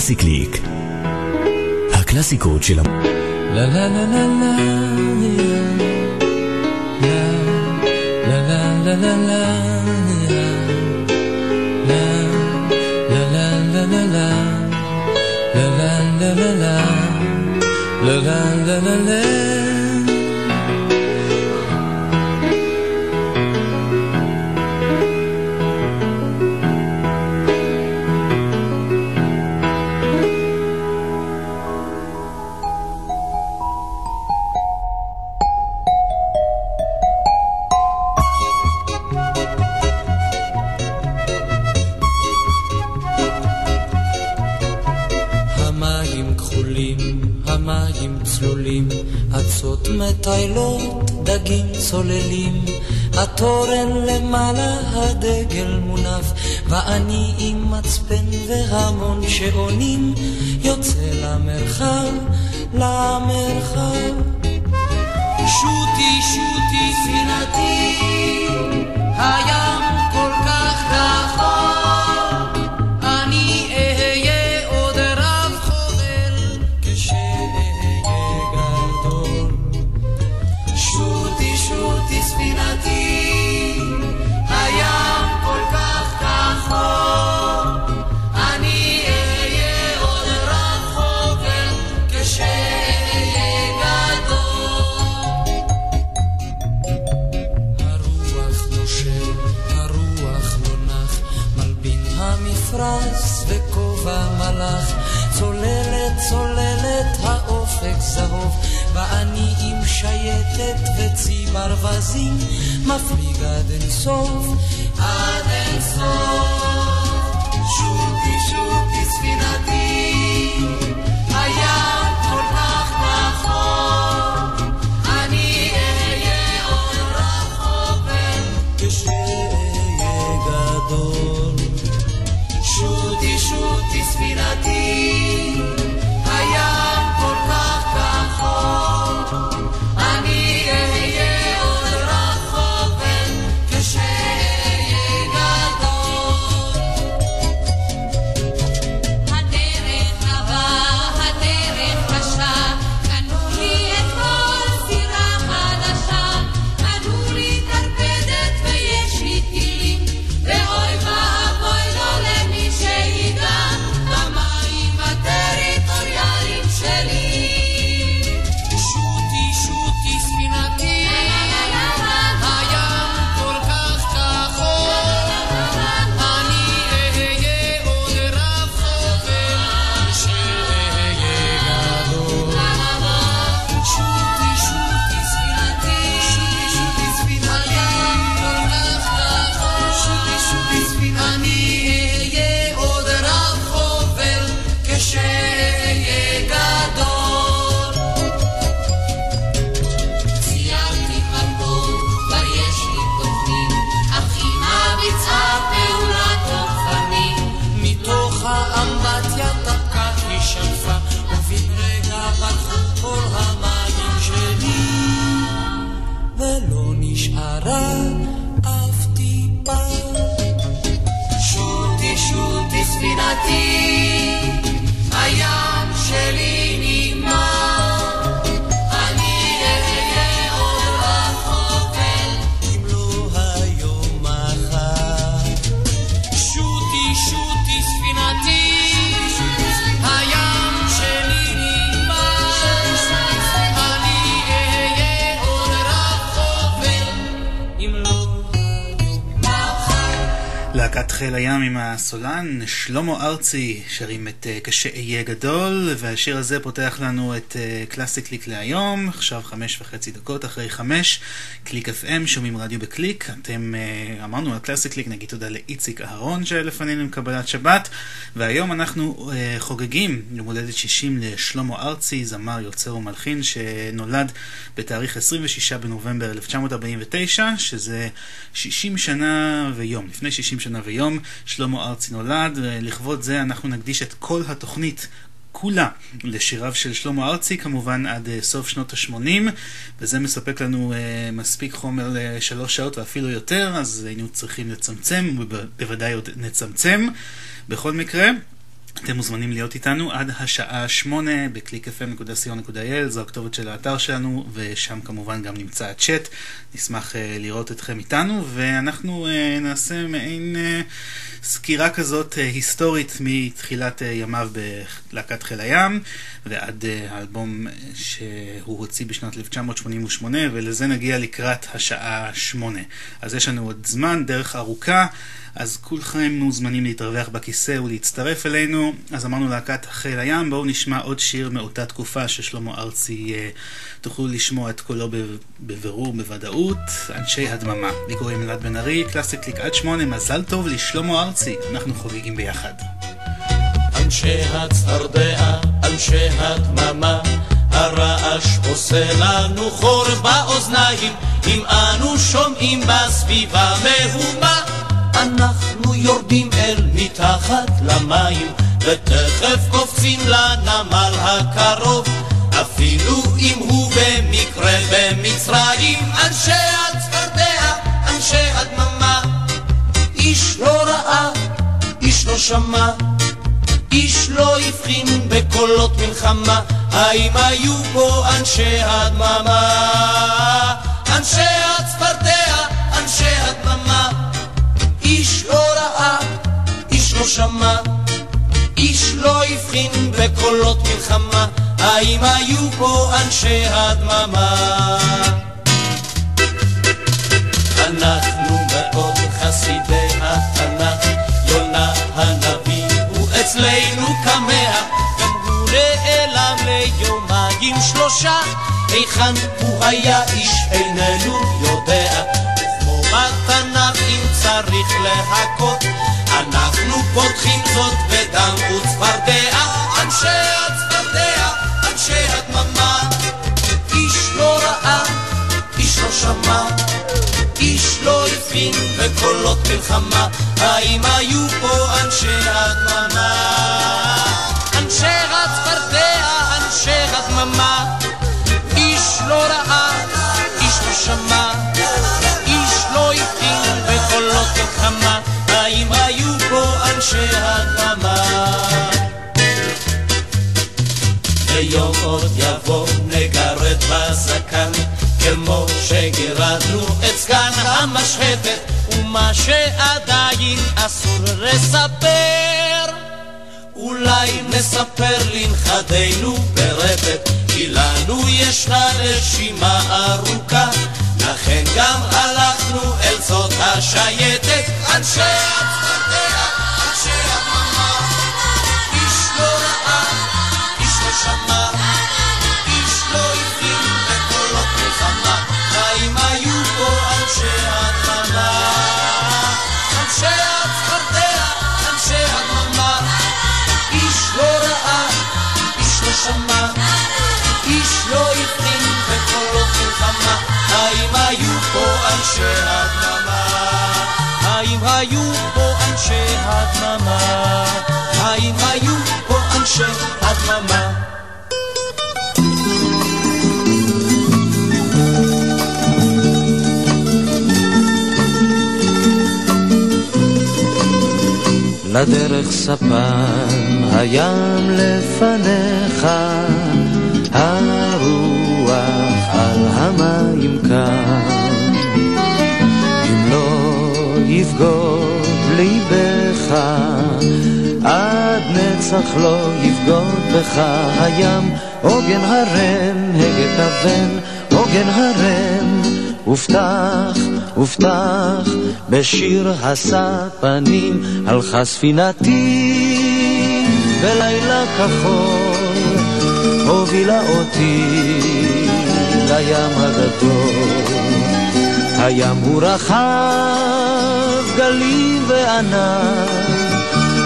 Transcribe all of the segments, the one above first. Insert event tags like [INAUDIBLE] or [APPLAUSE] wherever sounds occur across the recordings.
קלאסי קליק. הקלאסיקות של... לה לה לה לה לה לה לה לה לה לה לה מטיילות, דגים צוללים, התורן למעלה הדגל מונף, ואני עם מצפן והמון שעונים, יוצא למרחב, למרחב. שוטי שוטי ספינתי, הים vazin, ma frigade en sof, aden ah, sof. שלמה ארצי שרים את אה, כשאהיה גדול, והשיר הזה פותח לנו את אה, קלאסי קליק להיום, עכשיו חמש וחצי דקות אחרי חמש, קליק FM, שומעים רדיו בקליק, אתם אה, אמרנו על קלאסי קליק, נגיד תודה לאיציק אהרון שלפנינו עם קבלת שבת, והיום אנחנו אה, חוגגים יום הולדת 60 לשלמה ארצי, זמר, יוצר ומלחין, שנולד בתאריך 26 בנובמבר 1949, שזה 60 שנה ויום, לפני 60 שנה ויום. שלמה ארצי נולד, ולכבוד זה אנחנו נקדיש את כל התוכנית כולה לשיריו של שלמה ארצי, כמובן עד uh, סוף שנות ה-80, וזה מספק לנו uh, מספיק חומר לשלוש שעות ואפילו יותר, אז היינו צריכים לצמצם, ובוודאי עוד נצמצם. בכל מקרה, אתם מוזמנים להיות איתנו עד השעה שמונה בקליק.fm.co.il, זו הכתובת של האתר שלנו, ושם כמובן גם נמצא הצ'אט. נשמח uh, לראות אתכם איתנו, ואנחנו uh, נעשה מעין uh, סקירה כזאת uh, היסטורית מתחילת uh, ימיו בלהקת חיל הים, ועד uh, האלבום שהוא הוציא בשנת 1988, ולזה נגיע לקראת השעה שמונה. אז יש לנו עוד זמן, דרך ארוכה. אז כולכם מוזמנים להתרווח בכיסא ולהצטרף אלינו. אז אמרנו להקת חיל הים, בואו נשמע עוד שיר מאותה תקופה ששלמה ארצי, uh, תוכלו לשמוע את קולו בבירור, בוודאות. אנשי הדממה. לי קוראים אלעד בן ארי, קלאסי קליק עד שמונה, מזל טוב לשלמה ארצי, אנחנו חוגגים ביחד. אנשי הצפרדע, אנשי הדממה, הרעש עושה לנו חור באוזניים, אם אנו שומעים בסביבה מהומה. אנחנו יורדים אל מתחת למים, ותכף קופצים לנמל הקרוב, אפילו אם הוא במקרה במצרים. אנשי הצפרדע, אנשי הדממה, איש לא ראה, איש לא שמע. איש לא הבחין בקולות מלחמה, האם היו פה אנשי הדממה? אנשי הצפרדע, אנשי הדממה, איש לא ראה, איש לא שמע, איש לא הבחין בקולות מלחמה, האם היו פה אנשי הדממה? אנחנו מאוד חסידי התנ"ך, יונה הנביא הוא אצלנו כמאה, גם הוא נעלם ליומיים שלושה, היכן הוא היה איש איננו יודע, וכמו בתנ"ך אם צריך להכות, אנחנו פותחים זאת בדם וצפרדע, אנשי הצפרדע, אנשי הדממה, איש לא ראה, איש לא שמע. איש לא הבחין בקולות מלחמה, האם היו פה אנשי הדממה? אנשי הצפרדע, אנשי הדממה, איש לא ראה, אנשי הדממה? ויום עוד יבוא נגרד בזקן כמו שגירדנו את זקן המשחטת ומה שעדיין אסור לספר אולי נספר לנכדינו ברפת כי לנו ישנה רשימה ארוכה לכן גם הלכנו אל זאת השייטת אנשי הצפרדע, האם היו פה אנשי הדממה? האם היו פה אנשי הדממה? האם היו פה אנשי הדממה? לדרך ספן הים לפניך, על המים כאן. אם לא יבגוד ליבך, עד נצח לא יבגוד בך הים, עוגן הרם, הגה כוון, עוגן הרם. ופתח, ופתח, בשיר הספנים, הלכה ספינתי, בלילה כחול, הובילה אותי לים הגדול. הים הוא רחב, גלים וענן,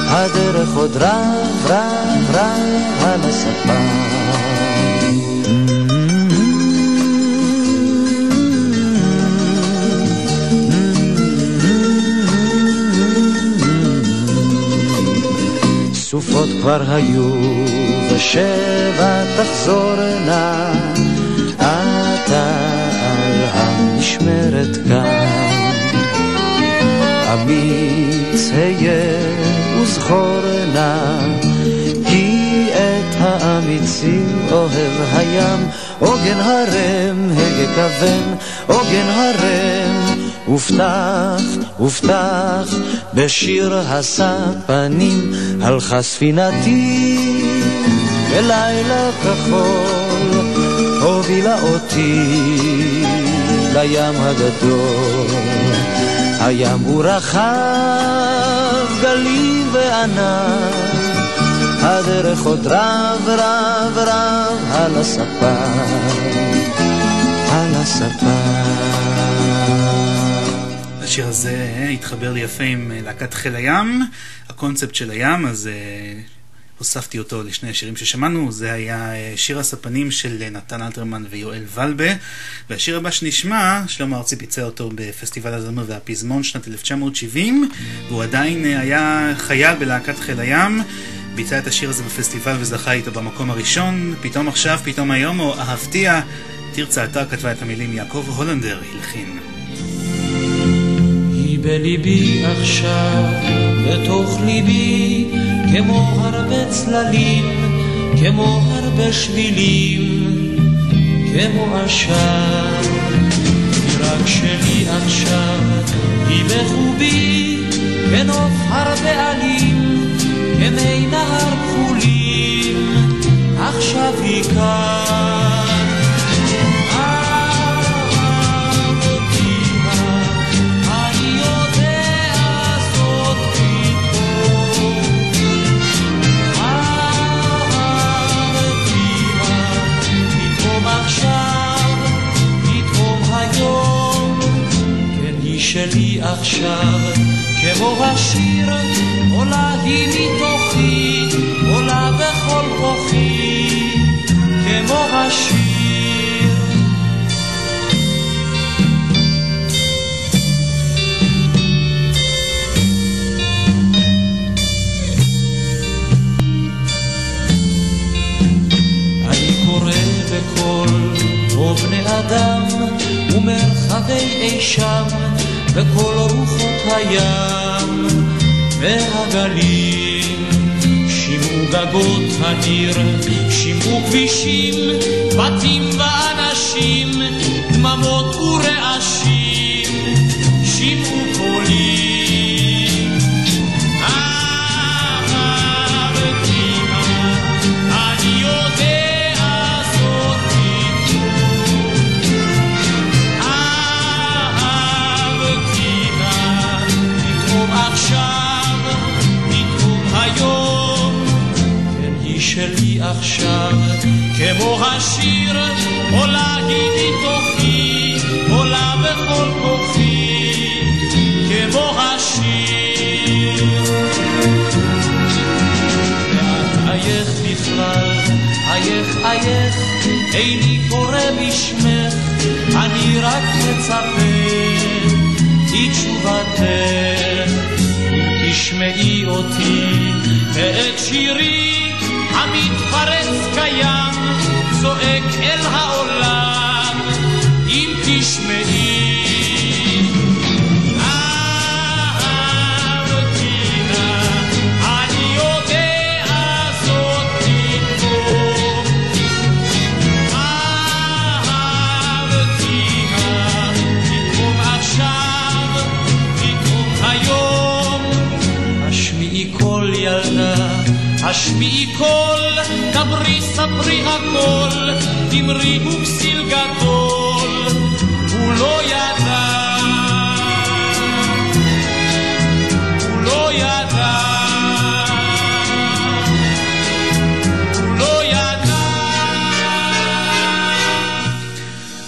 הדרך עוד רב, רב, רב על הספן. סופות כבר היו, ושבע תחזורנה, אתה על המשמרת כאן. אמיץ היה וזכור נא, אמיצים אוהב הים, עוגן הרם, הגה כוון, עוגן הרם. ופתח, ופתח, בשיר הספנים, הלכה ספינתי בלילה כחול, הובילה אותי לים הגדול. הים הוא רחב, גלים וענן, הדרך עוד רב רב רב על הספה, על הספה. השיר הזה התחבר לי יפה עם להקת חיל הים, הקונספט של הים, אז הוספתי אותו לשני השירים ששמענו, זה היה שיר הספנים של נתן אלתרמן ויואל ולבה, והשיר הבא שנשמע, שלמה ארצי ביצע אותו בפסטיבל הזמר והפזמון שנת 1970, והוא עדיין היה חייל בלהקת חיל הים. ביצע את השיר הזה בפסטיבל וזכה איתו במקום הראשון, פתאום עכשיו, פתאום היום, או אהבתיה, תרצה אתר כתבה את המילים יעקב הולנדר הלחין. בליבי עכשיו, בתוך ליבי, כמו הרבה צללים, כמו הרבה שבילים, כמו עשן. רק שלי עכשיו, היא בחובי, כנוף הרבה עלים, כמי נהר כחולים, עכשיו היא כאן. שלי עכשיו, כמו השיר, עולה היא מתוכי, עולה בכל כוחי, כמו השיר. אני קורא בקול, ובני אדם, ומרחבי אי שם, בכל רוחות הים והגלים. שמעו גגות העיר, שמעו כבישים, בתים ואנשים, דממות ורעשים, עכשיו, כמו השיר, עולה היא מתוכי, עולה בכל כוחי, כמו השיר. ואת אייך בכלל, אייך אייך, איני קורא בשמך, אני רק מצפה, לתשובתך. אם תשמעי אותי ואת שירי המתפרץ קיים, זועק אל העולם, אם תשמעי. אהבתיה, אני ספרי הכל, דמרי וכסיל גדול, הוא לא ידע, הוא לא ידע, הוא לא ידע.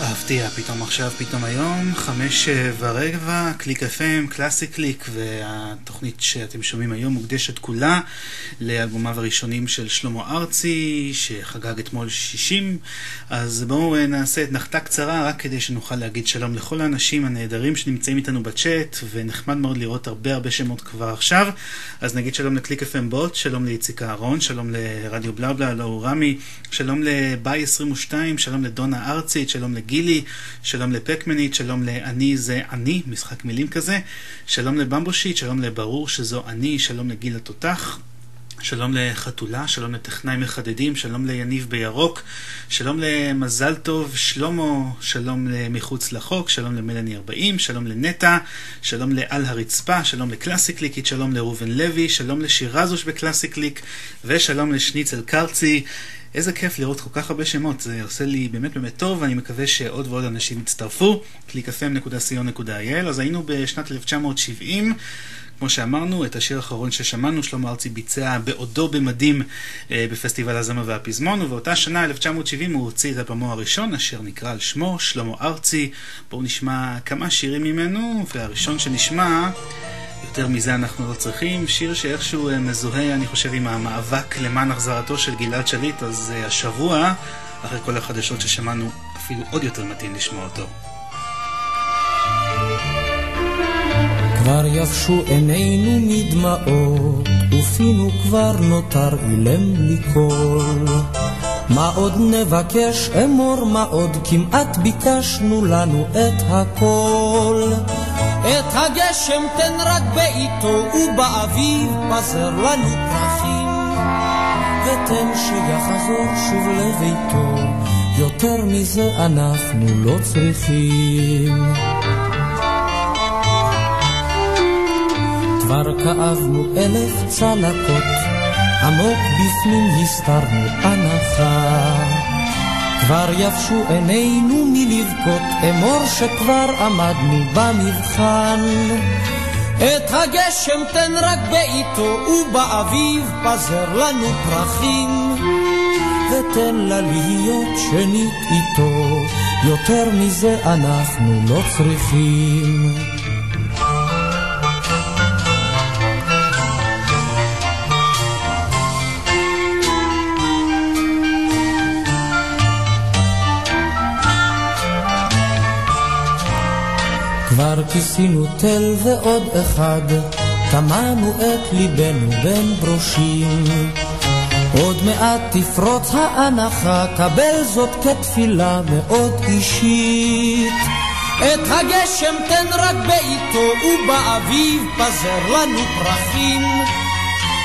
אהבתיה, פתאום עכשיו, פתאום היום, חמש ורבע, קליק FM, קלאסי קליק, והתוכנית שאתם שומעים היום מוקדשת כולה לאלבומיו הראשונים של שלמה ארצי, שחגג אתמול 60. אז בואו אה, נעשה את נחתה קצרה, רק כדי שנוכל להגיד שלום לכל האנשים הנהדרים שנמצאים איתנו בצ'אט, ונחמד מאוד לראות הרבה הרבה שמות כבר עכשיו. אז נגיד שלום לקליק FM בוט, שלום לאיציק אהרון, שלום לרדיו בלבלה, לא הוא רמי, שלום לביי 22, שלום לדונה ארצית, שלום לגילי, שלום לפקמנית, שלום ל"אני זה אני", משחק מילים כזה, שלום לבמבושיט, שלום לברור שזו אני, שלום לגיל התותח. שלום לחתולה, שלום לטכנאי מחדדים, שלום ליניב בירוק, שלום למזל טוב, שלמה, שלום למחוץ לחוק, שלום למלאני 40, שלום לנטע, שלום לעל הרצפה, שלום לקלאסיקליקית, שלום לראובן לוי, שלום לשירזוש בקלאסיקליק, ושלום לשניצל קרצי. איזה כיף לראות כל כך הרבה שמות, זה עושה לי באמת באמת טוב, ואני מקווה שעוד ועוד אנשים יצטרפו. www.clickfm.co.il אז היינו בשנת 1970. כמו שאמרנו, את השיר האחרון ששמענו, שלמה ארצי ביצע בעודו במדים אה, בפסטיבל הזמר והפזמון, ובאותה שנה, 1970, הוא הוציא את אלבומו הראשון, אשר נקרא על שמו, שלמה ארצי. בואו נשמע כמה שירים ממנו, והראשון שנשמע... יותר מזה אנחנו לא צריכים. שיר שאיכשהו אה, מזוהה, אני חושב, עם המאבק למען החזרתו של גלעד שליט, אז אה, השבוע, אחרי כל החדשות ששמענו, אפילו עוד יותר מתאים לשמוע אותו. כבר יבשו עינינו מדמעות, ופינו כבר נותר אילם לי קול. מה עוד נבקש אמור, מה עוד כמעט ביקשנו לנו את הכל. את הגשם תן רק בעיתו, ובאביב פזר לנו פרחים. ותן שיחזור שוב לביתו, יותר מזה אנחנו לא צריכים. כבר כאבנו אלף צלקות, עמוק בפנים הסתרנו הנחה. כבר יבשו עינינו מלבכות, אמור שכבר עמדנו במבחן. את הגשם תן רק בעיתו, ובאביב פזר לנו פרחים. ותן לה להיות שנית איתו, יותר מזה אנחנו לא צריכים. כיסינו תל ועוד אחד, טמנו את ליבנו בין ברושים. עוד מעט תפרוץ האנחה, קבל זאת כתפילה מאוד אישית. את הגשם תן רק בעיתו, ובאביב פזר לנו פרחים.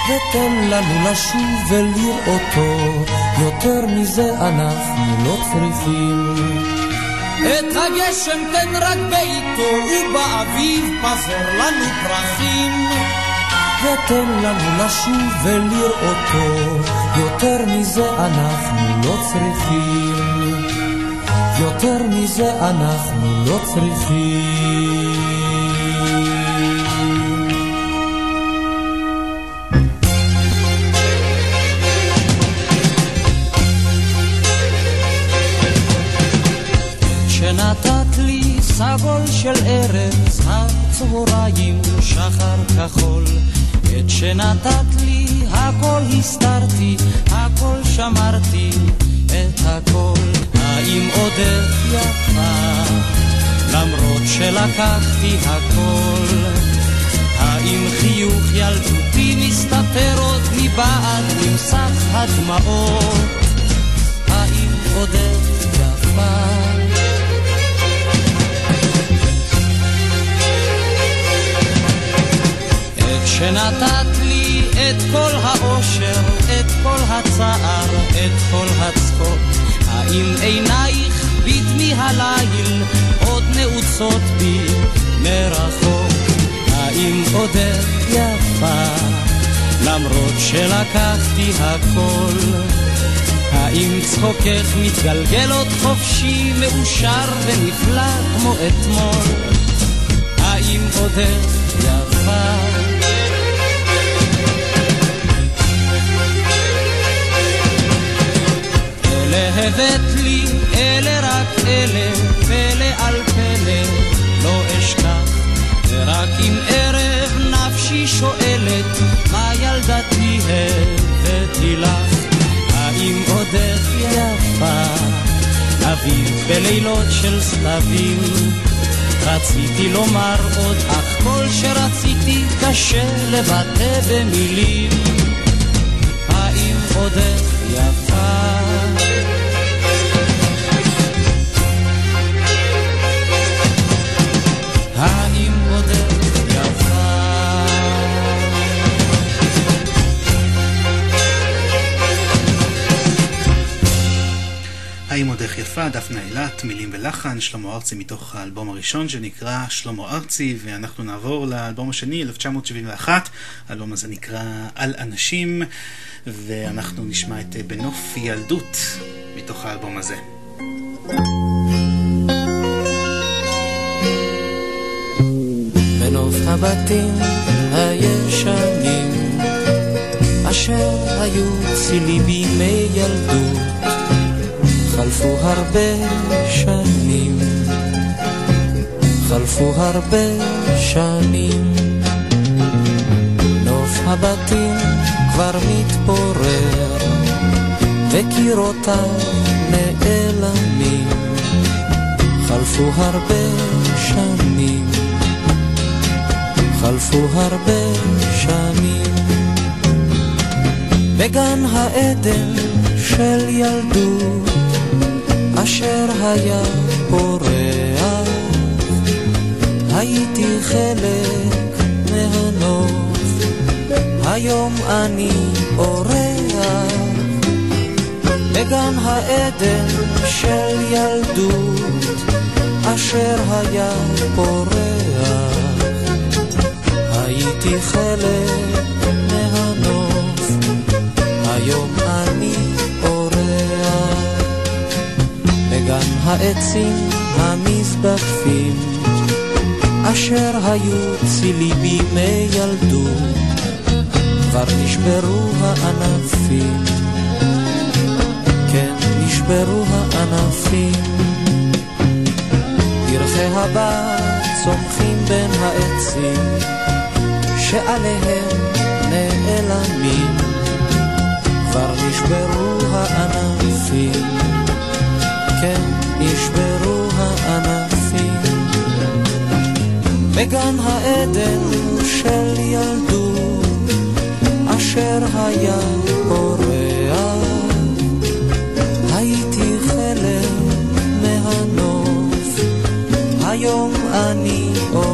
ותן לנו לשוב ולראותו, יותר מזה אנחנו לא צריכים. את הגשם תן רק בעיתו, ובאביב פזר לנו פרחים. ותן לנו לשוב ולראותו, יותר מזה אנחנו לא צריכים. יותר מזה אנחנו לא צריכים. סגול של ארץ הצהריים שחר כחול. את שנתת לי הכל הסתרתי הכל שמרתי את הכל. האם עודך יפה? למרות שלקחתי הכל. האם חיוך ילדותי מסתתר עוד מבעד ממסך הדמעות? האם עודך יפה שנתת לי את כל האושר, את כל הצער, את כל הצחוק. האם עינייך בדמי הליל עוד נעוצות בי מרחוק? האם עודך יפה למרות שלקחתי הכל? האם צחוקך מתגלגל עוד חופשי, מאושר ונפלא כמו אתמול? האם עודך הבאת לי, אלה רק אלה, פלא על פלא, לא אשכח. ורק אם ערב נפשי שואלת, מה ילדתי הבאתי לך? האם עודך יפה, אביב בלילות של סתבים? רציתי לומר עוד, אך כל שרציתי קשה לבטא במילים. האם עודך יפה? עוד איך יפה, דפנה אילת, מילים ולחן, שלמה ארצי מתוך האלבום הראשון שנקרא שלמה ארצי, ואנחנו נעבור לאלבום השני, 1971, האלבום הזה נקרא על אנשים, ואנחנו נשמע את בנוף ילדות מתוך האלבום הזה. בנוף הבתים הישנים אשר היו צילי בימי ילדות חלפו הרבה שנים, חלפו הרבה שנים. נוף הבתים כבר מתפורר, וקירותיו נעלמים. חלפו הרבה שנים, חלפו הרבה שנים. בגן העדן של ילדות אשר היה פורח, הייתי חלק מהנוף, היום אני אורח, בגן העדן של ילדות, אשר היה פורח, הייתי חלק העצים המזדקפים, אשר היו צילי בימי ילדות, כבר נשברו הענפים, כן נשברו הענפים. פרחי הבר צומחים בין העצים, שעליהם נעלמים, כבר נשברו הענפים. כן בגן העדן של ילדות אשר היה פורח הייתי חלק מהנוף היום אני אורח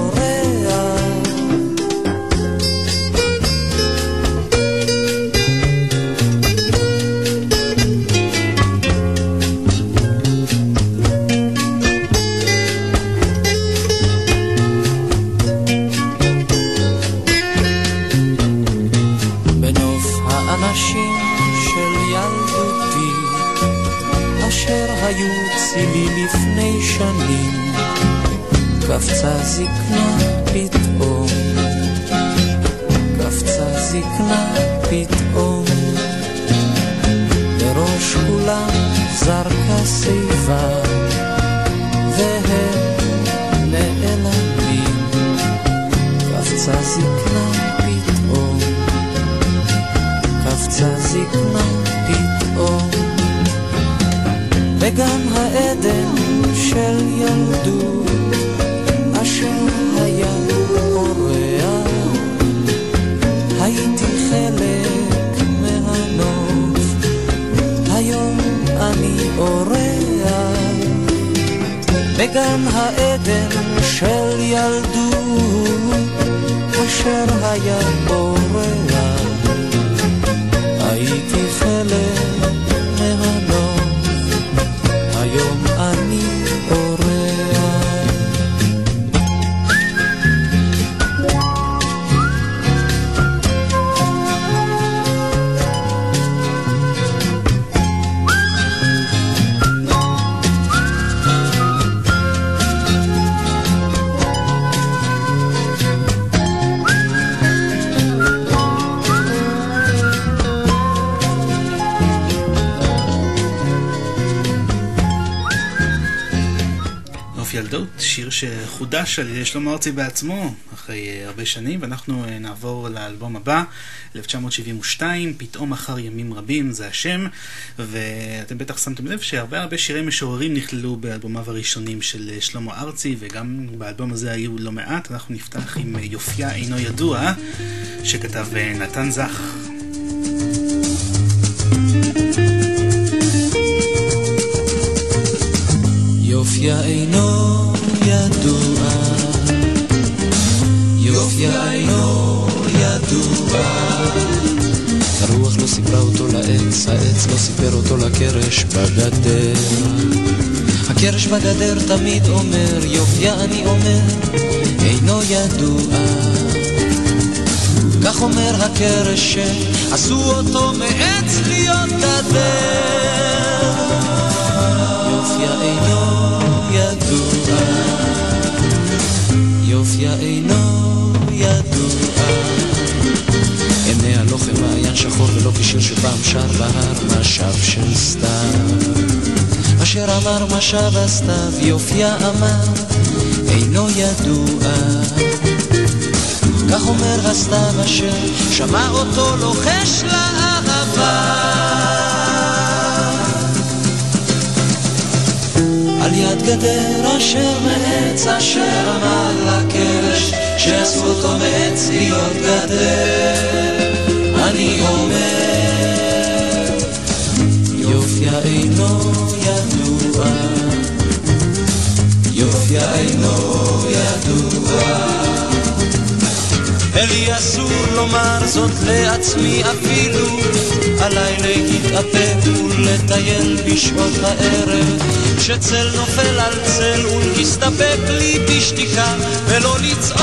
שחודש על שלמה ארצי בעצמו אחרי uh, הרבה שנים, ואנחנו uh, נעבור לאלבום הבא, 1972, פתאום אחר ימים רבים, זה השם, ואתם בטח שמתם לב שהרבה הרבה שירי משוררים נכללו באלבומיו הראשונים של uh, שלמה ארצי, וגם באלבום הזה היו לא מעט, אנחנו נפתח עם יופייה אינו ידוע, שכתב נתן זך. יופייה אינו ידוע, סיפר אותו לקרש בגדר. הקרש בגדר תמיד אומר, יופיה אני אומר, אינו ידוע. כך אומר הקרש שעשו אותו מעץ להיות גדר. יופיה אינו ידוע. יופיה אינו ידוע. עיניה לא חמעיין שחור ולא כשיר שפעם שר בהר משב של סתיו. אשר אמר משב הסתיו, יופיה אמר, אינו ידוע. כך אומר הסתיו אשר שמע אותו לוחש לאהבה. על יד גדר אשר מעץ אשר אמר לקרש שעשו אותו מעץ להיות גדר אני אומר יופיה אינו ידוע יופיה אינו ידוע לי אסור לומר זאת לעצמי אפילו, עליי להתאפק ולטייל בשעות הערב, שצל נופל על צל ולהסתפק לי בשתיקה, ולא לצעוק,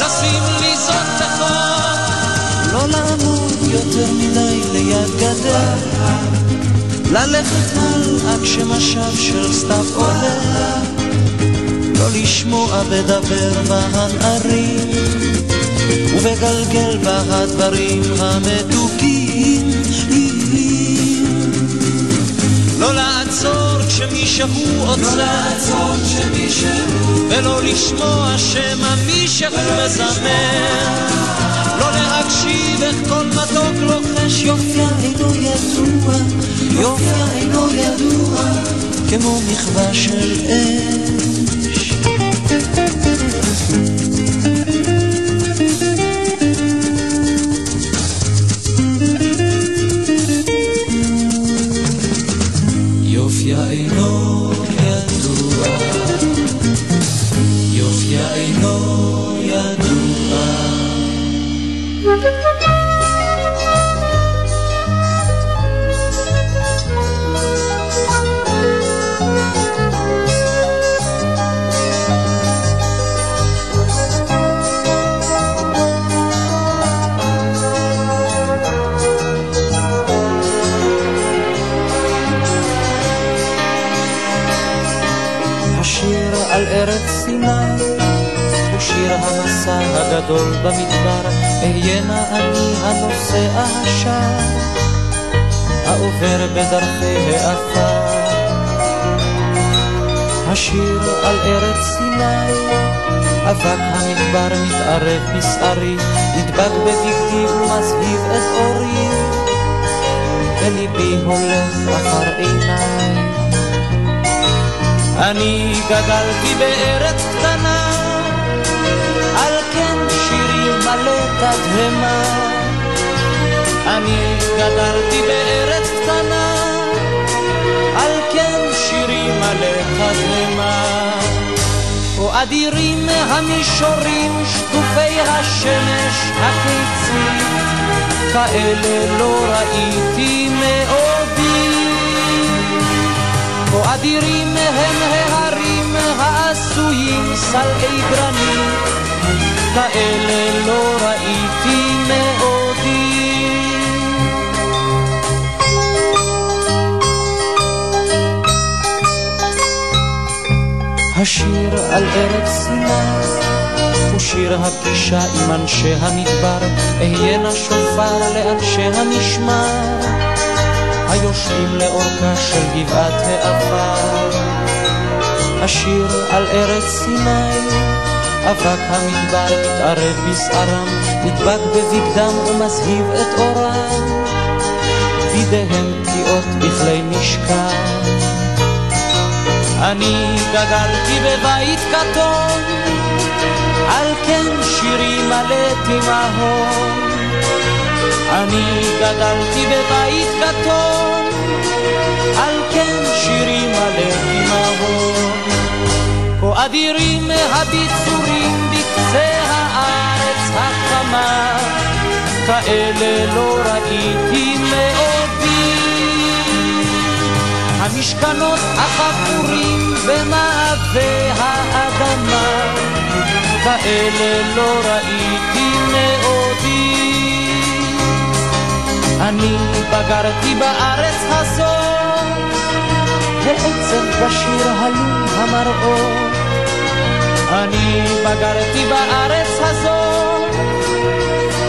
לשים לי זאת בחוק. לא לעמוד יותר מדי ליד גדר, ללכת הלאה כשמשב של סתיו עולה. לא לשמוע בדבר בהנערים ובגלגל בהדברים המתוקים לא לעצור כשמישהו עוצר. ולא לשמוע שמא מישהו מזמר להקשיב איך כל מתוק לוחש יופיה אינו ידוע יופיה אינו ידוע כמו מחווה של אש המסע הגדול במדבר אהיינה אני הנוסע השם העובר בדרכי העפר השיר על ארץ סיני אבק המדבר מתערב בשערי נדבק בבגדי ומזהיב את אורי. וליבי הולך אחר עיניי. אני גדלתי בארץ קטנה, על כן שירי מלא תדהמה. אני גדלתי בארץ קטנה, על כן שירי מלא תדהמה. כה אדירים המישורים, שטופי השמש הקיצית, כאלה לא ראיתי מעודי. כה אדירים הם העשויים סלעי גרנית, כאלה לא ראיתי מעודי. השיר על ארץ סיני הוא שיר הפגישה עם אנשי המדבר, אהיה נא שופר לאנשי המשמר. היושבים לאורכה של גבעת העפר. השיר על ארץ סיני, אבק המדבר מתערב בשערם, נדבק בבגדם ומזהיב את אורם. בידיהם פגיעות בכלי משכן. אני גדלתי בבית כתום, על כן שירי מלא תימהון. אני גדלתי בבית כתום, על כן שירי מלא דמעות. כה אדירים הביצורים בקצה הארץ החמה, כאלה לא ראיתי מעודי. המשכנות החפורים במעבה האדמה, כאלה לא ראיתי מעודי. אני בגרתי בארץ הזאת, ועצב בשיר הלום המראות. אני בגרתי בארץ הזאת,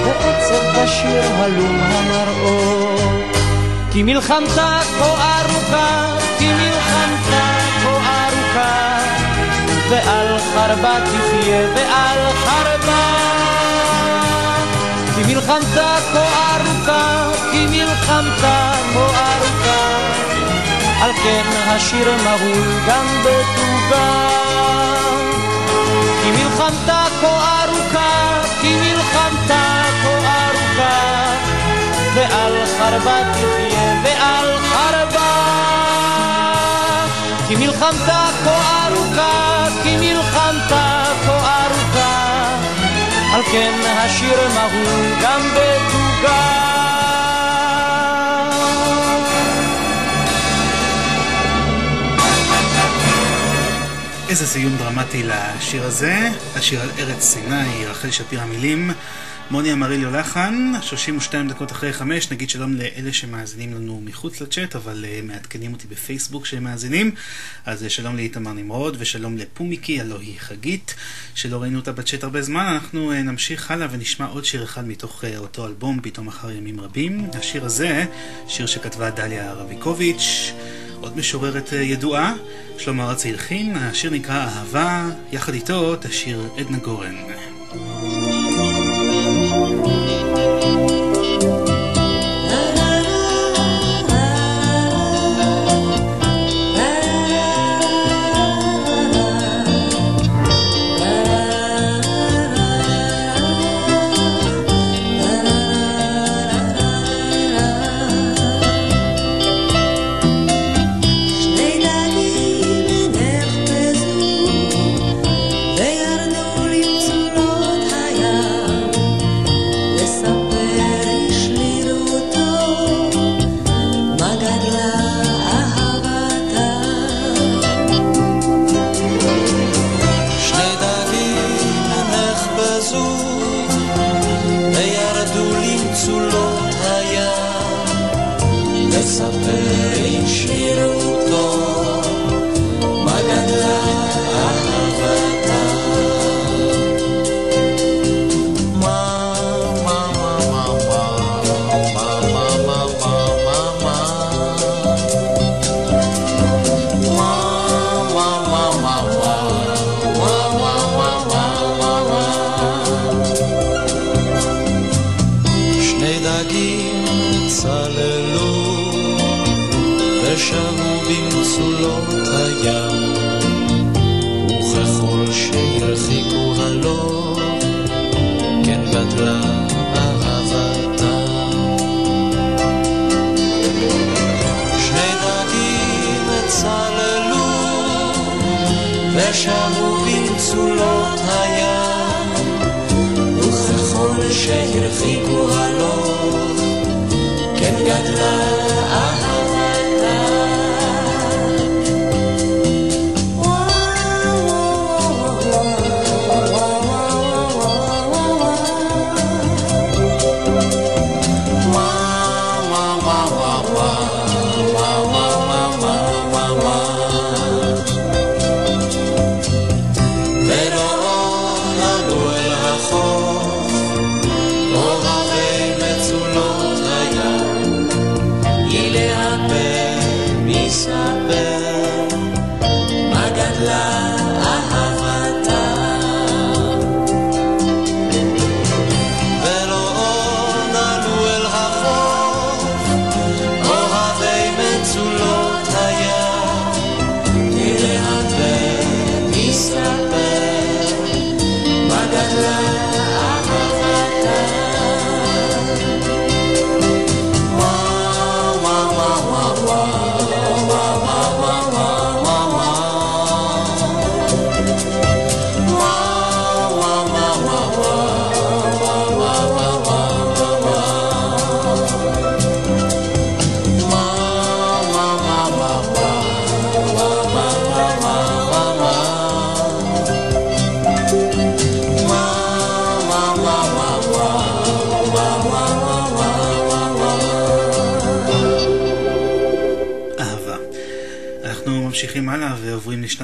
ועצב בשיר הלום המראות. כי מלחמתה כה ארוכה, כי מלחמתה כה ארוכה, ועל חרבה תחיה ועל חרבה. כי מלחמתה כה ארוכה, כי מלחמתה כה ארוכה, על כן השיר מהול גם בתוגה. מלחמתה כה ארוכה, כי מלחמתה כה ארוכה, ועל חרבה תחיה ועל חרבה. כי מלחמתה כה ארוכה, כי מלחמתה כה ארוכה, על כן השיר מהול גם בתוגה. איזה סיום דרמטי לשיר הזה, השיר על ארץ סיני, רחל שפירא מילים, מוני אמריליו לחן, 32 דקות אחרי 5, נגיד שלום לאלה שמאזינים לנו מחוץ לצ'אט, אבל uh, מעדכנים אותי בפייסבוק שהם מאזינים, אז uh, שלום לאיתמר נמרוד ושלום לפומיקי, הלוא היא חגית, שלא ראינו אותה בצ'אט הרבה זמן, אנחנו uh, נמשיך הלאה ונשמע עוד שיר אחד מתוך uh, אותו אלבום, פתאום אחר ימים רבים, השיר הזה, שיר שכתבה דליה רביקוביץ', עוד משוררת ידועה, שלמה ארצי הלחין, השיר נקרא אהבה, יחד איתו תשיר עדנה גורן. Cinco horas.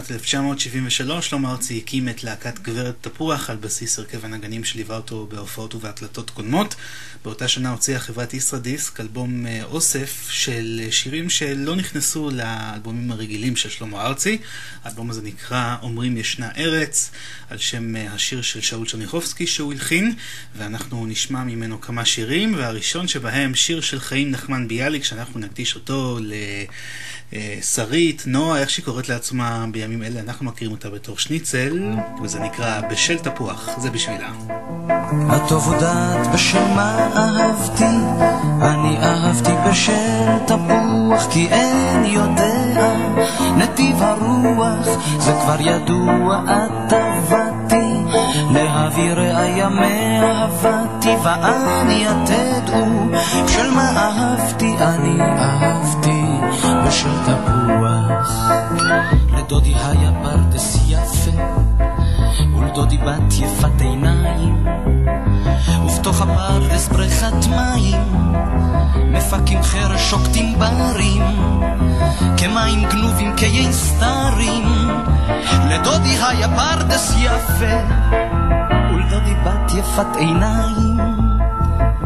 ועוברים לשנת 1973. שלמה ארצי הקים את להקת גברת תפוח על בסיס הרכב הנגנים שליווה אותו בהופעות ובהקלטות קודמות. באותה שנה הוציאה חברת ישראדיסק אלבום אה, אוסף של שירים שלא נכנסו לאלבומים הרגילים של שלמה ארצי. האלבום הזה נקרא אומרים ישנה ארץ, על שם אה, השיר של שאול צ'רניחובסקי שהוא הלחין, ואנחנו נשמע ממנו כמה שירים, והראשון שבהם שיר של חיים נחמן ביאליק, שאנחנו נקדיש אותו ל... שרית, נועה, איך שהיא קוראת לעצמה בימים אלה, אנחנו מכירים אותה בתור שניצל, וזה נקרא בשל תפוח, זה בשבילה. הודעת בשל מה אהבתי, אני אהבתי בשל תפוח, כי אין יודע נתיב הרוח, זה כבר ידוע, את עבדתי, להביא ראיה מאהבתי, ואני תדעו, בשל מה אהבתי, אני אהבתי. בשל תפוח. לדודי היה פרדס יפה, ולדודי בת יפת עיניים, ובתוך הפרדס בריכת מים, מפקים חרש שוקטים ברים, כמים גנובים קיי סתרים. לדודי היה פרדס יפה, ולדודי בת יפת עיניים,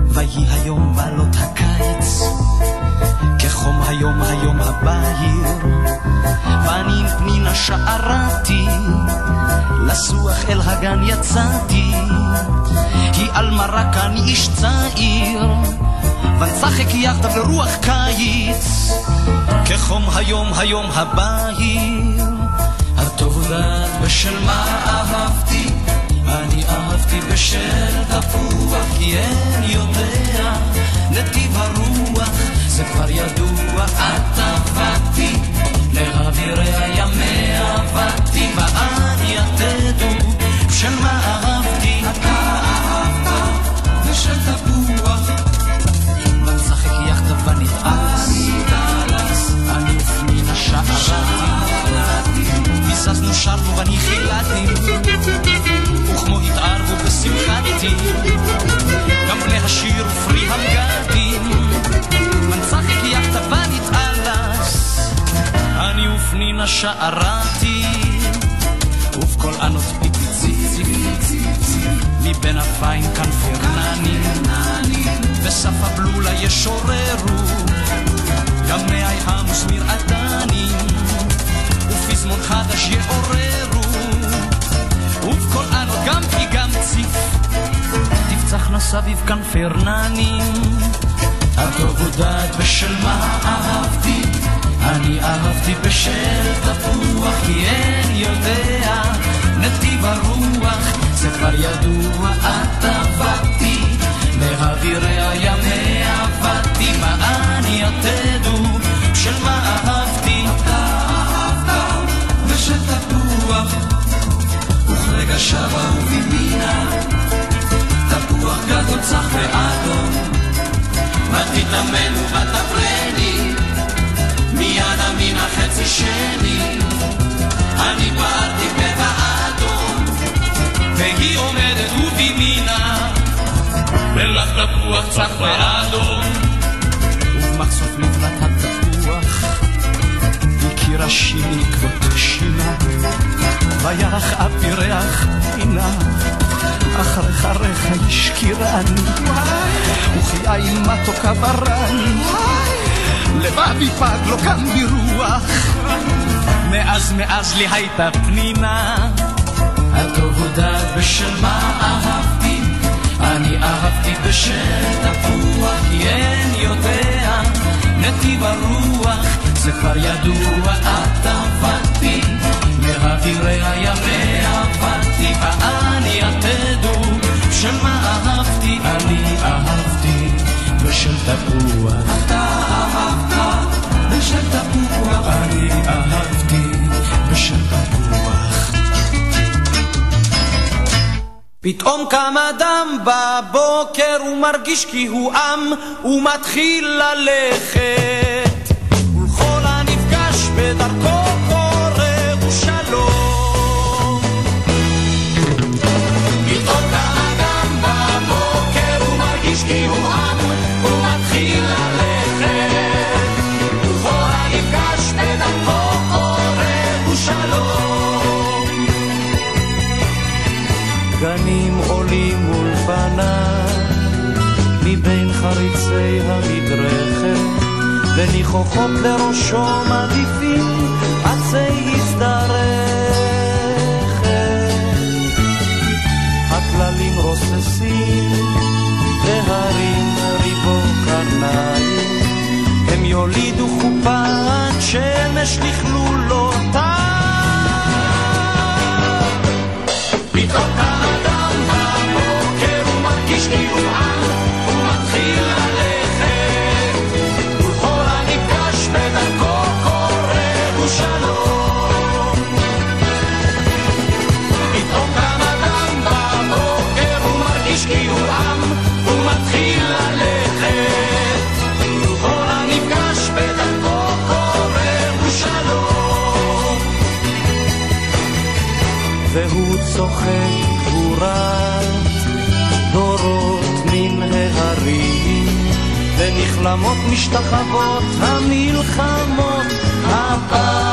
ויהי היום בעלות הקיץ. כחום היום היום הבהיר, פנים פנינה שערתי, לסוח אל הגן יצאתי, היא על מרק אני איש צעיר, ונצחק יחדיו לרוח קיץ, כחום היום היום הבהיר, הטוב הודעת בשל מה אהבתי, אני אהבתי בשל תפוח, כי אין יודע. נתיב הרוח זה כבר ידוע, את עבדתי, לאווירי ימי עבדתי, ואני יתדו, של מה אהבתי, אתה אהבת, ושל תפוח, ונשחק יחדיו ונתעלס, אני ופנינה שערתי, ביססנו שרנו ואני חילדתי, וכמו התערבו בשמחתי, גם בני השיר ופרי המגדים. ופנינה שערתי, ובכל ענות פיפי ציפי, מבין אפיים כנפי רננים, וסף הבלולה ישוררו, גם מאי עמוס מרעדנים, ופזמון חדש יעוררו, ובכל ענות גם פי גם ציף, תפצחנה סביב כנפי רננים. הטוב הודעת בשל מה אהבתי, אני אהבתי בשל תפוח, כי אין יודע. נתיב הרוח, זה כבר ידוע, את עבדתי, לאווירי ימי עבדתי, מה אני יתדו, של מה אהבתי, אתה אהבת בשל תפוח, וכרגע שבה ובימינה, תפוח גדול צח ואדום. ותתאמן ותפרני, מיד מן החצי שני, אני פבע אדום, והיא עומדת ובימינה, ולך תפוח צח ואדום, ובמחשוף מפלט התפוח, הכירה שימי עקבות שינה, וירח אפי ריח פינה. אחריך ריך השקירני, וכי עין מתוקה ברני, לבבי פג לא קם ברוח, מאז מאז לי הייתה פנינה, הטוב הודעת בשל מה אהבתי, אני אהבתי בשל תפוח, כי אין יודע. נתיב הרוח, זה כבר ידוע, את עבדתי, מאווירי הימי עבדתי, ואני יתדו, של מה אהבתי, אני אהבתי, בשל תפוח. אתה אהבת, בשל תפוח. אני אהבתי, בשל תפוח. פתאום קם אדם בבוקר ומרגיש כי הוא עם ומתחיל ללכת ולכל הנפגש בדרכו ניחוחות לראשו מדיפים עצי הזדרכת. הכללים רוססים והרים ריבו קרניים הם יולידו חופן שמש לכלולותיו צוחק, רץ דורות מן ההרים, ונכלמות משתחוות המלחמות הבאים.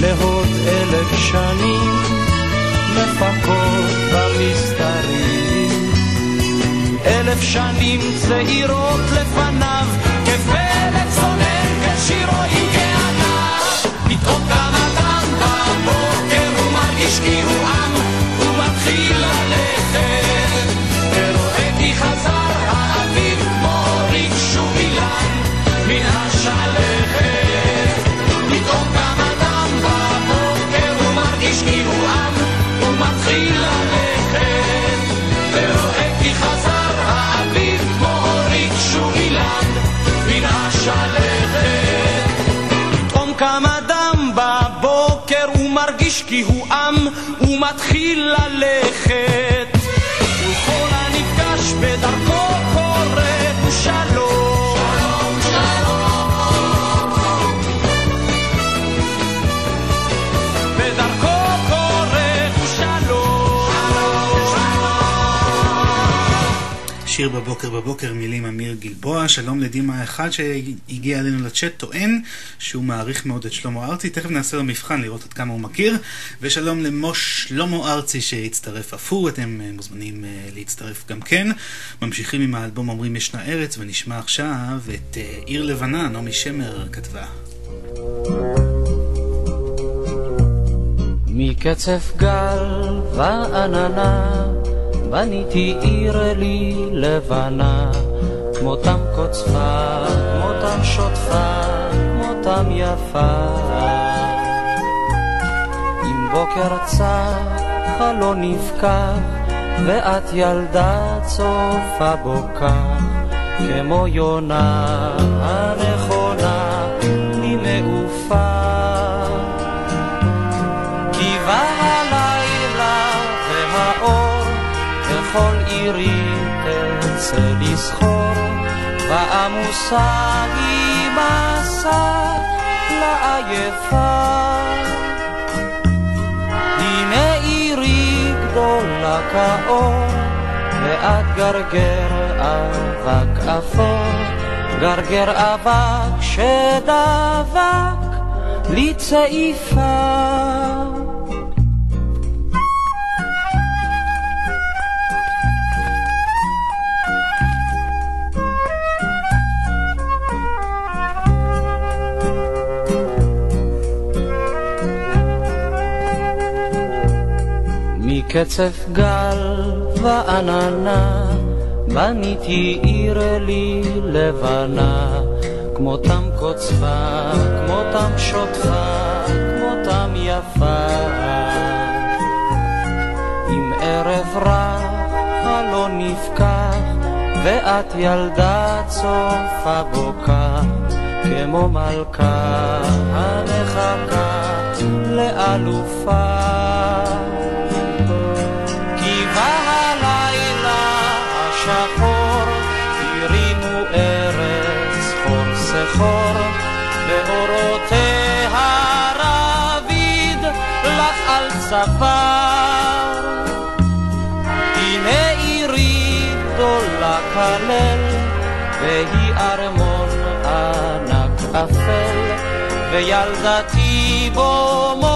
לעוד אלף שנים מפקות במסתרים, אלף שנים צעירות לפניו, כפלג צונן כשירו עם הוא עם, הוא מתחיל ללכת. ורואה כי חזר האביב כמו ריגשו אילן מן השלכת. פתאום קם אדם בבוקר, הוא מרגיש כי הוא עם, הוא מתחיל ללכת. ורואה אילן מן השלכת. מרגיש כי הוא עם, הוא מתחיל ללכת. וכל הנפגש בדרכו שיר בבוקר בבוקר, מילים אמיר גלבוע. שלום לדימה אחד שהגיע אלינו לצ'אט, טוען שהוא מעריך מאוד את שלמה ארצי. תכף נעשה לו מבחן לראות עד כמה הוא מכיר. ושלום למוש שלמה ארצי שהצטרף אף הוא, אתם אה, מוזמנים אה, להצטרף גם כן. ממשיכים עם האלבום אומרים ישנה ארץ, ונשמע עכשיו את אה, עיר לבנה, נעמי שמר כתבה. מקצף גל ועננה בניתי עיר לי לבנה כמותם קוצפה, כמותם שוטפה, כמותם יפה. אם בוקר צח, חלון נפקח ואת ילדה צופה בו כמו יונה הנכונה תרצה לסחור ועמוסה היא מסע לעייפה. הנה עירי גדולה כאור ואת גרגר אבק אפור. גרגר אבק שדבק לי צעיפה מקצף גל ועננה בניתי עיר לי לבנה. כמותם קוצפה, כמותם שוטפה, כמותם יפה. עם ערב רך חלון נפקח ואת ילדה צופה בו כך כמו מלכה המחכה לאלופה צוואר. הנה עירי גדולה כלל, והיא ארמון ענק אפל, וילדתי בו מולכת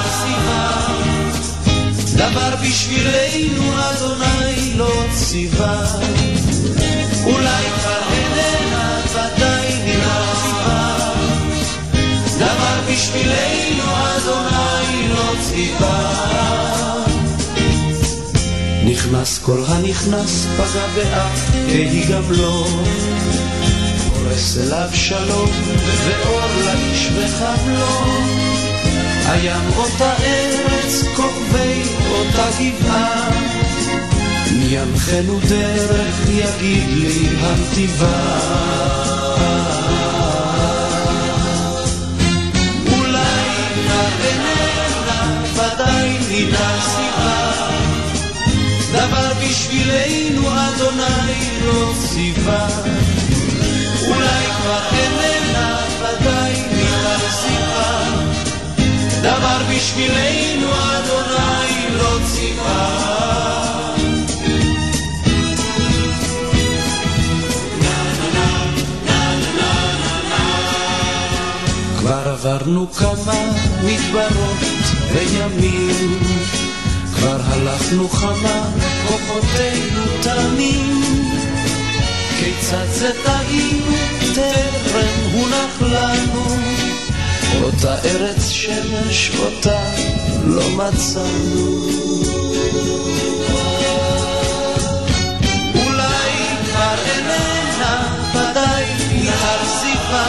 בשבילנו אדוני לא ציווה. אולי כבר איננה ודאי מן ציווה דבר בשבילנו אדוני לא ציווה. נכנס כל הנכנס פגע באף תהי גם לא. פורס אליו שלום ואור לאיש וחבלו הים אותה ארץ, כוכבי אותה גבעה. מי ינחנו דרך יגיד לי הנתיבה. אולי איננה ודאי מן הסיבה. דבר בשבילנו אדוני לא ציווה. אולי כבר איננה דבר בשבילנו אדוני לא ציווה. כבר עברנו כמה מדברות וימים, כבר הלכנו חמה, כוחותינו תמים. כיצד זה טעינו, טרם הונח לנו אותה ארץ שמש אותה לא מצאנו. אולי כבר איננה ודאי התחרזיפה,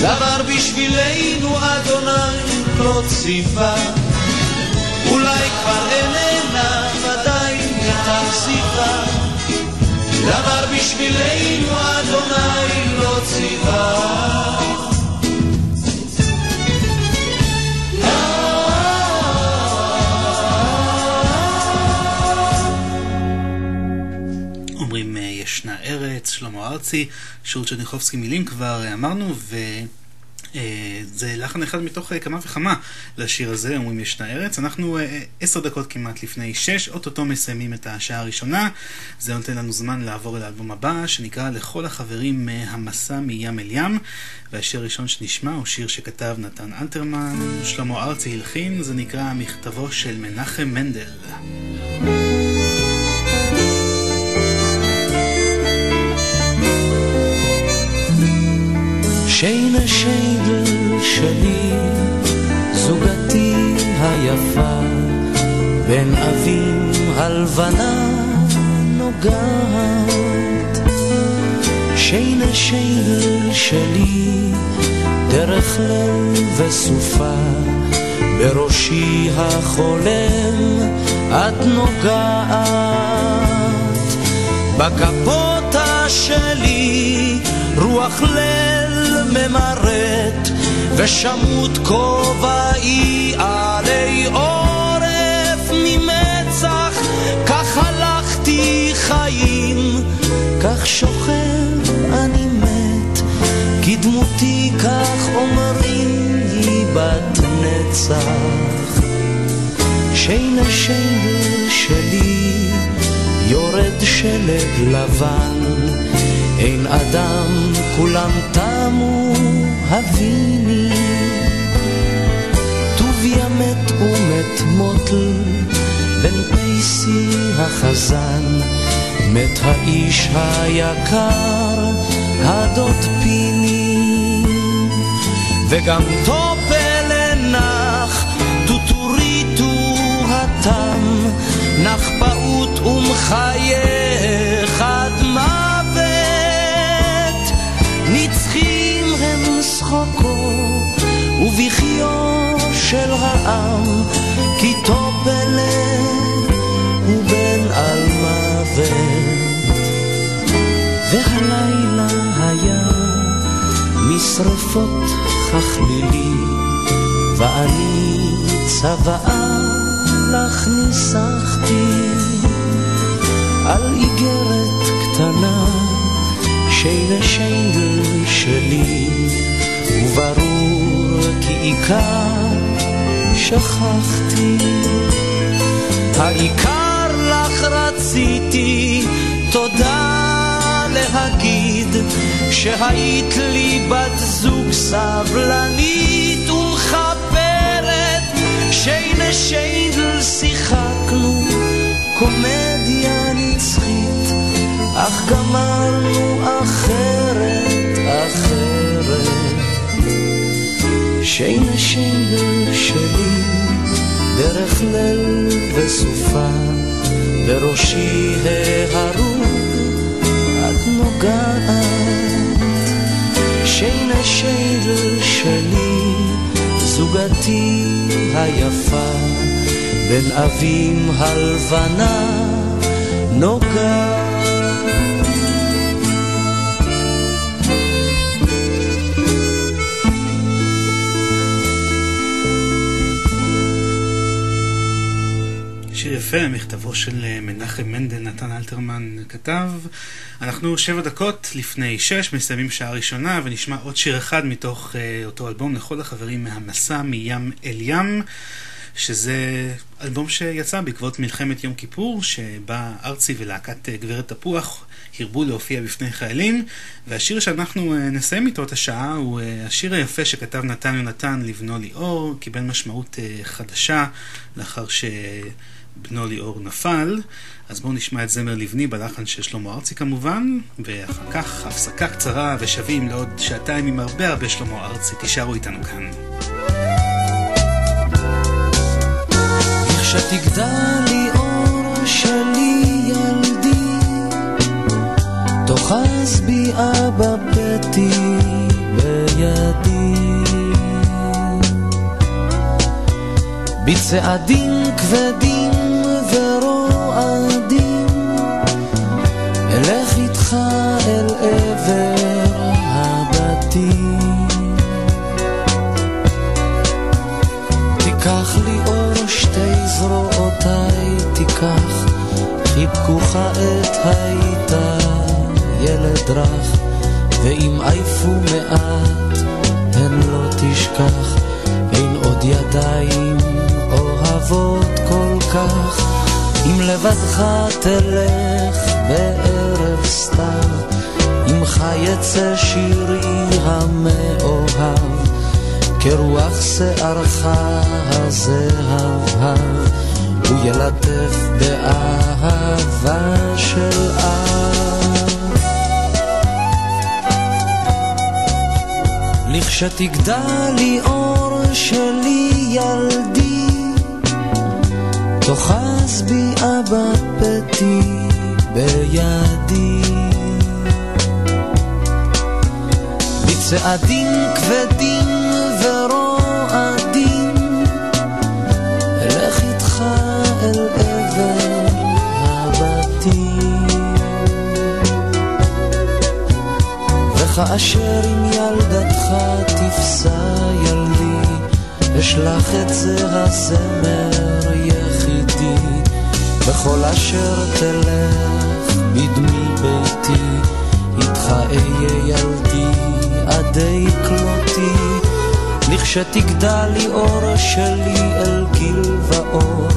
דבר בשבילנו אדוני לא ציווה. אולי כבר איננה ודאי התחרזיפה, דבר בשבילנו אדוני לא ציווה. שלמה ארצי, שירות צ'רניחובסקי מילים כבר אמרנו, ו... זה לחן אחד מתוך כמה וכמה לשיר הזה, אומרים ישנה ארץ. אנחנו עשר דקות כמעט לפני שש, אוטוטו מסיימים את השעה הראשונה. זה נותן לנו זמן לעבור אל האלבום הבא, שנקרא לכל החברים מהמסע מים אל ים. והשיר הראשון שנשמע הוא שיר שכתב נתן אלתרמן, שלמה ארצי הלחין, זה נקרא מכתבו של מנחם מנדל. שיינה שיידל שלי, זוגתי היפה, בין אבים הלבנה נוגעת. שיינה שיידל שלי, דרך ליל וסופה, בראשי החולם את נוגעת. בקפוטה שלי רוח ליל ממרט, ושמוט כובעי עלי עורף ממצח, כך הלכתי חיים, כך שוכב אני מת, כי דמותי כך אומרים היא בת נצח. שינה שינה שלי, יורד שלג לבן, אין אדם, כולם תמו, הביני. טוביה מת ומת מוטל, בן פייסי החזן, מת האיש היקר, הדוד פיני. וגם טופל נח, טוטוריטו התם, נח פעוט ומחייך הם שחוקו ובכיו של העם, כי טופלה הוא בן על מוות. והלילה היה משרפות חכלילי, ואני צוואה לך ניסחתי על איגרת קטנה שיילה שיינדל שלי וברור כי עיקר שכחתי. העיקר לך רציתי תודה להגיד שהיית לי בת זוג סבלנית ומחברת שיינה שיינדל שיחקנו קומדיה נצחית אך גמרנו אחרת, אחרת שיינה שיינדל שלי דרך ליל וסופה בראשי ההרוג את נוגעת. שינה שייל שלי זוגתי היפה בין אבים הלבנה נוגעת יפה, מכתבו של אה, מנחם מנדל, נתן אלתרמן כתב. אנחנו שבע דקות לפני שש, מסיימים שעה ראשונה, ונשמע עוד שיר אחד מתוך uh, אותו אלבום לכל החברים מהמסע מים אל ים, שזה אלבום שיצא בעקבות מלחמת יום כיפור, שבה ארצי ולהקת uh, גברת תפוח הרבו להופיע בפני חיילים, והשיר שאנחנו נסיים איתו את השעה הוא השיר היפה שכתב נתן יונתן לבנו ליאור, קיבל משמעות חדשה לאחר ש... בנו ליאור נפל, אז בואו נשמע את זמר לבני בלחן של שלמה ארצי כמובן, ואחר כך הפסקה קצרה ושבים לעוד שעתיים עם הרבה הרבה שלמה ארצי, תישארו איתנו כאן. כשתגדל אור שלי ילדי, תאחז בי אבא ביתי בידי. בצעדים כבדים אל עבר הבתים. תיקח לי אור שתי זרועותיי, תיקח, חיבקוך עת היית ילד רך, ואם עייפו מעט, הן לא תשכח, אין עוד ידיים אוהבות כל כך. אם לבדך תלך בערב סתיו, עמך יצא שירי המאוהב, כרוח שערך הזהב, הוא ילטף באהבה של אב. לכשתגדל לי אור שלי ילדי תאחז בי אבא פתי בידי. בצעדים כבדים ורועדים אלך איתך אל עבר הבתים. וכאשר עם ילדתך תפסע ילדי אשלח את זה הזמר בכל אשר תלך בדמי ביתי, איתך אהיה ילדי עדי כלותי, לכשתגדל לי אור שלי אל גיל ואור,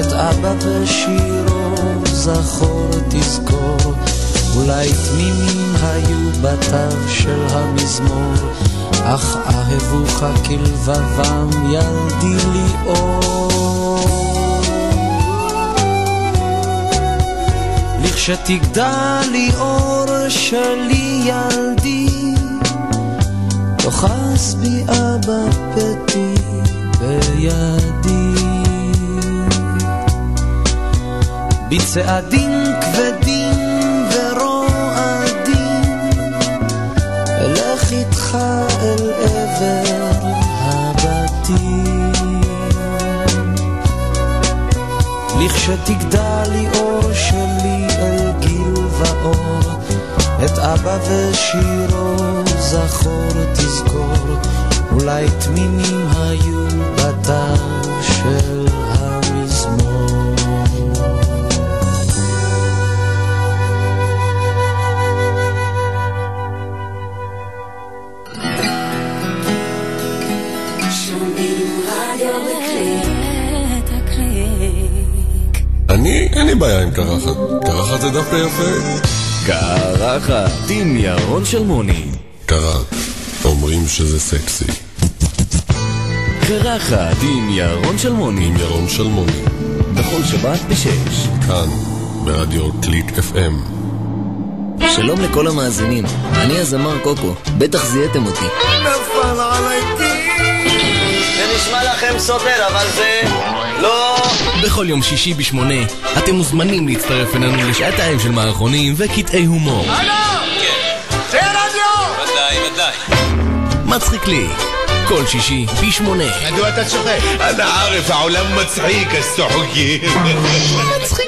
את אבא בשירו זכור תזכור, אולי תמימים היו בתו של המזמור, אך אהבוך כלבבם ילדי לי אור. כשתגדל לי אור שלי ילדי, תאחז בי אבא פתי בידי. בצעדים כבדים ורועדים, אלך איתך אל עבר הבתים. לכשתגדל לי אור שלי ואור, את אבא ושירו זכור תזכור, אולי תמימים היו בתו של קרחת עם ירון שלמוני. קרחת, אומרים שזה סקסי. קרחת עם ירון שלמוני. עם ירון שלמוני. בכל שבת בשש. כאן, ברדיו קליק FM. שלום לכל המאזינים, אני הזמר קוקו, בטח זיהיתם אותי. נפל עלי זה נשמע לכם סותר, אבל זה לא... בכל יום שישי בשמונה, אתם מוזמנים להצטרף אלינו לשעת הערב של מערכונים וקטעי הומור. הלו! כן. זה רדיו! ודאי, ודאי. מצחיק לי. כל שישי בשמונה. מדוע אתה צוחק? אנא ערף, העולם מצחיק, אז צוחקים. מצחיק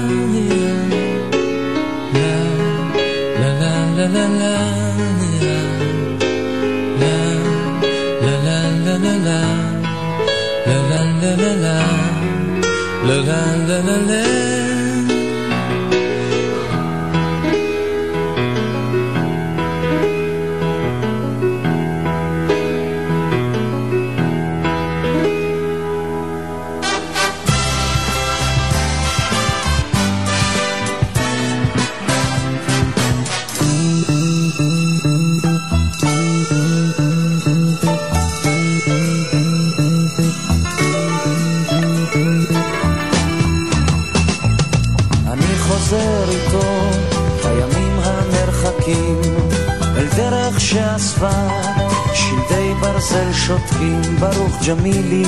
ברזל שותקים ברוך ג'מילי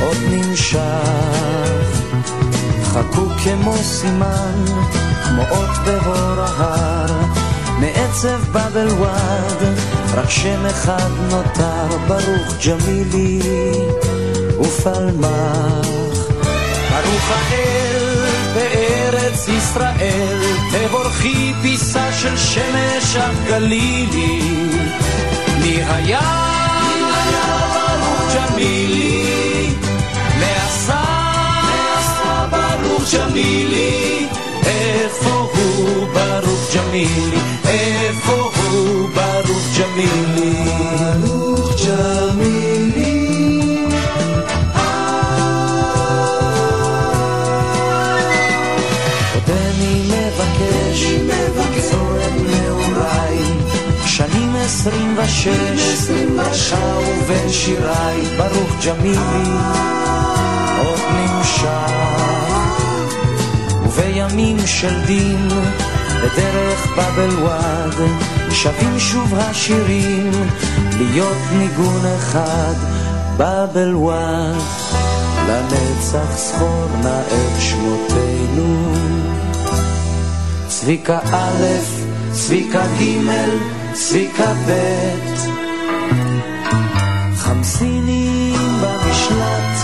עוד נמשך חקוק כמו סימן כמו אות בהור ההר מעצב באבל וואד רק שם אחד נותר ברוך ג'מילי ופלמח ברוך האל בארץ ישראל, תבורכי פיסה של שמש אף גלילי. מי היה ברוך ג'מילי? מעשה ברוך ג'מילי. איפה הוא ברוך ג'מילי? איפה הוא ברוך ג'מילי? ברוך ג'מילי עשרים ושש, לך ובין שיריי, ברוך ג'מילי, עוד נמשך. ובימים של דין, בדרך באבל וואד, שבים שוב השירים, להיות ניגון אחד, באבל וואד. לנצח זכור נא את שמותינו. צביקה א', צביקה ג', צביקה ב', חמסינים במשלט,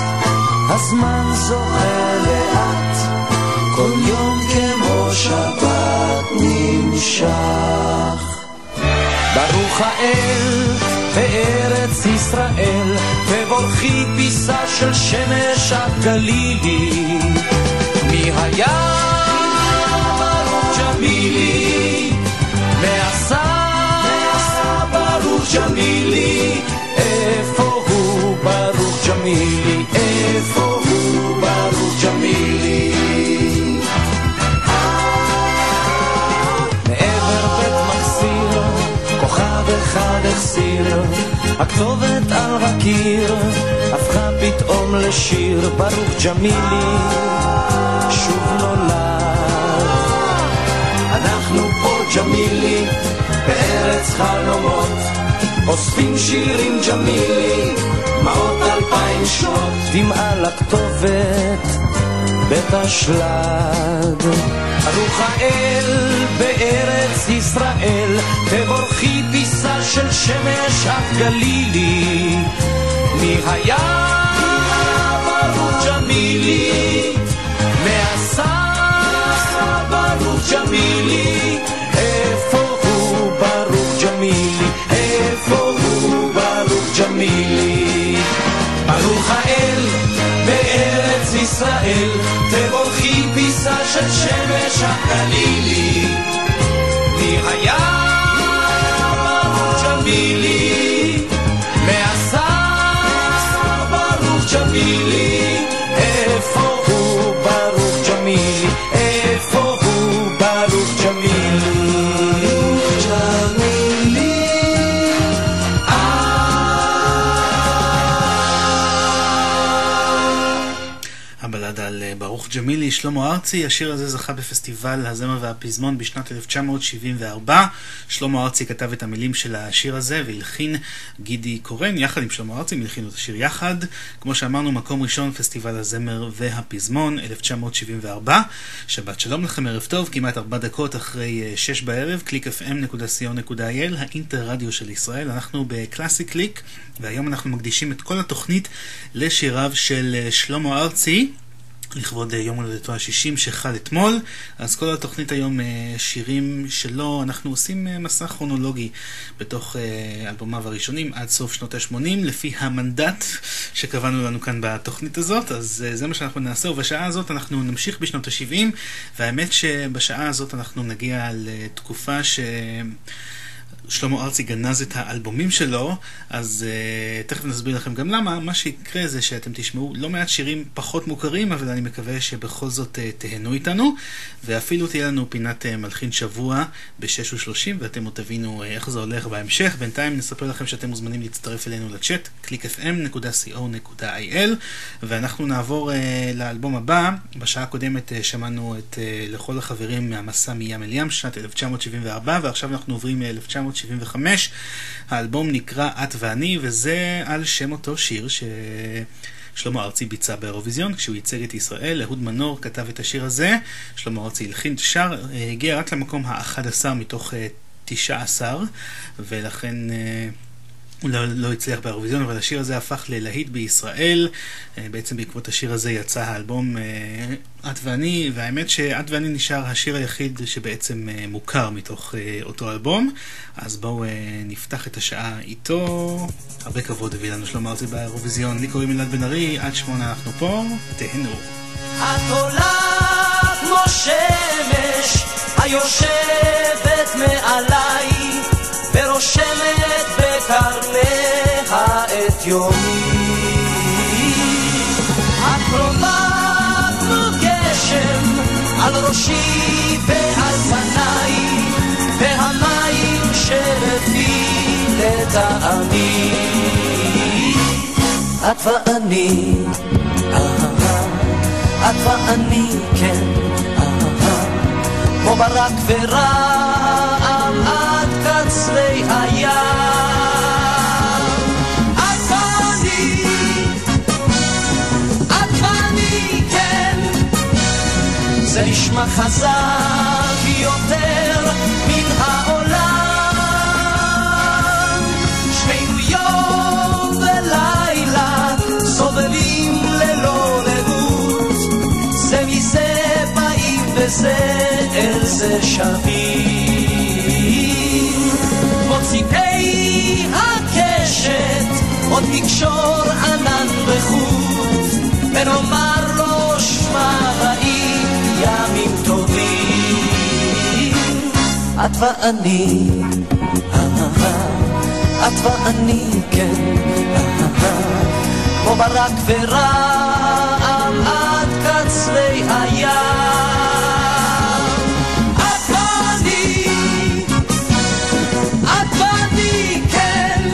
הזמן זוכה לאט, כל יום כמו שבת נמשך. ברוך האל בארץ ישראל, תבורכי פיסה של שמש הגלילי. מי היה ברוך ג'מילי? ג'מילי. איפה הוא ברוך ג'מילי? איפה הוא ברוך ג'מילי? מעבר בית מחסיר, כוכב אחד החסיר, הכתובת על הקיר, הפכה פתאום לשיר, ברוך ג'מילי, שוב נולד. אנחנו פה ג'מילי, בארץ חלומות, אוספים שירים ג'מילי, דמעות אלפיים שנות, דמעה לכתובת, בית אשלג. ברוך האל בארץ ישראל, תבורכי פיסה של שמש אף גלילי. מי היה ברוך ג'מילי? מעשה שמש הגלילי. מי ג'מילי, שלמה ארצי, השיר הזה זכה בפסטיבל הזמר והפזמון בשנת 1974. שלמה ארצי כתב את המילים של השיר הזה והלחין גידי קורן, יחד עם שלמה ארצי, הם הלחינו את השיר יחד. כמו שאמרנו, מקום ראשון, פסטיבל הזמר והפזמון, 1974. שבת שלום לכם, ערב טוב, כמעט ארבע דקות אחרי אה, שש בערב, www.clickfm.co.il, האינטר רדיו של ישראל. אנחנו בקלאסי קליק, והיום אנחנו מקדישים את כל התוכנית לשיריו של אה, שלמה ארצי. לכבוד אה, יום הולדתו ה-60 שחל אתמול, אז כל התוכנית היום אה, שירים שלו, אנחנו עושים אה, מסע כרונולוגי בתוך אלבומיו הראשונים עד סוף שנות ה-80, לפי המנדט שקבענו לנו כאן בתוכנית הזאת, אז זה מה שאנחנו נעשה, ובשעה הזאת אנחנו נמשיך בשנות ה-70, והאמת שבשעה הזאת אנחנו נגיע לתקופה ש... שלמה ארצי גנז את האלבומים שלו, אז uh, תכף נסביר לכם גם למה. מה שיקרה זה שאתם תשמעו לא מעט שירים פחות מוכרים, אבל אני מקווה שבכל זאת uh, תהנו איתנו, ואפילו תהיה לנו פינת uh, מלחין שבוע ב-6 ו-30, ואתם עוד תבינו uh, איך זה הולך בהמשך. בינתיים נספר לכם שאתם מוזמנים להצטרף אלינו לצ'אט, clickfm.co.il, ואנחנו נעבור uh, לאלבום הבא. בשעה הקודמת uh, שמענו את uh, לכל החברים מהמסע מים אל ים, שנת 1974, ועכשיו אנחנו עוברים ל-1975. האלבום נקרא את ואני, וזה על שם אותו שיר ש... שלמה ארצי ביצע באירוויזיון כשהוא ייצג את ישראל, אהוד מנור כתב את השיר הזה, שלמה ארצי הלחין שר, הגיע רק למקום ה-11 מתוך 19, ולכן הוא לא, לא הצליח באירוויזיון, אבל השיר הזה הפך ללהיט בישראל. בעצם בעקבות השיר הזה יצא האלבום את ואני, והאמת שאת ואני נשאר השיר היחיד שבעצם מוכר מתוך אותו אלבום. אז בואו נפתח את השעה איתו. הרבה כבוד הביא לנו שלמה ארצי באירוויזיון. לי קוראים אלעד בן ארי, עד שמונה אנחנו פה, תהנו. את עולה כמו שמש היושבת מעליי ורושמת בקרניה את יומי. את קרובה כמו גשם על ראשי ועל פניי, והמים שלפי לטעמי. את ואני, את ואני, כן, כמו ברק ורעם עד קצרי הים. זה נשמע חזק יותר מן העולם. שנינו יום ולילה סובבים ללא לאות, זה מזה באים וזה אל זה שבים. מוציאי הקשת עוד נקשור ענן וחוט, ונאמר את ואני, את ואני, כן, כמו ברק ורעם עד קצרי הים. את ואני, את ואני, כן,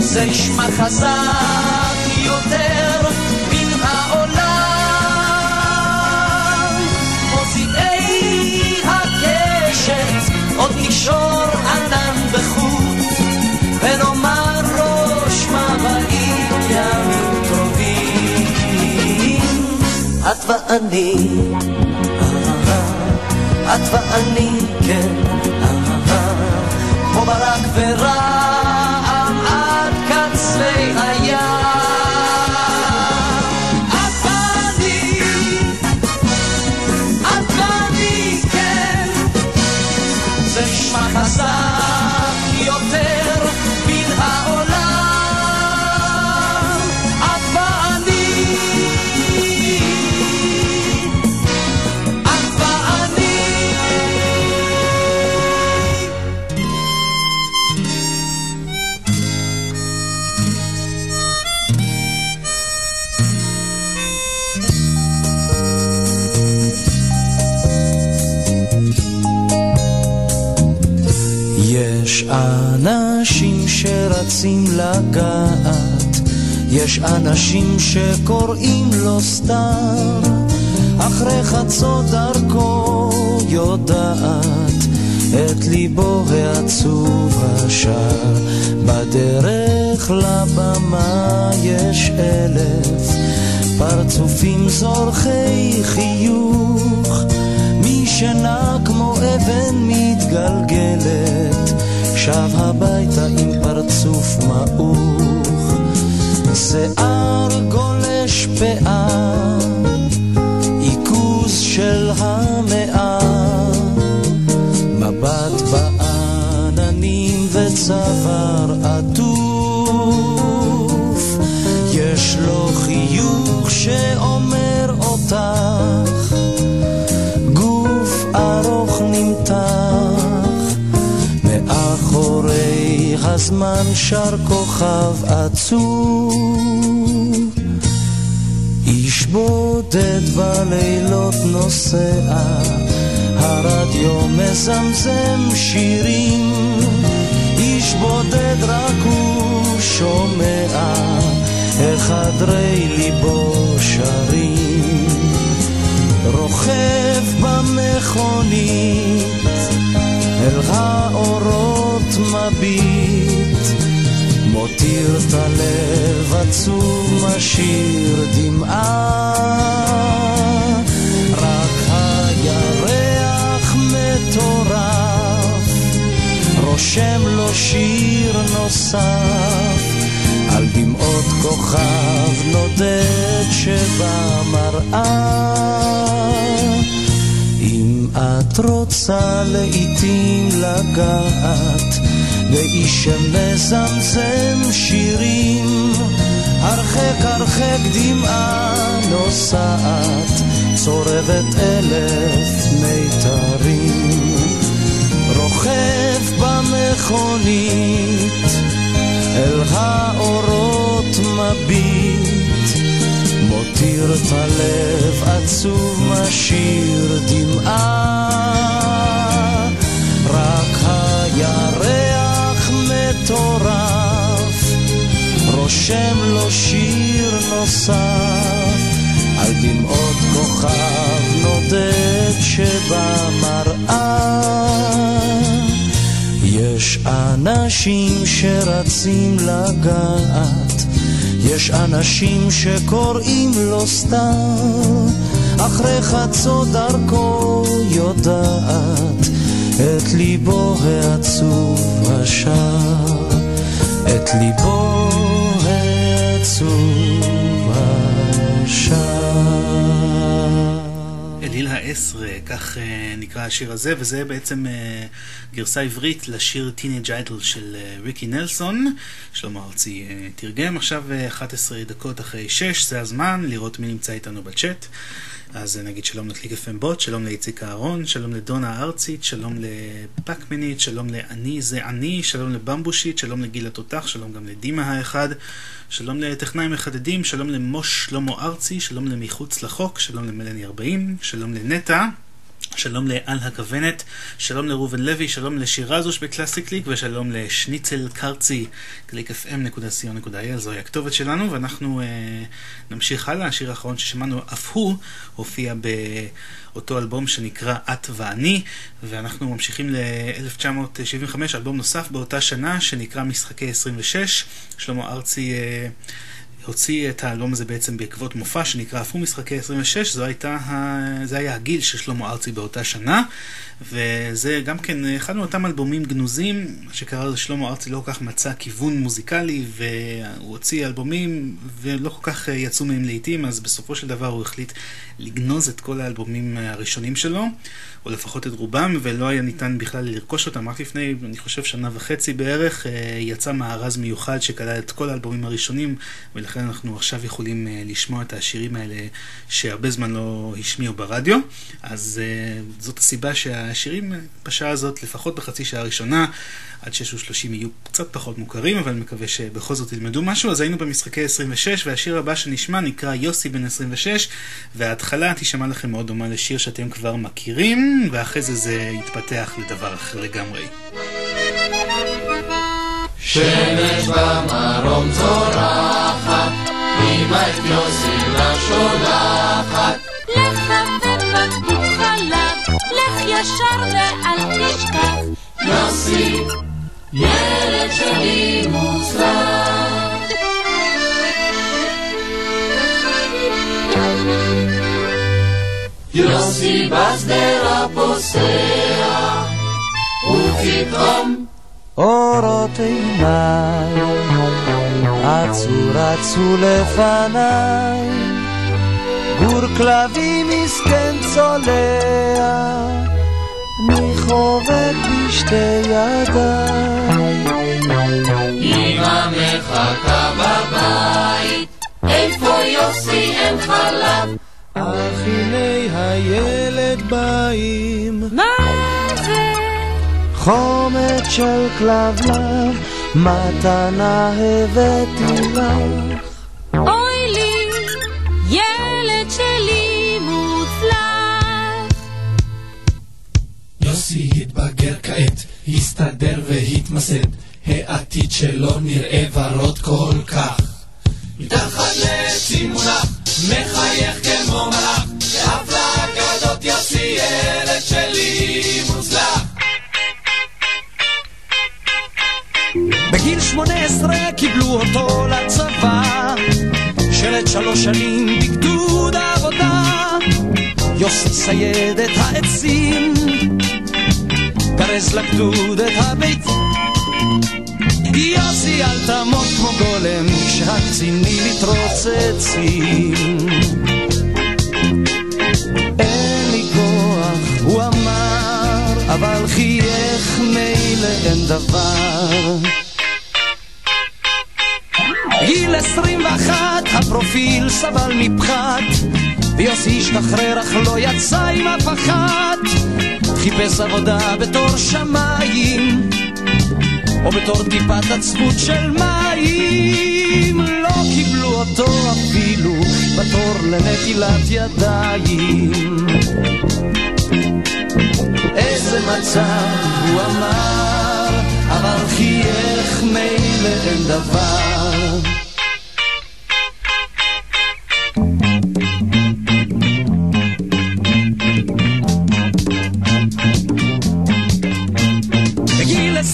זה נשמע חזק מישור ענן בחוט, ונאמר ראש מבעים ימים טובים. את ואני, את ואני, כן, כמו ברק ורק. יש אנשים שרצים לגעת, יש אנשים שקוראים לו סתר, אחרי חצות דרכו יודעת את ליבו העצוב השר. בדרך לבמה יש אלף פרצופים זורחי חיוך, מי שנע כמו אבן מתגלגלת, שב הביתה עם פרצוף מעוך. שיער גולש פאה, עיכוז של המאה, מבט בעננים וצוואר הזמן שר כוכב עצוב. איש בודד בלילות נוסע, הרדיו מזמזם שירים, איש בודד רק הוא שומע, איך חדרי ליבו שרים. רוכב במכונית, אל האורות מביט, מותיר את הלב עצוב, משאיר דמעה. רק הירח מטורף, רושם לו שיר נוסף, על דמעות כוכב נודד שבמראה. את רוצה לעתים לגעת באיש שמזמזם שירים, הרחק הרחק דמעה נוסעת, צורבת אלף מיתרים. רוכב במכונית, אל האורות מביט, מותיר את הלב עצוב, משאיר דמעה. רק הירח מטורף, רושם לו שיר נוסף, על דמעות כוכב נודד שבמראה. יש אנשים שרצים לגעת, יש אנשים שקוראים לו סתם, אחרי חצות דרכו יודעת את ליבו העצוב השר, את ליבו 14, אה, כך uh, נקרא השיר הזה, וזה בעצם uh, גרסה עברית לשיר Teenage Idol של ריקי נלסון, שלמה ארצי uh, תרגם. עכשיו uh, 11 דקות אחרי 6, זה הזמן לראות מי נמצא איתנו בצ'אט. אז נגיד שלום לקליק FM בוט, שלום לאיציק אהרון, שלום לדונה הארצית, שלום לפקמנית, שלום לאני זה אני, שלום לבמבושית, שלום לגיל התותח, שלום גם לדימה האחד, שלום לטכנאים מחדדים, שלום למוש שלמה ארצי, שלום למחוץ לחוק, שלום למלני 40, שלום לנטע. שלום לעל הכוונת, שלום לראובן לוי, שלום לשירזוש בקלאסיק קליק ושלום לשניצל קרצי, clickfm.co.il, זוהי הכתובת שלנו ואנחנו אה, נמשיך הלאה, השיר האחרון ששמענו אף הוא הופיע באותו אלבום שנקרא את ואני ואנחנו ממשיכים ל-1975, אלבום נוסף באותה שנה שנקרא משחקי 26, שלמה ארצי אה, הוציא את האלבום הזה בעצם בעקבות מופע שנקרא עפו משחקי 26, זו הייתה, זה היה הגיל של שלמה ארצי באותה שנה. וזה גם כן אחד מאותם אלבומים גנוזים, מה שקרה זה שלמה ארצי לא כל כך מצא כיוון מוזיקלי, והוא הוציא אלבומים ולא כל כך יצאו מהם לעיתים, אז בסופו של דבר הוא החליט לגנוז את כל האלבומים הראשונים שלו, או לפחות את רובם, ולא היה ניתן בכלל לרכוש אותם. רק לפני, אני חושב, שנה וחצי בערך, יצא מארז מיוחד שכלל את כל האלבומים הראשונים, ולכן אנחנו עכשיו יכולים לשמוע את השירים האלה שהרבה זמן לא השמיעו ברדיו. אז זאת הסיבה שה... השירים בשעה הזאת, לפחות בחצי שעה הראשונה, עד 6:30 יהיו קצת פחות מוכרים, אבל מקווה שבכל זאת תלמדו משהו. אז היינו במשחקי 26, והשיר הבא שנשמע נקרא יוסי בן 26, וההתחלה תישמע לכם מאוד דומה לשיר שאתם כבר מכירים, ואחרי זה זה יתפתח לדבר אחר לגמרי. שמש במרום זורחת, אמא את יוסי לה שולחת. בקבוק חלב, לך ישר ואל תשכח. יוסי, ילד שלי מוצלח. יוסי בשדרה פוסע, ופתאום אורות עיניי אצו רצו לפניי גור כלבים מסכן צולע אני חובק בשתי ידיי אמא מחכה בבית, איפה יוסי אין חלב? אך הנה הילד באים מה זה? חומץ של כלבלב, מתנה הבאתי לך. יוסי התבגר כעת, הסתדר והתמסד, העתיד שלו נראה ורוד כל כך. מתחת לעצים מונח, מחייך כמו מלאך, ואף לאגדות יוסי ילד שלי מוצלח. בגיל שמונה עשרה קיבלו אותו לצבא, שלט שלוש שנים בגדוד העבודה. יוסי סייד את העצים, גרז לגדוד את הבית. יוסי אל תעמוד כמו גולם, כשהקצינים מתרוצצים. אין לי כוח, הוא אמר, אבל חייך מילא אין דבר. גיל עשרים ואחת, הפרופיל סבל מפחת, ויוסי השתחרר אך לא יצא עם אף אחת. חיפש עבודה בתור שמיים, או בתור טיפת עצבות של מים. לא קיבלו אותו אפילו בתור לנטילת ידיים. איזה מצב הוא אמר, אבל חייך מילא אין דבר.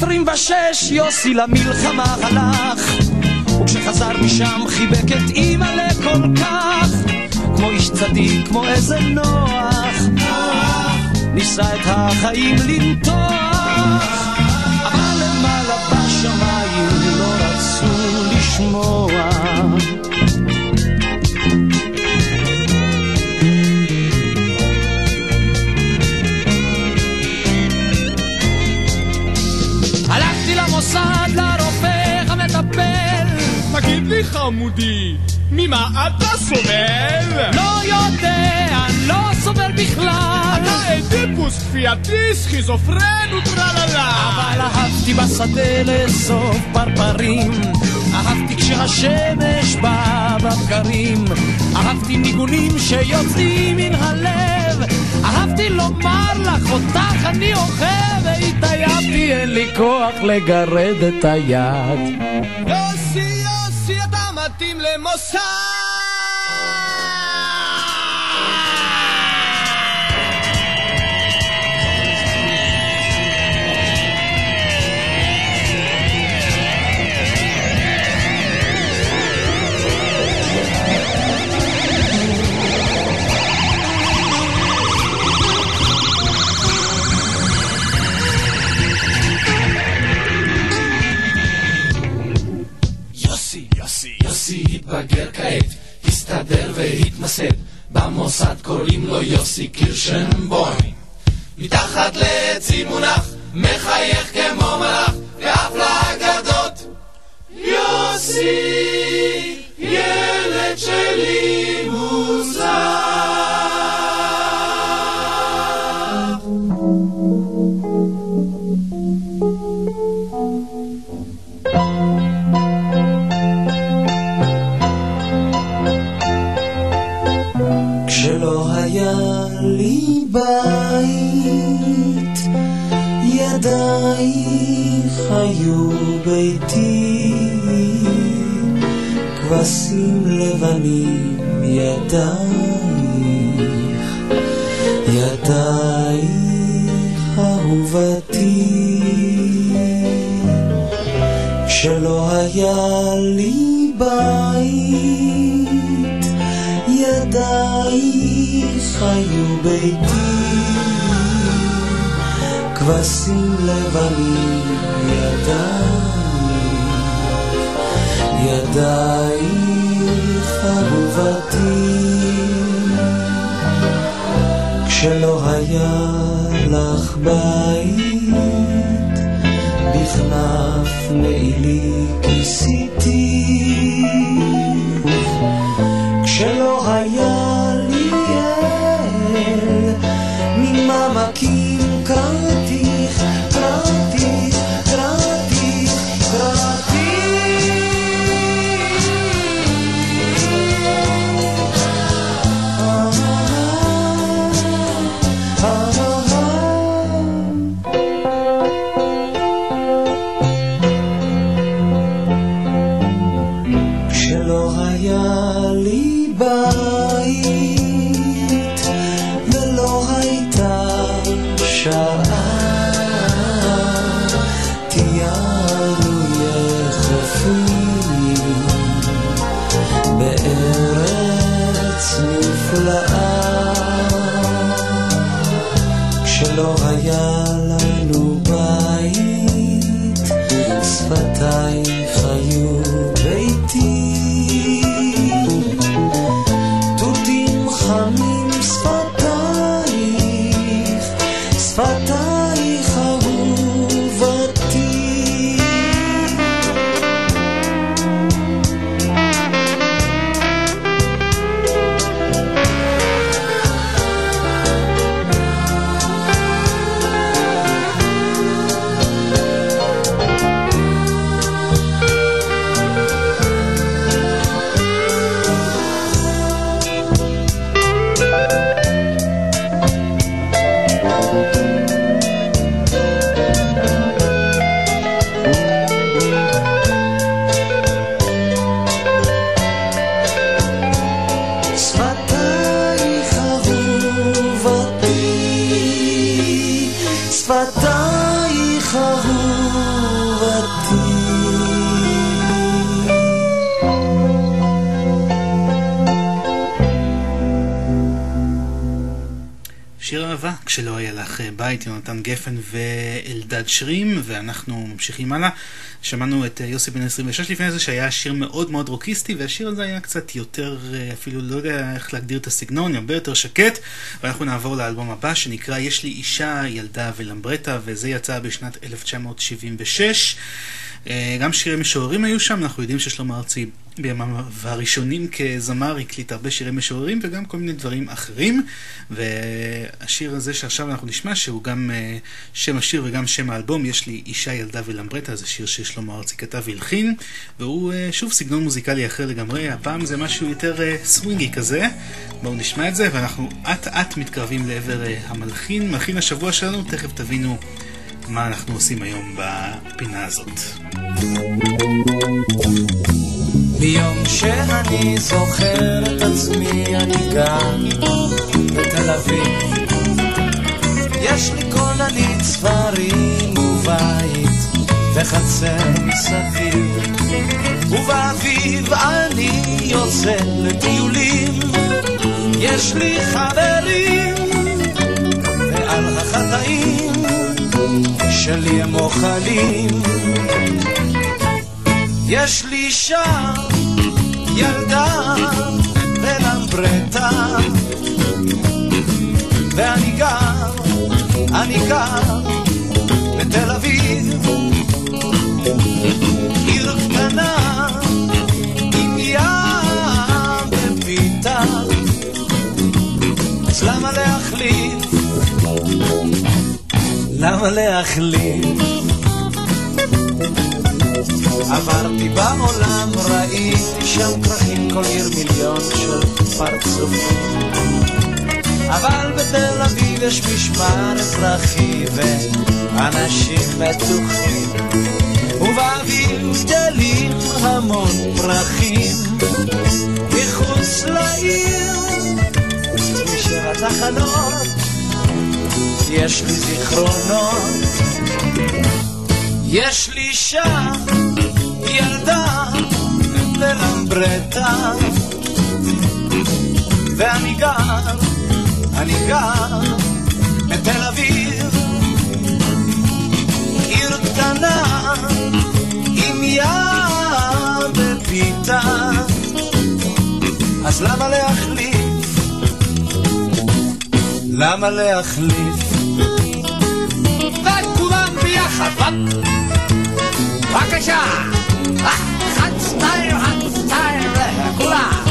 26 יוסי למלחמה הלך. וכשחזר משם חיבק את אימא לכל כך. כמו איש צדיק, כמו איזה נוח. ניסה את החיים למתוח אבל למעלה בשמיים לא רצו לשמוע חמודי, ממה אתה סובל? לא יודע, לא סובל בכלל. אתה אדיפוס כפייתי, סכיזופרן וטרללה. אבל אהבתי בשדה לאסוף פרפרים. אהבתי כשהשמש באה בבקרים אהבתי ניגונים שיוצאים מן הלב. אהבתי לומר לך אותך אני אוהב והתעייפתי אין לי כוח לגרד את היד. אתה מתאים למוסד מתבגר כעת, הסתדר והתמסד, במוסד קוראים לו יוסי קירשנבוים. מתחת לעצי מונח, מחייך כמו מלאך, ואף לאגדות. יוסי, ילד שלי מוזר. בית, ידייך היו ביתי, כבשים לבנים ידייך, ידייך אהובתי, כשלא היה לי בית, ידייך היו ביתי. כבשים לבנים ידייך, ידייך אהובתי, כשלא היה לך בית, בכנף מעילי כיסיתי, ואלדד שרים, ואנחנו ממשיכים הלאה. שמענו את יוסי בן 26 לפני זה, שהיה שיר מאוד מאוד רוקיסטי, והשיר הזה היה קצת יותר, אפילו לא יודע איך להגדיר את הסגנון, הרבה יותר שקט. ואנחנו נעבור לאלבום הבא, שנקרא יש לי אישה, ילדה ולמברטה, וזה יצא בשנת 1976. גם שירי משוררים היו שם, אנחנו יודעים ששלמה ארצי בימיו הראשונים כזמר הקליט הרבה שירי משוררים וגם כל מיני דברים אחרים. והשיר הזה שעכשיו אנחנו נשמע שהוא גם שם השיר וגם שם האלבום יש לי אישה ילדה ולמברטה זה שיר ששלמה ארצי כתב והלחין והוא שוב סגנון מוזיקלי אחר לגמרי. הפעם זה משהו יותר סווינגי כזה. בואו נשמע את זה ואנחנו אט אט מתקרבים לעבר המלחין. מלחין השבוע שלנו תכף תבינו מה אנחנו עושים היום בפינה הזאת. ביום שאני זוכר את עצמי אני כאן בתל אביב. יש לי כוננית ספרים ובית וחצר מסביב. ובאביב אני יוצא לטיולים. יש לי חברים ועל החטאים שלי הם אוכלים יש לי אישה, ילדה ולמברטה ברטה ואני גר, אני גר בתל אביב עיר קטנה עם ים ופיתה אז למה להחליף? למה להחליף? עברתי בעולם, ראיתי שם כרכים, כל עיר מיליון של פרצופים. אבל בתל אביב יש משמר אזרחי ואנשים בטוחים. ובאוויר גדלים המון פרחים מחוץ לעיר, משבע תחנות יש לי זיכרונות. יש לי שם ילדה בלמברטה ואני גר, אני גר בתל אביב עיר קטנה עם ים בפיתה אז למה להחליף? למה להחליף? וכולם ביחד, בבקשה! אחד, שתיים, כולם!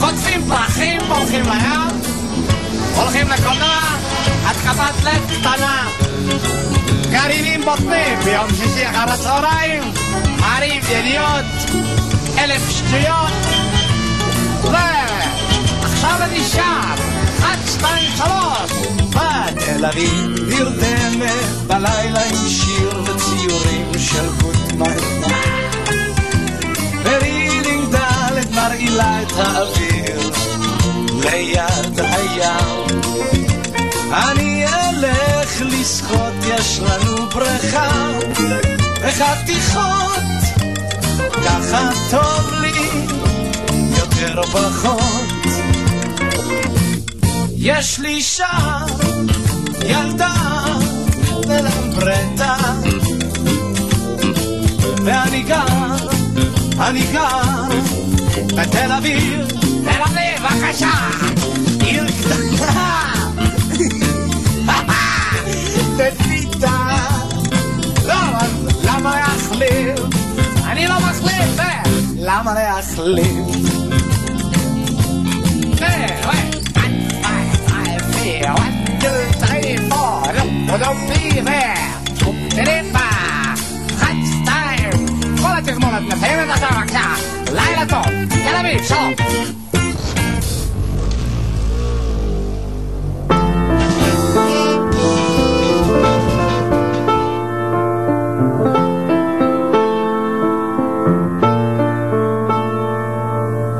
קוטפים פרחים, הולכים לים, הולכים לקולנוע, התקפת לב קטנה. גרעינים בוטנים ביום שישי אחר הצהריים, מעריב ידיעות, אלף שטויות, ועכשיו אני שר, אחד, שתיים, שלוש, בתל אביב נרדמת בלילה עם שיר וציורים של גוטמן. מרעילה את האוויר ליד הים. אני אלך לשחות, יש לנו בריכה וחתיכות, ככה טוב לי יותר או פחות. יש לי שם ילדה בלמברטה ואני גר, אני גר בתל אביב תל אביב, בבקשה! עיר קטנה בפיתה לא, למה להחליף? אני לא מחליף, אה? למה להחליף? אה, אה, כל התזמורת מסיימת עכשיו בבקשה. לילה טוב, תל אביב, שלום.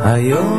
היום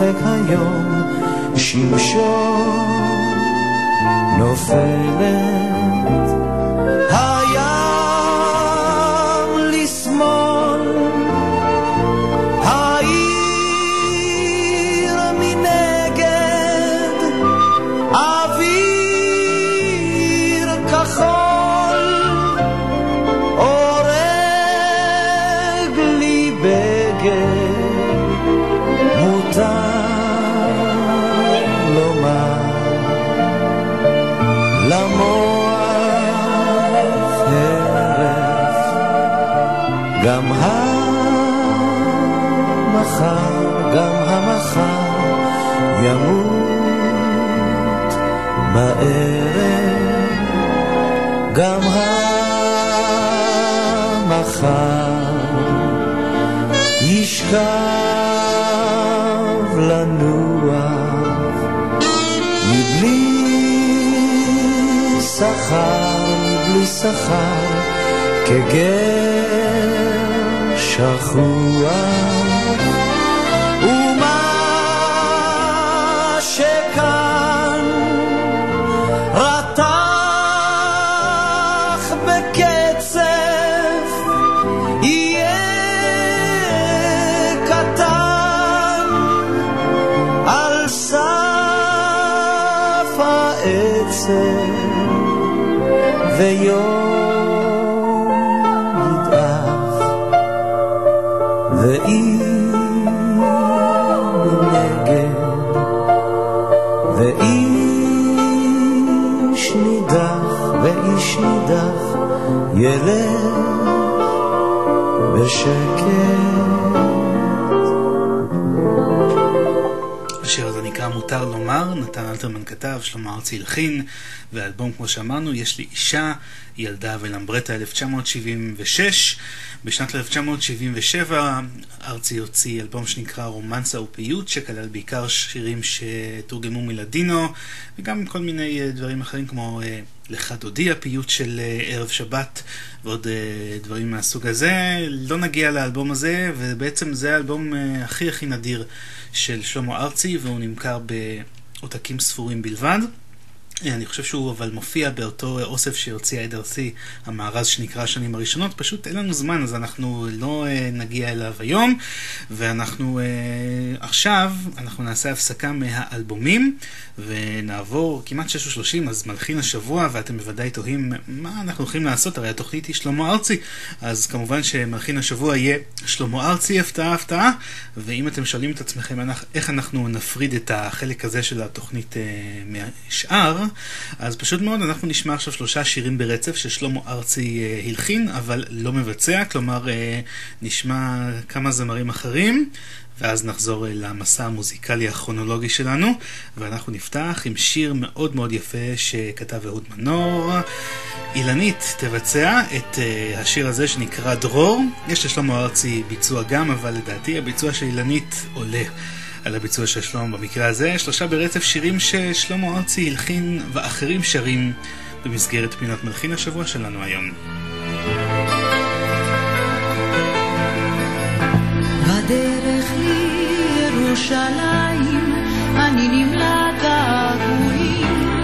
מחק היום, שמשון נופלת. המחר, גם המחר ימות בערב, גם המחר ישכב לנוח מבלי שכר, מבלי שכר כגר שכוח השיר הזה נקרא מותר לומר, נתן אלתרמן כתב, שלמה ארצי הלחין, והאלבום כמו שאמרנו, יש לי אישה, ילדה ולמברטה 1976. בשנת 1977 ארצי הוציא אלבום שנקרא רומנסה ופיוט, שכלל בעיקר שירים שתורגמו מלדינו, וגם כל מיני אה, דברים אחרים כמו אה, לך דודי, הפיוט של אה, ערב שבת ועוד דברים מהסוג הזה. לא נגיע לאלבום הזה, ובעצם זה האלבום הכי הכי נדיר של שלמה ארצי, והוא נמכר בעותקים ספורים בלבד. אני חושב שהוא אבל מופיע באותו אוסף שהוציאה עד ארצי, המארז שנקרא השנים הראשונות, פשוט אין לנו זמן אז אנחנו לא uh, נגיע אליו היום, ואנחנו uh, עכשיו, אנחנו נעשה הפסקה מהאלבומים, ונעבור כמעט 6.30, אז מלחין השבוע, ואתם בוודאי תוהים מה אנחנו הולכים לעשות, הרי התוכנית היא שלמה ארצי, אז כמובן שמלחין השבוע יהיה שלמה ארצי, הפתעה הפתעה, ואם אתם שואלים את עצמכם איך אנחנו נפריד את החלק הזה של התוכנית uh, מהשאר, אז פשוט מאוד אנחנו נשמע עכשיו שלושה שירים ברצף ששלמה ארצי אה, הלחין, אבל לא מבצע, כלומר אה, נשמע כמה זמרים אחרים. ואז נחזור אה, למסע המוזיקלי הכרונולוגי שלנו, ואנחנו נפתח עם שיר מאוד מאוד יפה שכתב אהוד מנור. אילנית תבצע את uh, השיר הזה שנקרא דרור. יש לשלמה ארצי ביצוע גם, אבל לדעתי הביצוע של אילנית עולה. על הביצוע של שלמה במקרה הזה. שלושה ברצף שירים ששלמה ארצי הלחין ואחרים שרים במסגרת פינת מלחין השבוע שלנו היום. בדרך לירושלים אני נמלא געגועים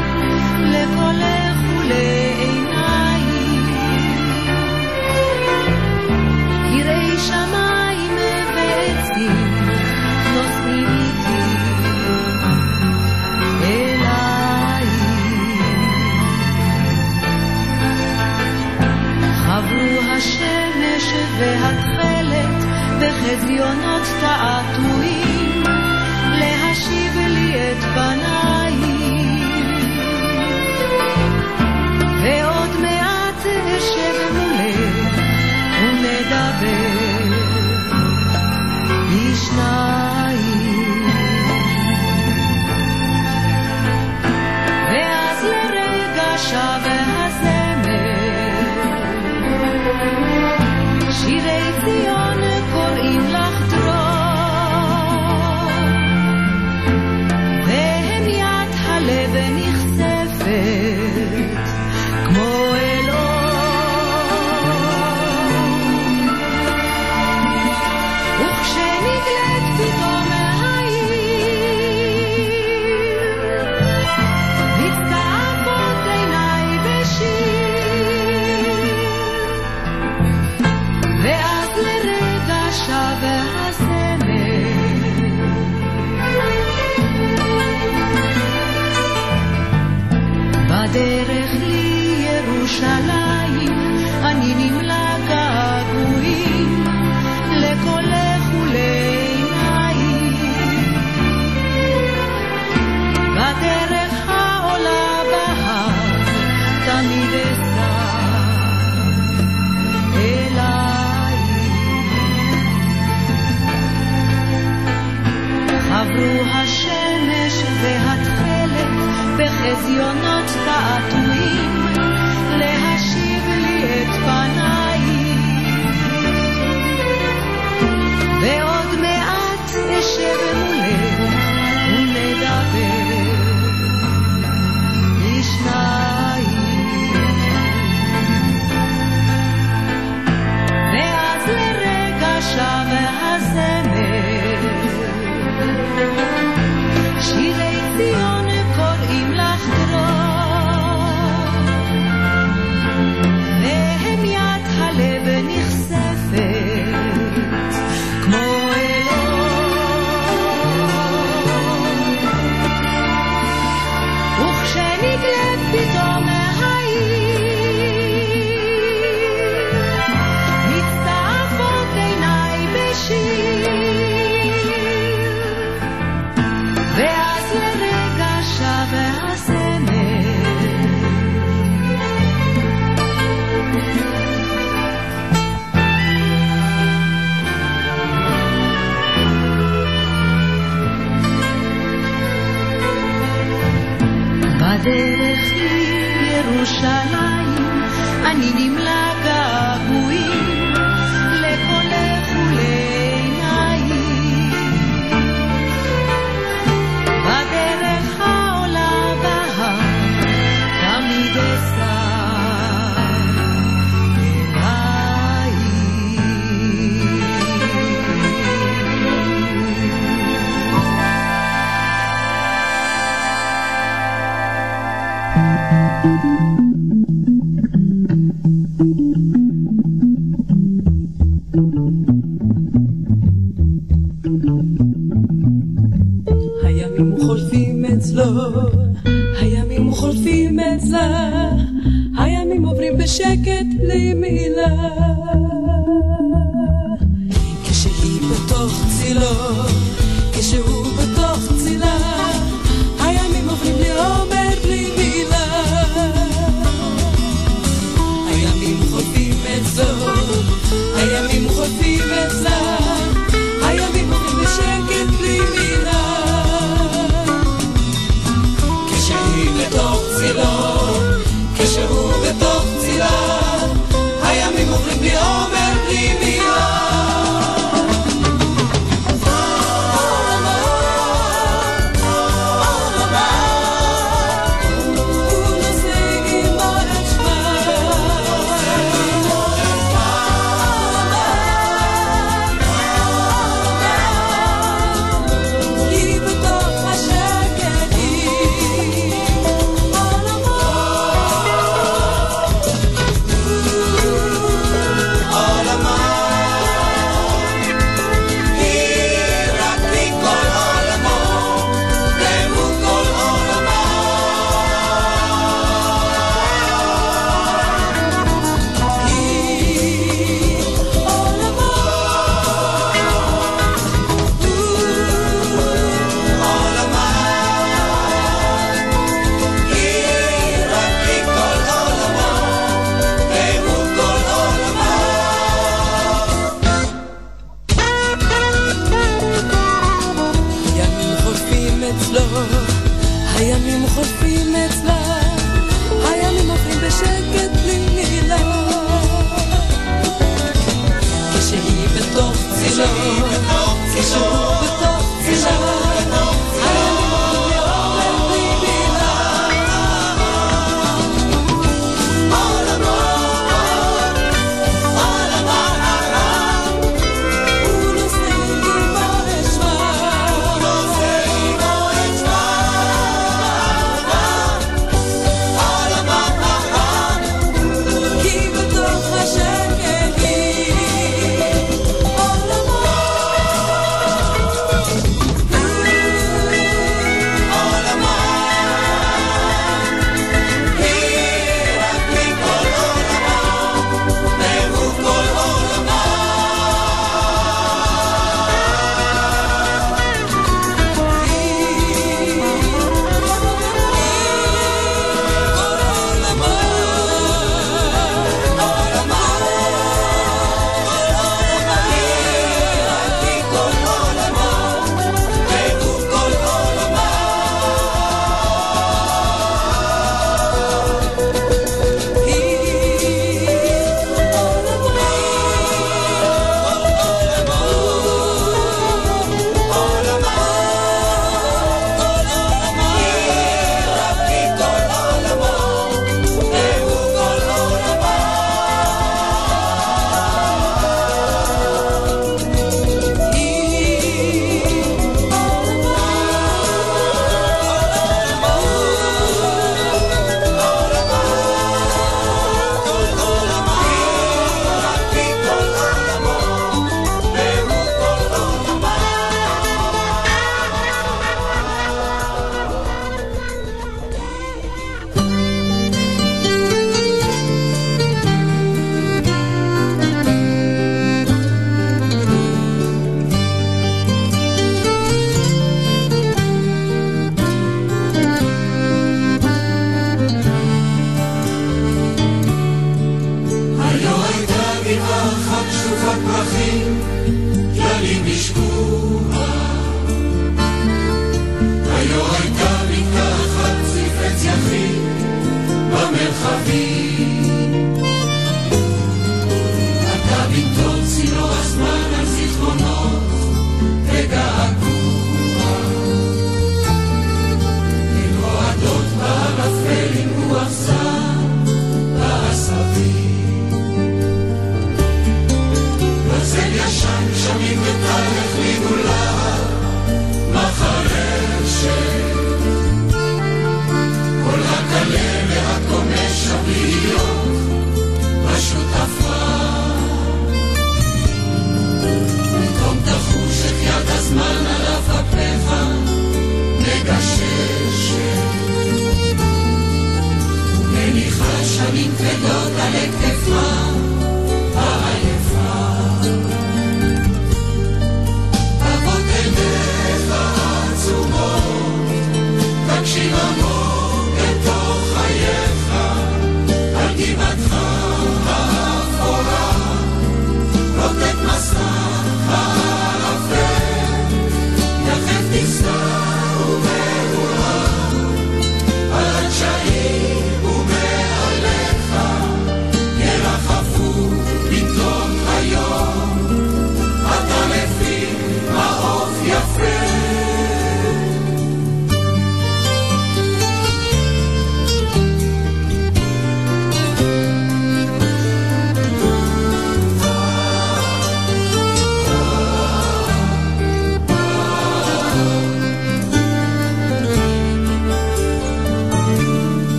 לקולך ולעיניים והתכלת בחזיונות תעתועים לירושלים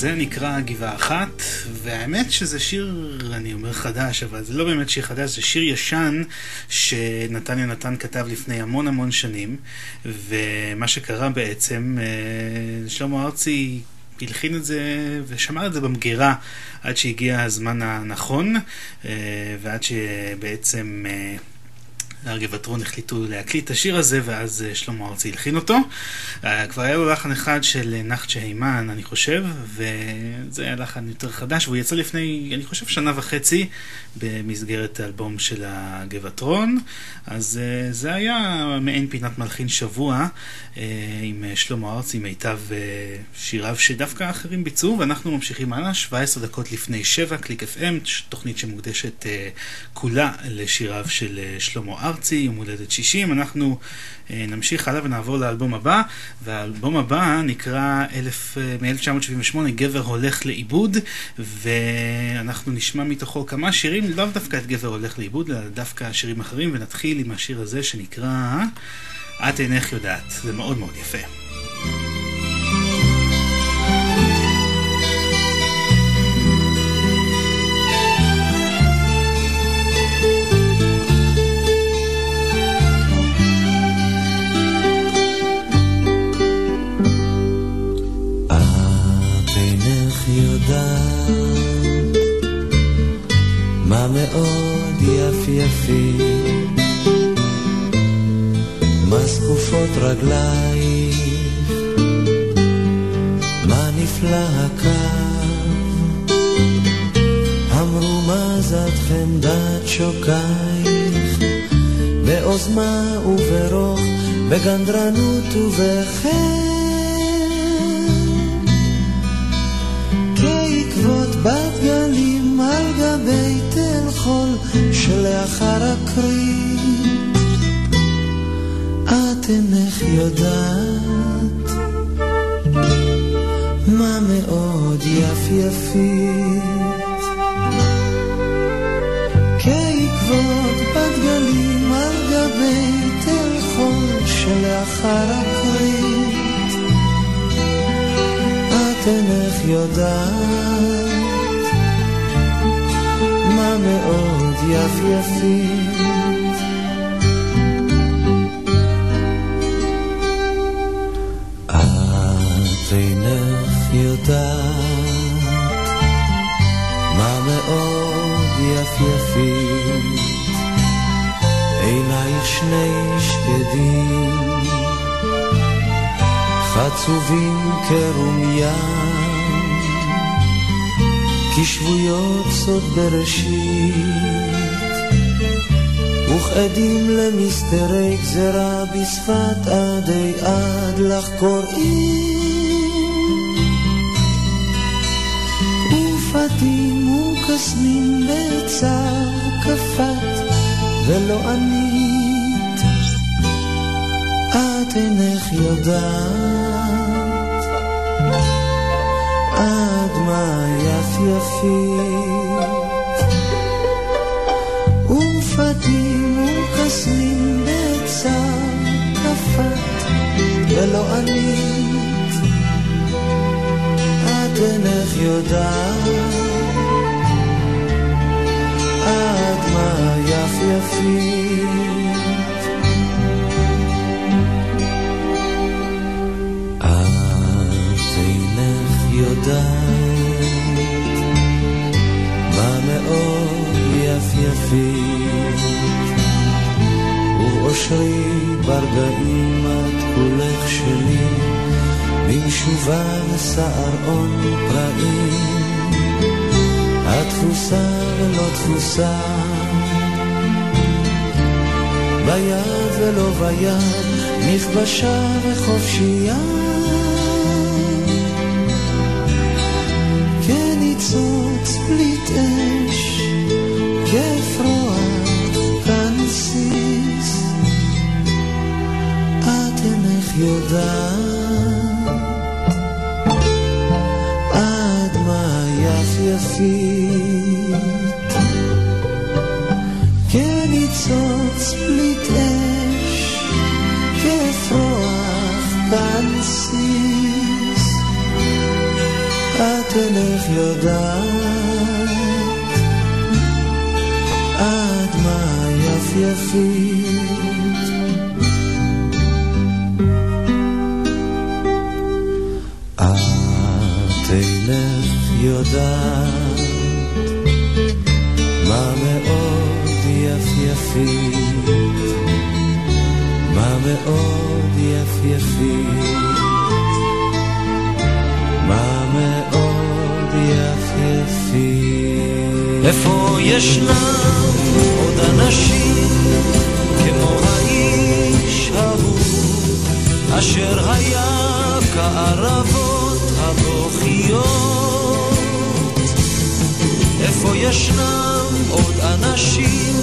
הזה נקרא גבעה אחת, והאמת שזה שיר, אני אומר חדש, אבל זה לא באמת שיר חדש, זה שיר ישן שנתן יונתן כתב לפני המון המון שנים, ומה שקרה בעצם, אה, שלמה ארצי הלחין את זה ושמר את זה במגירה עד שהגיע הזמן הנכון, אה, ועד שבעצם... אה, הרגבטרון החליטו להקליט את השיר הזה, ואז אה, שלמה ארצי הלחין אותו. אה, כבר היה לו לחן אחד של אה, נחצ'ה הימן, אני חושב, וזה היה לחן יותר חדש, והוא יצא לפני, אני חושב, שנה וחצי, במסגרת האלבום של הגבעטרון. אז זה היה מעין פינת מלחין שבוע, עם שלמה ארצי, מיטב שיריו שדווקא אחרים ביצעו, ואנחנו ממשיכים הלאה, 17 דקות לפני 7, קליק FM, תוכנית שמוקדשת כולה לשיריו של שלמה ארצי, יום הולדת 60. אנחנו אה, נמשיך הלאה ונעבור לאלבום הבא, והאלבום הבא נקרא אה, מ-1978, גבר הולך לאיבוד, ואנחנו נשמע מתוכו כמה שירים, לאו דווקא את גבר הולך לאיבוד, אלא דווקא שירים אחרים, ונתחיל עם השיר הזה שנקרא את אינך יודעת. זה מאוד מאוד יפה. יפייפי מה זקופות רגלייך מה נפלא הקו המרומזת חמדת שוקייך? בעוזמה וברוך בגנדרנות ובחן עקבות בת גלים ים על גבי תל חול שלאחר הקרית. את אינך יודעת מה מאוד יפייפית כעקבות בדגלים על גבי תל חול שלאחר הקרית. את אינך יודעת מאוד יפייפית. את אינך יודעת מה מאוד יפייפית עינייך שני שקדים חצובים כרומיה כשבויות סוד בראשית. וכעדים למסתרי גזרה בשפת עדי עד לך קוראים. ופתים וקסמים בצר כפת ולא ענית. את אינך יודעת. עד מה יפייפית ופתים וקסמים בצר כפת ולא ענית את אינך יודעת עד מה יפייפית יפייפית ובאושרי ברגעים את כולך שלי במשובה ושערון פראים את תפוסה ולא תפוסה. ביד ולא ביד נכבשה וחופשייה כניצוץ פליט אש יודעת עד מה יפייפית כניצוץ פליט אש כפרוח כנסיס את אינך יודעת עד מה יפייפית יודעת מה מאוד יפייפית? מה מאוד יפייפית? מה מאוד יפייפית? איפה ישנם עוד אנשים כמו האיש ההוא אשר היה כערבות הבוכיות איפה ישנם עוד אנשים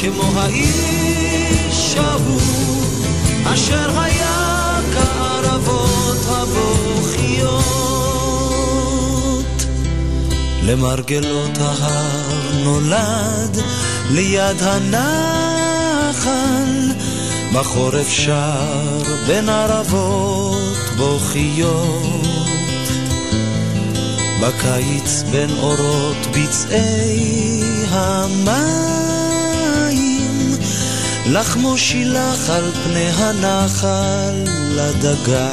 כמו האיש ההוא אשר היה כערבות הבוכיות? למרגלות ההר נולד ליד הנחל בחורף שר בין ערבות בוכיות בקיץ בין אורות בצעי המים. לחמו שילח על פני הנחל לדגה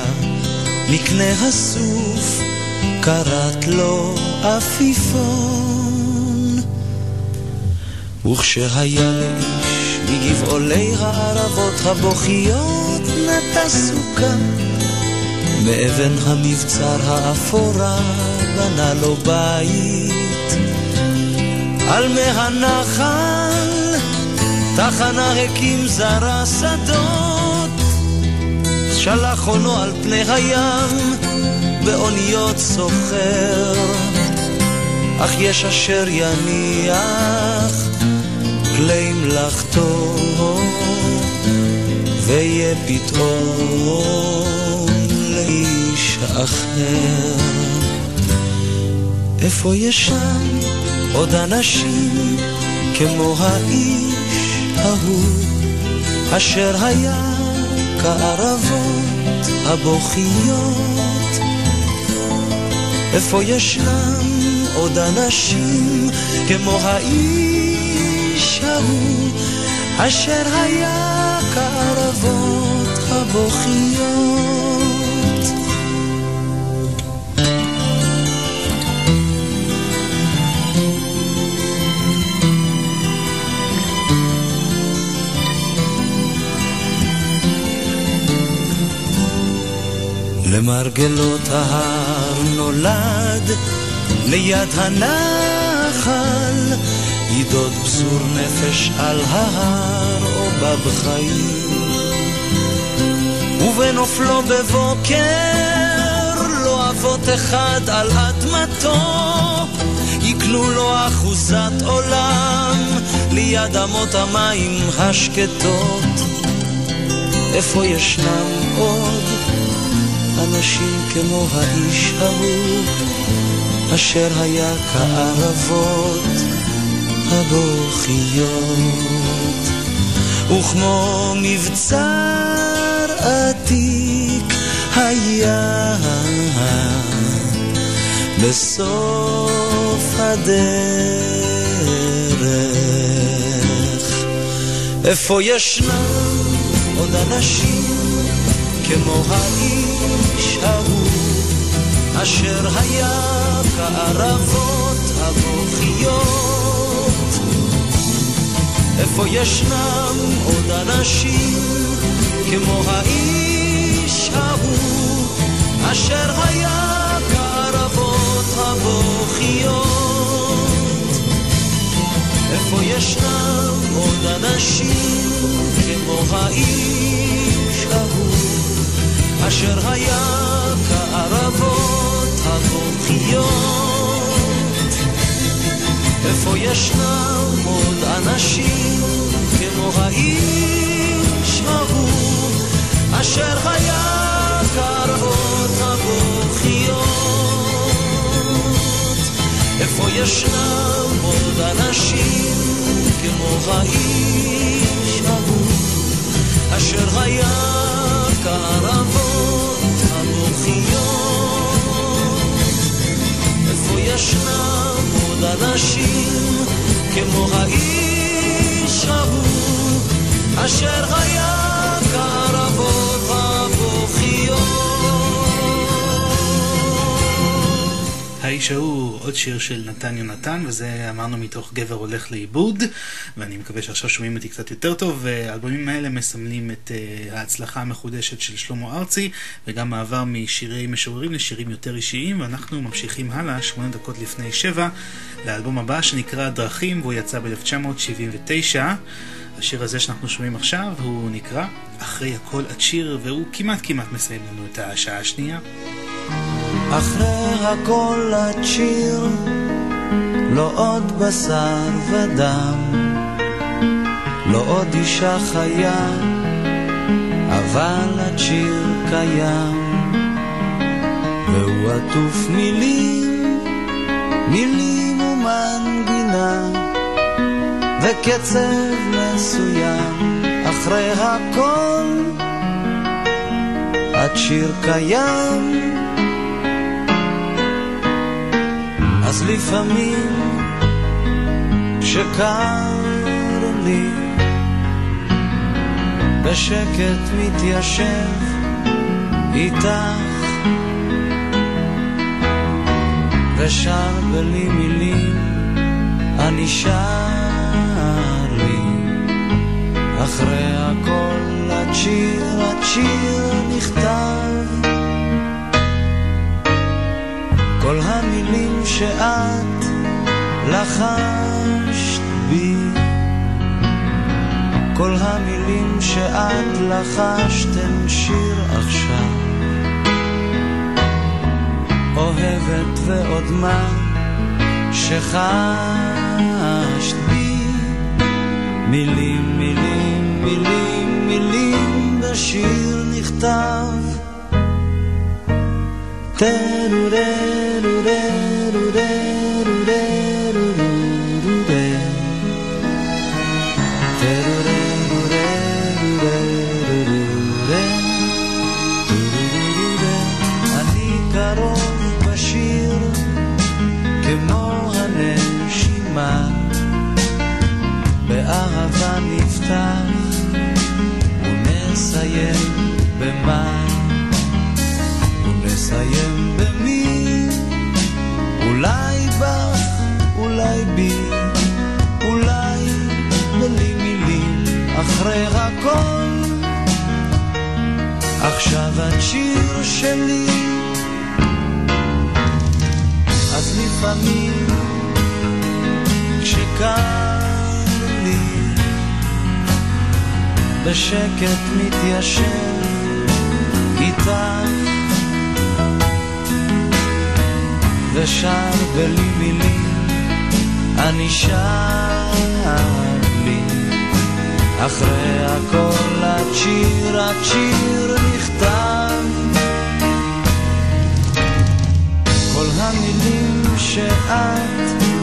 מקנה הסוף קראת לו עפיפון. וכשהיה לאיש מגבעולי הערבות הבוכיות נטע סוכה מאבן המבצר האפורה בנה לו בית. על מי הנחל תחנה הקים זרע שדות. שלח עונו על פני הים באוניות סוחר. אך יש אשר יניח כלי מלאכתו. ויהיה פתאום לאיש אחר איפה ישן עוד אנשים כמו האיש ההוא אשר היה כערבות הבוכיות? איפה ישנם עוד אנשים כמו האיש ההוא אשר היה כערבות הבוכיות? למרגלות ההר נולד, ליד הנחל, ידוד פזור נפש על ההר או בבחיים. ובנופלו בבוקר, לא אבות אחד על אדמתו, יקנו לו אחוזת עולם, ליד אמות המים השקטות. איפה ישנם עוד אנשים כמו האיש ההוא, אשר היה כערבות הבוכיות. וכמו מבצר עתיק היה בסוף הדרך. איפה ישנם עוד אנשים כמו האיש ההוא, אשר היה כערבות הבוכיות. איפה ישנם עוד אנשים כמו האיש ההוא, אשר היה כערבות הבוכיות? איפה ישנם עוד אנשים כמו האיש? אשר היה כערבות הבוכיות. איפה ישנם עוד אנשים כמו האיש ההוא, אשר היה כערבות הבוכיות. איפה ישנם עוד אנשים כמו האיש ההוא, אשר היה כערבות הבוכיות. איפה ישנם עוד אנשים כמו האיש ההוא, אשר היה כערבות הבוכיות. האיש ההוא, עוד שיר של נתן יונתן, וזה אמרנו מתוך גבר הולך לאיבוד, ואני מקווה שעכשיו שומעים אותי קצת יותר טוב. האלבומים האלה מסמלים את uh, ההצלחה המחודשת של שלמה ארצי, וגם מעבר משירי משוררים לשירים יותר אישיים, ואנחנו ממשיכים הלאה, שמונה דקות לפני שבע, לאלבום הבא שנקרא דרכים, והוא יצא ב-1979. השיר הזה שאנחנו שומעים עכשיו, הוא נקרא אחרי הכל עד שיר, והוא כמעט כמעט מסיים לנו את השעה השנייה. אחרי הכל את שיר, לא עוד בשר ודם, לא עוד אישה חיה, אבל שיר קיים, והוא עטוף מילים, מילים ומנגינה, וקצב מסוים, אחרי הכל שיר קיים. אז לפעמים שקר לי בשקט מתיישב איתך. ושר בלי מילים אני שר לי. אחרי הכל את שיר, את שיר נכתב. כל המילים שאת לחשת בי, כל המילים שאת לחשת הן שיר עכשיו. אוהבת ועוד מה שחשת בי, מילים, מילים, מילים, מילים בשיר נכתב. נסיים במה? ונסיים במי? אולי בך, אולי בי, אולי בלי מילים אחרי הכל. עכשיו השיר שלי, אז לפעמים כשקר בשקט מתיישב איתך. ושר בלי מילים אני שר לי. אחרי הכל השיר השיר נכתב כל המילים שאת בי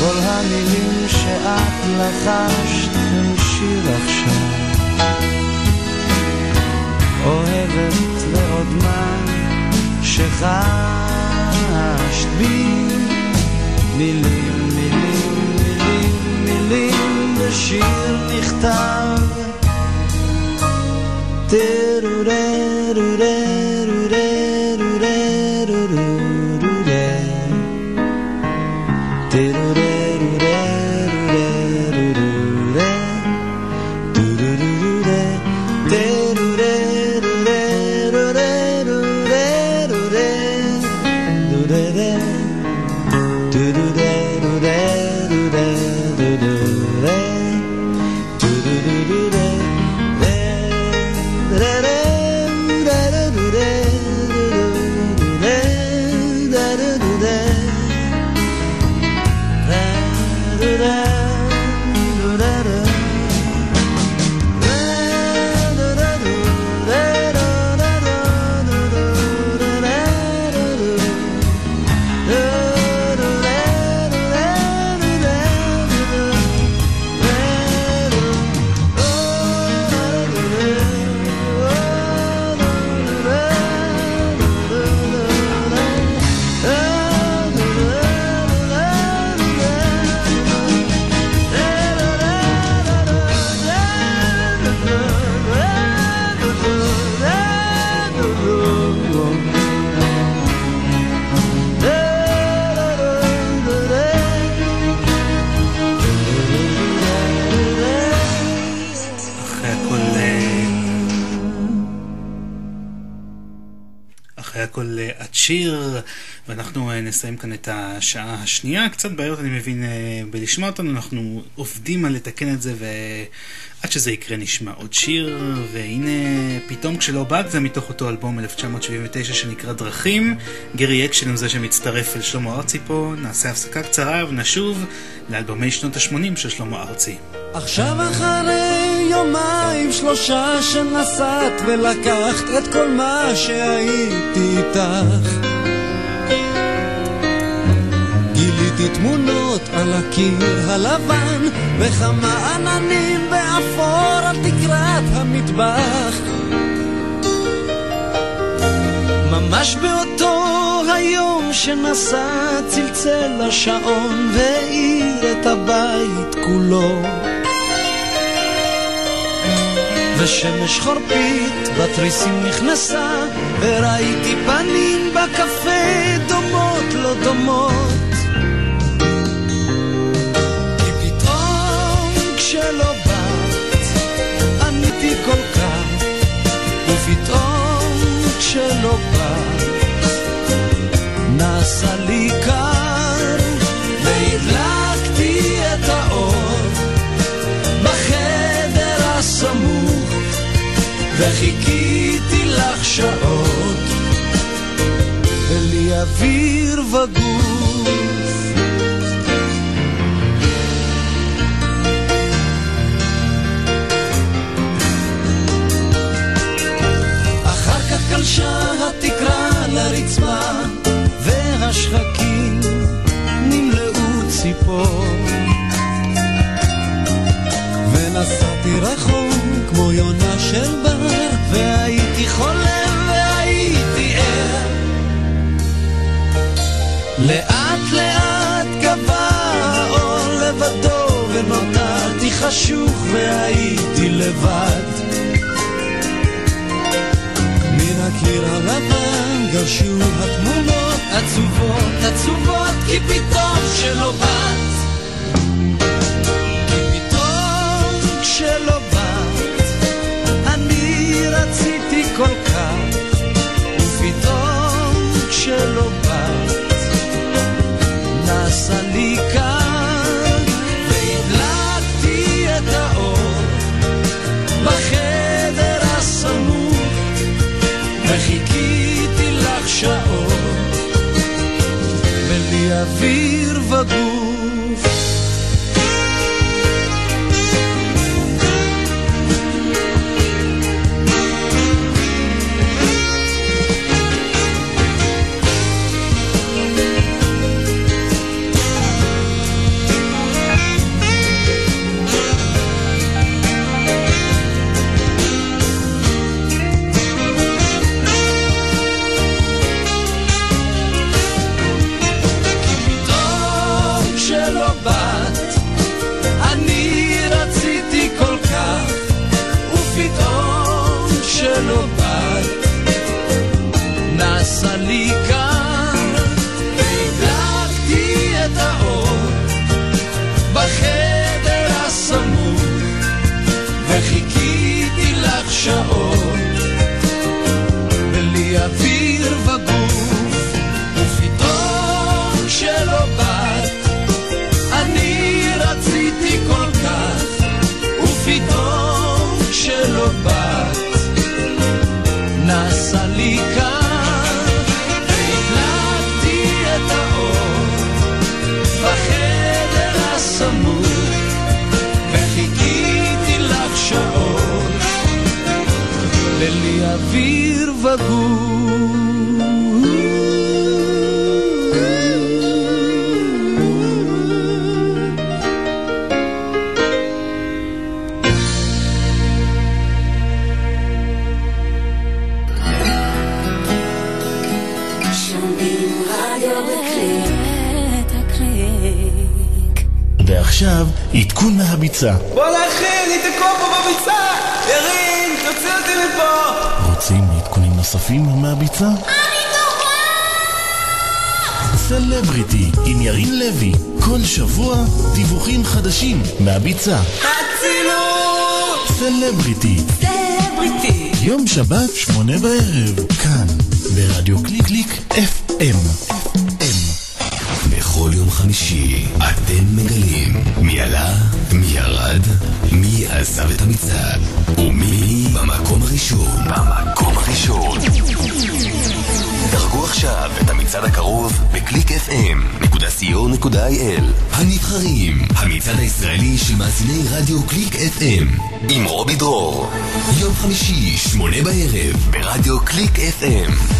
כל המילים שאת לחשת הם שיר עכשיו. אוהבת ועוד מה שחשת בי. מילים, מילים, מילים, מילים בשיר נכתב. אחרי נסיים כאן את השעה השנייה. קצת בעיות אני מבין אה, בלשמוע אותנו, אנחנו עובדים על לתקן את זה, ועד שזה יקרה נשמע עוד שיר, והנה פתאום כשלא באת זה מתוך אותו אלבום 1979 שנקרא דרכים. גרי אקשטיין הוא זה שמצטרף אל שלמה ארצי פה, נעשה הפסקה קצרה ונשוב לאלבומי שנות ה-80 של שלמה ארצי. עכשיו אחרי יומיים שלושה שנסעת ולקחת את כל מה שהייתי איתך גיליתי תמונות על הקיר הלבן וכמה עננים באפור על תקרת המטבח. ממש באותו היום שנסע צלצל השעון והאיר את הבית כולו. ושמש חורפית בתריסים נכנסה וראיתי פנים בקפה דומות לא דומות כשלא באת עניתי כל כך ופתאום כשלא באת נעשה לי קר והדלקתי את האור בחדר הסמוך וחיכיתי לך שעות בלי אוויר וגוף גלשה התקרה לרצפה והשחקים נמלאו ציפור. ונסעתי רחוק כמו יונה של בר והייתי חולם והייתי ער. לאט לאט גבה האור לבדו ונותרתי חשוך והייתי לבד מן הקיר הלבן גרשו התמונות עצובות עצובות כי פתאום שלא באת vírvado בקליק. ועכשיו, עדכון מהביצה. בואנה אחי, אני תקוע פה בביצה! ירין, תוציא אותי מפה! מהביצה? סלבריטי עם ירין לוי, כל שבוע דיווחים חדשים מהביצה. הצילו! סלבריטי, סלבריטי. יום שבת, שמונה בערב, כאן, ברדיו קליק קליק FM. בכל יום חמישי אתם מגלים מי עלה, מי ירד, מי עזב את המצעד ומי במקום הראשון. במקום הראשון. דרגו עכשיו את המצעד הקרוב בקליק fm.co.il הנבחרים, המצעד הישראלי של מאזיני רדיו קליק FM עם רובי דרור. יום חמישי, שמונה בערב ברדיו קליק FM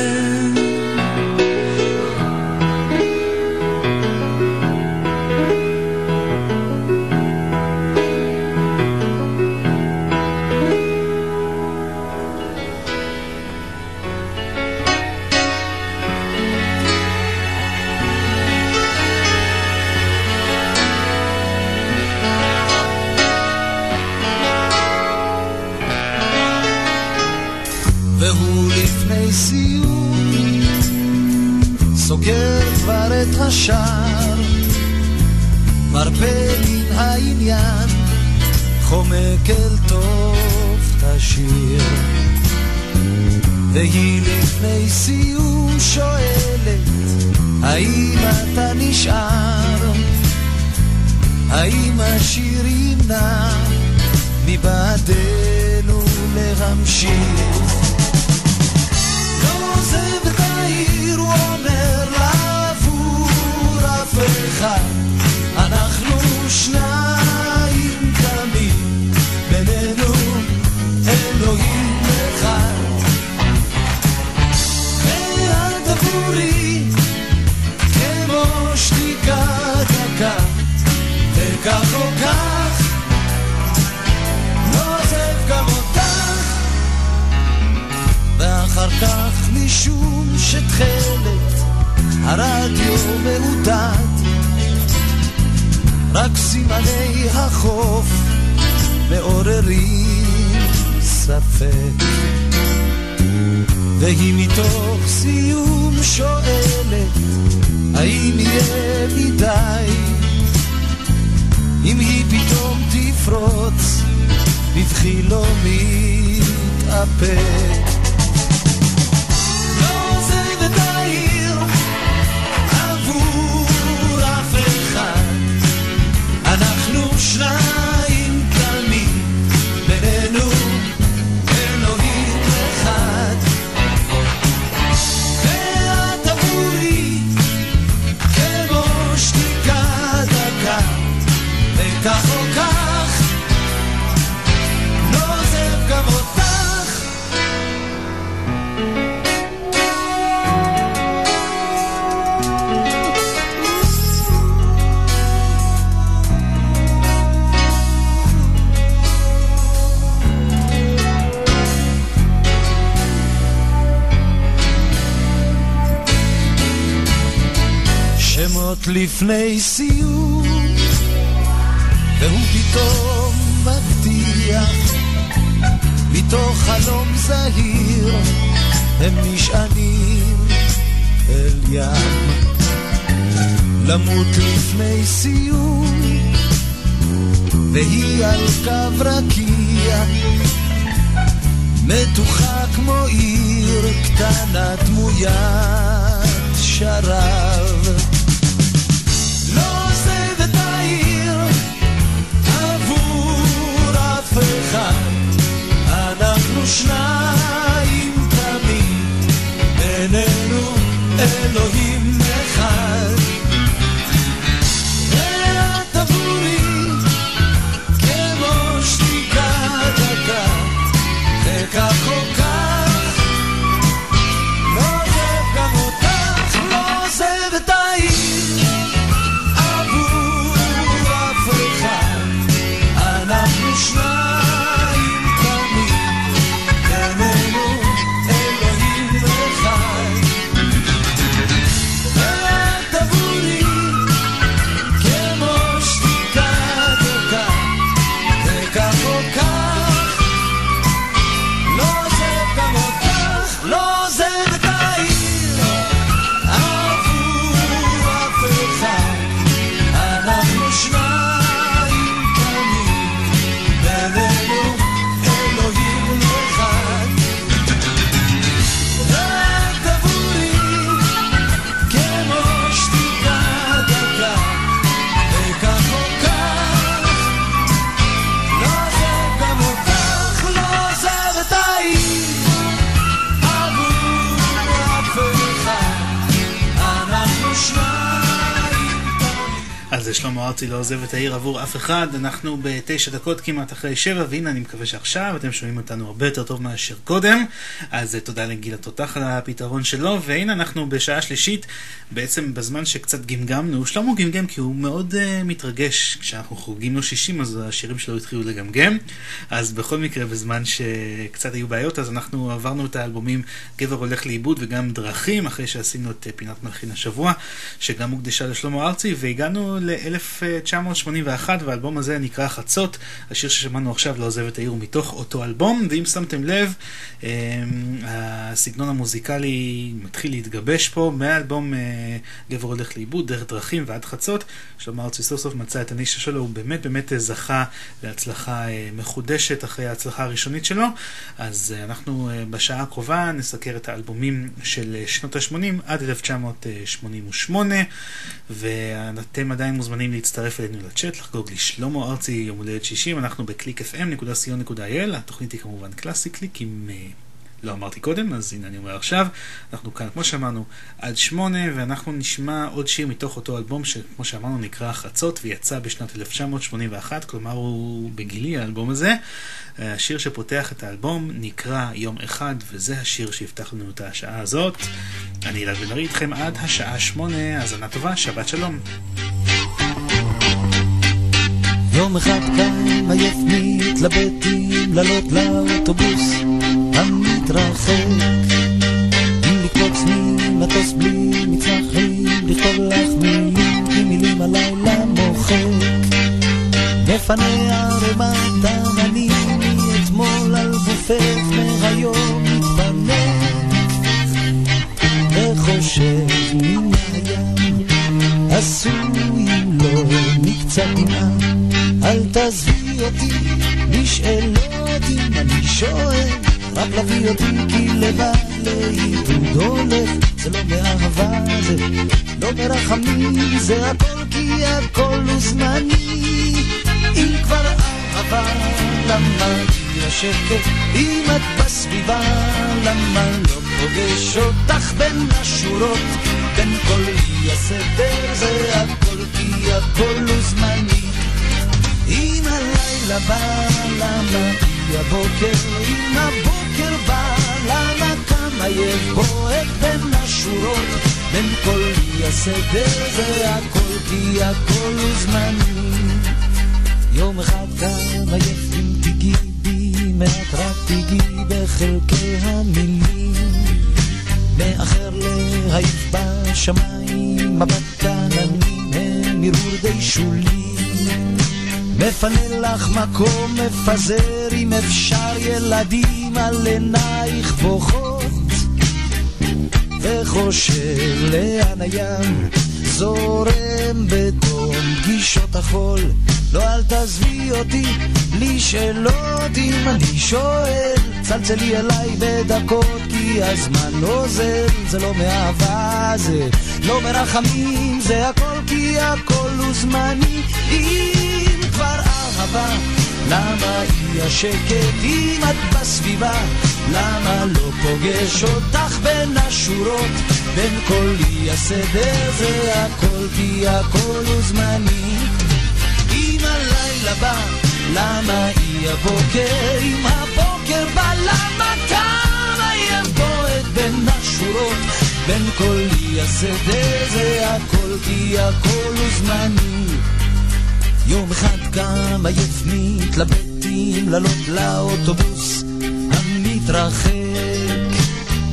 והוא שמות עוזב את העיר עבור אף אחד, אנחנו בתשע דקות כמעט אחרי שבע, והנה אני מקווה שעכשיו אתם שומעים אותנו הרבה יותר טוב מאשר קודם, אז אה, תודה לגיל התותח על הפתרון שלו, והנה אנחנו בשעה שלישית, בעצם בזמן שקצת גמגמנו, שלמה גמגם כי הוא מאוד uh, מתרגש, כשאנחנו חוגגים לו 60 אז השירים שלו התחילו לגמגם, אז בכל מקרה בזמן שקצת היו בעיות, אז אנחנו עברנו את האלבומים גבר הולך לאיבוד וגם דרכים, אחרי שעשינו את אה, פינת מלחין השבוע, שגם הוקדשה לשלמה ארצי, והגענו ל-1981, והאלבום הזה נקרא חצות. השיר ששמענו עכשיו, לא עוזב את העיר, מתוך אותו אלבום, ואם שמתם לב, אה, הסגנון המוזיקלי מתחיל להתגבש פה, מהאלבום אה, גבר הולך לאיבוד, דרך דרכים ועד חצות. שלמה ארצי סוף סוף מצא את הנישה שלו, הוא באמת באמת זכה להצלחה אה, מחודשת אחרי ההצלחה הראשונית שלו. אז אה, אנחנו אה, בשעה הקרובה נסקר את האלבומים של אה, שנות ה-80 עד 1988, ואתם עדיין מוזמנים להצטרף אלינו לצ'אט, לחגוג לשלמה ארצי יום הולדת 60, אנחנו בקליק fm.co.il, התוכנית היא כמובן קלאסי קליק עם... לא אמרתי קודם, אז הנה אני אומר עכשיו. אנחנו כאן, כמו שאמרנו, עד שמונה, ואנחנו נשמע עוד שיר מתוך אותו אלבום, שכמו שאמרנו נקרא חצות, ויצא בשנת 1981, כלומר הוא בגילי האלבום הזה. השיר שפותח את האלבום נקרא יום אחד, וזה השיר שיפתח לנו את השעה הזאת. אני אלעד בן איתכם עד השעה שמונה, האזנה טובה, שבת שלום. יום אחד קם עייף מתלבט אם לעלות לאוטובוס להתרחק אם נקפוץ ממטוס בלי מצרכים לכתוב לך מילים כי מילים הלילה מוחק. לפניה ערימת אמנים מאתמול על גופך מהיום מתפנק. וחושב מן הים עשוי אם לא מקצת דמעה אל תעזבי אותי, נשאלות אם אני שואל. רק להביא אותי כי לבד לעידוד הולך, זה לא מאהבה, זה לא מרחמים, זה הכל כי הכל הוא זמני, אם כבר אהבה, למה השקט, אם את בסביבה, למה לא פוגש אותך בין השורות, בין כל אי הסדר, זה הכל כי הכל הוא זמני. אם הלילה בא, למה אי הבוקר, אם הבוקר בא, למה קם עייף בועט בין השורות, בין כל אי הסדר, זה הכל כי הכל הוא זמני. יום אחד קם עייף אם תיגעי בי, מעט רק תיגעי בחלקי המילים. מאחר להעיף בשמיים, מבט עננים הם הרהור די שולי. מפנה לך מקום, מפזר אם אפשר ילדים על עינייך בוכות. וחושב לאן הים זורם בתום פגישות החול. לא אל תעזבי אותי בלי שאלות אם אני שואל. צלצלי אליי בדקות כי הזמן אוזל. זה לא מאהבה, זה לא מרחמים, זה הכל כי הכל הוא זמני. כבר אהבה, למה אי השקט אם את בסביבה? למה לא פוגש אותך בין השורות? בין כל אי הסדר זה הכל כי הכל הוא זמני. אם הלילה בא, למה אי הבוקר? אם הבוקר בא, למה קם עייף בועט בין השורות? בין כל אי הסדר זה הכל כי הכל הוא זמני. יום אחד קם עייף מתלבט אם לעלות לאוטובוס המתרחק.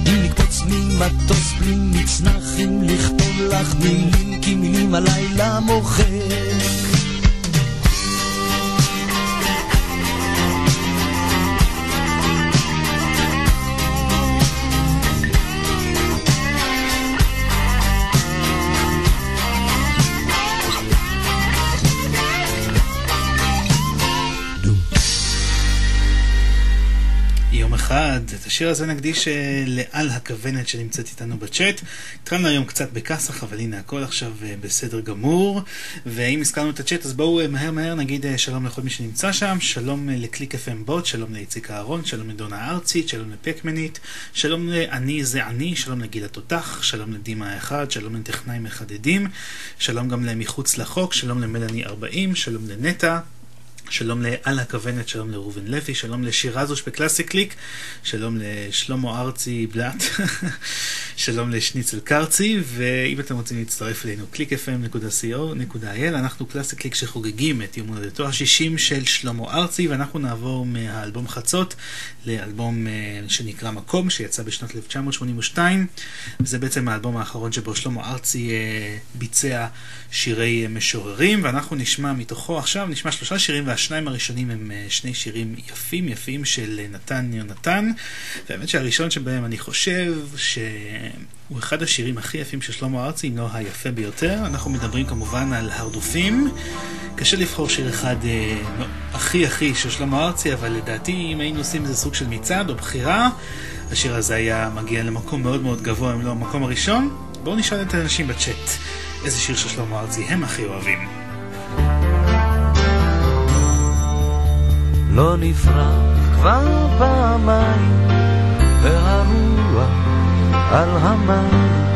אם לקפוץ ממטוס בלי מצנח אם לכתוב לך מילים כי מילים הלילה מוחק אחד. את השיר הזה נקדיש אה, לעל הכוונת שנמצאת איתנו בצ'אט. התחלנו היום קצת בכסח, אבל הנה הכל עכשיו אה, בסדר גמור. ואם הזכרנו את הצ'אט, אז בואו אה, מהר מהר נגיד שלום לכל מי שנמצא שם. שלום לקליק FM בוט, שלום לאיציק אהרון, שלום לדונה ארצית, שלום לפקמנית, שלום ל"אני זה אני", שלום לגיל התותח, שלום לדימה האחד, שלום לטכנאים מחדדים, שלום גם למחוץ לחוק, שלום למלאני 40, שלום לנטע. שלום לעל הכוונת, שלום לראובן לוי, שלום לשירזוש בקלאסי קליק, שלום לשלמה ארצי בלאט, [LAUGHS] שלום לשניצל קרצי, ואם אתם רוצים להצטרף אלינו, www.clickfm.co.il, אנחנו קלאסי קליק שחוגגים את יום הולדתו ה-60 של שלמה ארצי, ואנחנו נעבור מהאלבום חצות לאלבום אה, שנקרא מקום, שיצא בשנת 1982, וזה בעצם האלבום האחרון שבו שלמה ארצי אה, ביצע שירי uh, משוררים, ואנחנו נשמע מתוכו עכשיו, נשמע שלושה שירים, והשניים הראשונים הם uh, שני שירים יפים יפים של uh, נתן יונתן, והאמת שהראשון שבהם אני חושב שהוא אחד השירים הכי יפים של שלמה ארצי, אם לא היפה ביותר. אנחנו מדברים כמובן על הרדופים. קשה לבחור שיר אחד אה, הכי הכי של שלמה ארצי, אבל לדעתי אם היינו עושים איזה סוג של מצעד או בחירה, השיר הזה היה מגיע למקום מאוד מאוד גבוה, אם לא המקום הראשון. בואו נשאל את האנשים בצ'אט איזה שיר של שלמה ארצי הם הכי אוהבים. לא נפרח כבר פעמיים, והרוח על המים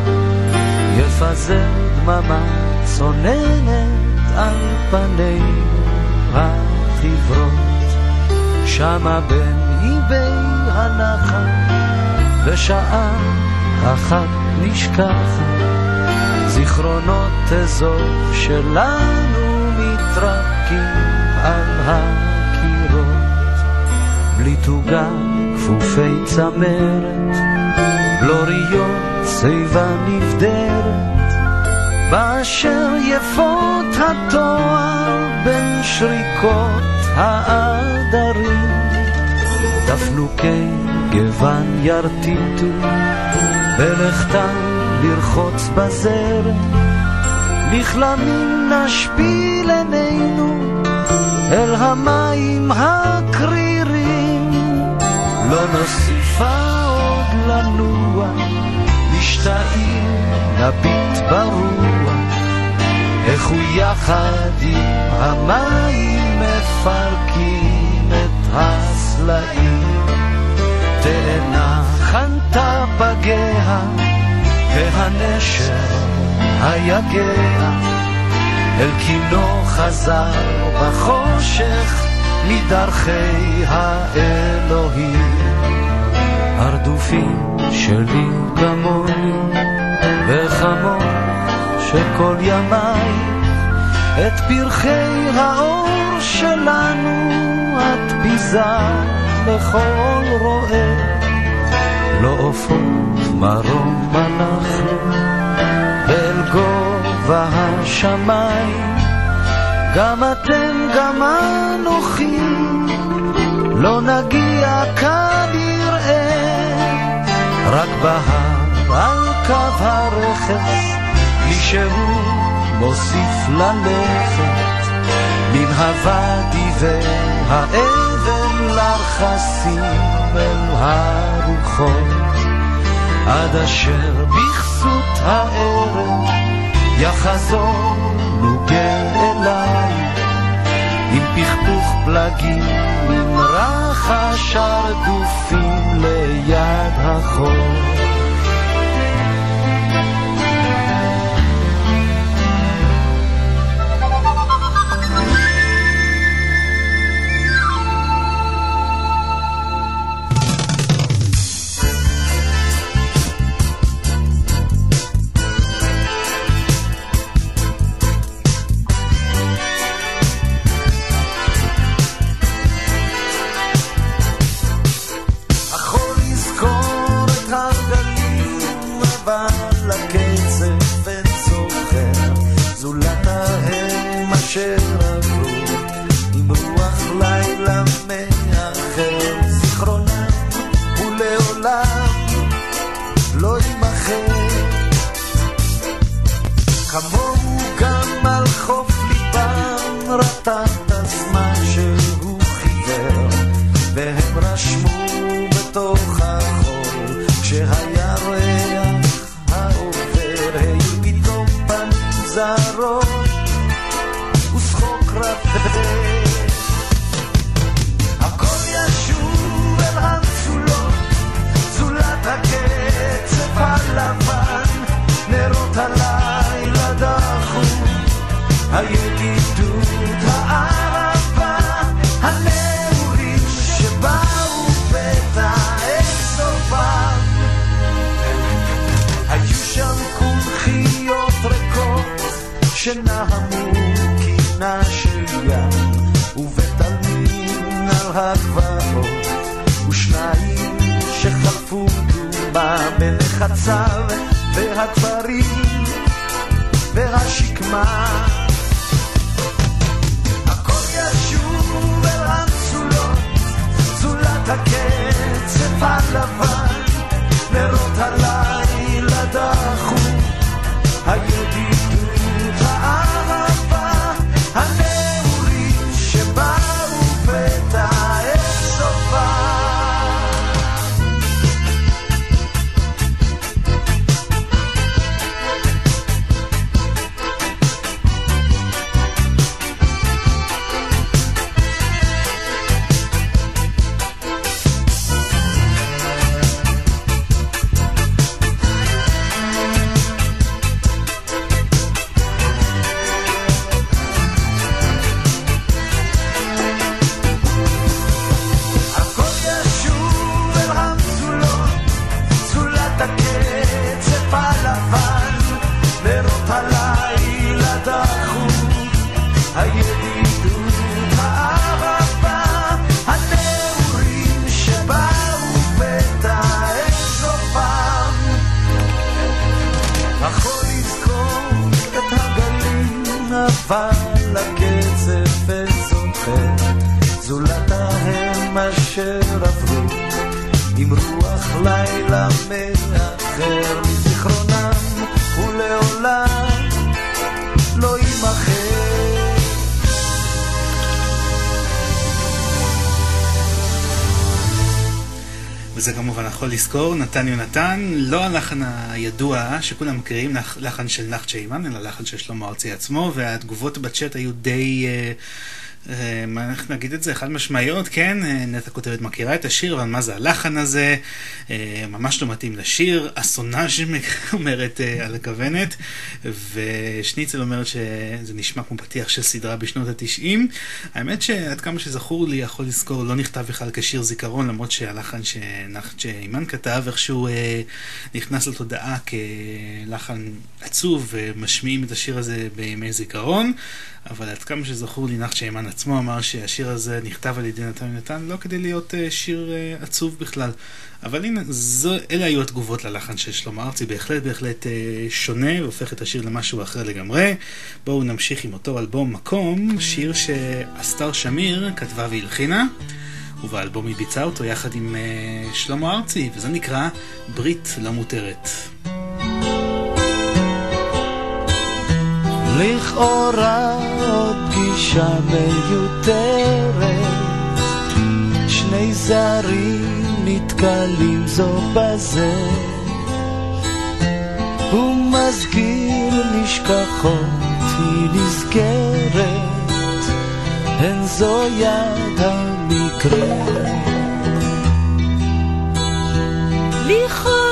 יפזר דממה צוננת על פנינו החיוורות. שמה בין איבי הנחל, בשעה אחת נשכחת, זיכרונות אזוב שלנו מתרקים על הקירות. בלי תוגה כפופי צמרת, בלוריות שיבה נבדרת, באשר יפות התואר בין שריקות העדרים, תפנוקי גוון ירטיטו, בלכתן לרחוץ בזרם, בכלמים נשפיל עינינו אל המים הקרירים, לא נוסיפה עוד לנוע, משתאים נביט ברוח, איך הוא יחד עם המים מפרקים את הסלעים. תאנה חנתה פגיה, והנשר היגע, אל קינו חזר בחושך מדרכי האלוהים. הרדופים שלי כמוני, וכמוך שכל ימיי, את פרחי האור שלנו את ביזה לכל רועה. לא עופות מרום אנחנו, ואל גובה השמיים, גם אתם גם אנוכי, לא נגיע כנראה, רק בהר על קו הרכס, מישהו מוסיף ללכת, מן הוואדי והאבן לרחסים אל הרוחות, עד אשר בכסות הערב יחזור נוגה אליי, עם פכפוך פלגים, עם רחש הרדופים ליד החור. וזה כמובן יכול לזכור, נתן יונתן, לא הלחן הידוע שכולם מכירים, לחן של נחצ'ה אימן, אלא לחן של שלמה ארצי עצמו, והתגובות בצ'אט היו די... Uh, אה, מה איך נגיד את זה? חד משמעיות, כן, אה, נטע כותבת מכירה את השיר, אבל מה זה הלחן הזה? אה, ממש לא מתאים לשיר. אסונאז' [LAUGHS] אומרת על הכוונת, ושניצל אומרת שזה נשמע כמו פתיח של סדרה בשנות התשעים. האמת שעד כמה שזכור לי, יכול לזכור, לא נכתב בכלל כשיר זיכרון, למרות שהלחן שנחצ'ה אימן כתב, איכשהו נכנס לתודעה כלחן עצוב, ומשמיעים את השיר הזה בימי זיכרון. אבל עד כמה שזכור לי, נחצ'ה אימן עצמו אמר שהשיר הזה נכתב על ידי נתן נתן לא כדי להיות uh, שיר uh, עצוב בכלל. אבל הנה, זו, אלה היו התגובות ללחן של שלמה ארצי, בהחלט בהחלט uh, שונה, והופך את השיר למשהו אחר לגמרי. בואו נמשיך עם אותו אלבום מקום, שיר שאסתר שמיר כתבה והלחינה. ובאלבום היא ביצעה אותו יחד עם uh, שלמה ארצי, וזה נקרא ברית לא מותרת. לכאורה עוד פגישה מיותרת. שני זרים נתקלים זו בזה. הוא מזכיר נשכחות היא נזכרת. הן זו יד המקרה. לכאורה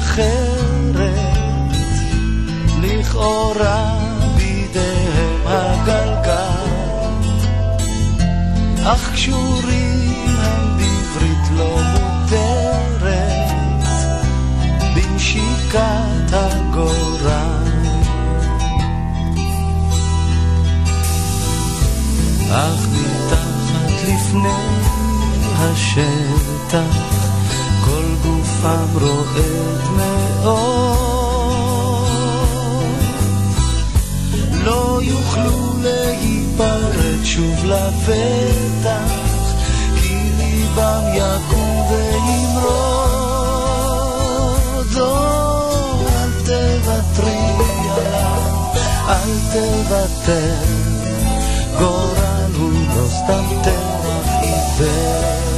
אחרת, לכאורה בידיהם הגלגל, אך קשורים הם בברית לא מותרת, בנשיקת הגורל. אך מתחת לפני השטח פעם רועד מאוד. לא יוכלו להיפרד שוב לפתח, כי ליבם יקום וימרוד. לא, אל תוותרי עליו, אל תוותר, גורל הוא לא סתם טרח עיוור.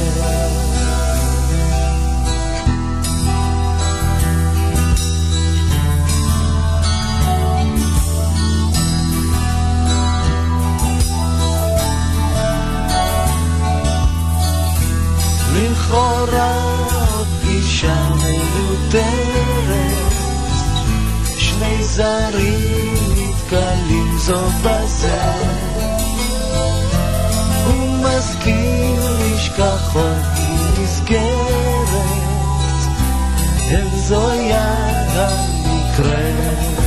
דבורה אישה מיותרת, שני זרים נתקלים זו בזה. הוא מזכיר נשכחות נסגרת, הם זו יד המקרה.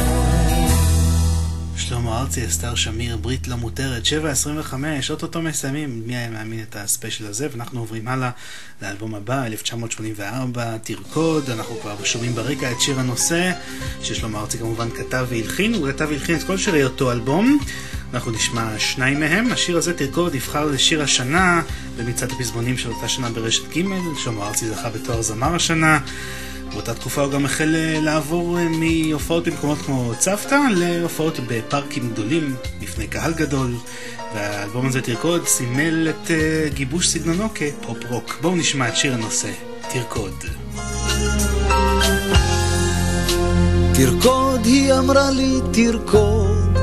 ארצי, אסתר שמיר, ברית לא מותרת, 7.25, אוטוטו מסיימים, מי היה מאמין את הספיישל הזה, ואנחנו עוברים הלאה לאלבום הבא, 1984, תרקוד, אנחנו כבר שומעים ברקע את שיר הנושא, ששלמה ארצי כמובן כתב והלחין, הוא כתב והלחין את כל שירי אותו אלבום. אנחנו נשמע שניים מהם. השיר הזה, תרקוד, יבחר לשיר השנה במצעד הפזמונים של אותה שנה ברשת ג', שלמה ארצי זכה בתואר זמר השנה. באותה תקופה הוא גם החל אה, לעבור אה, מהופעות במקומות כמו צוותא להופעות בפארקים גדולים לפני קהל גדול והאלבום הזה תרקוד סימל את uh, גיבוש סגנונו כפופ רוק. בואו נשמע את שיר הנושא, תרקוד. תרקוד, היא אמרה לי, תרקוד.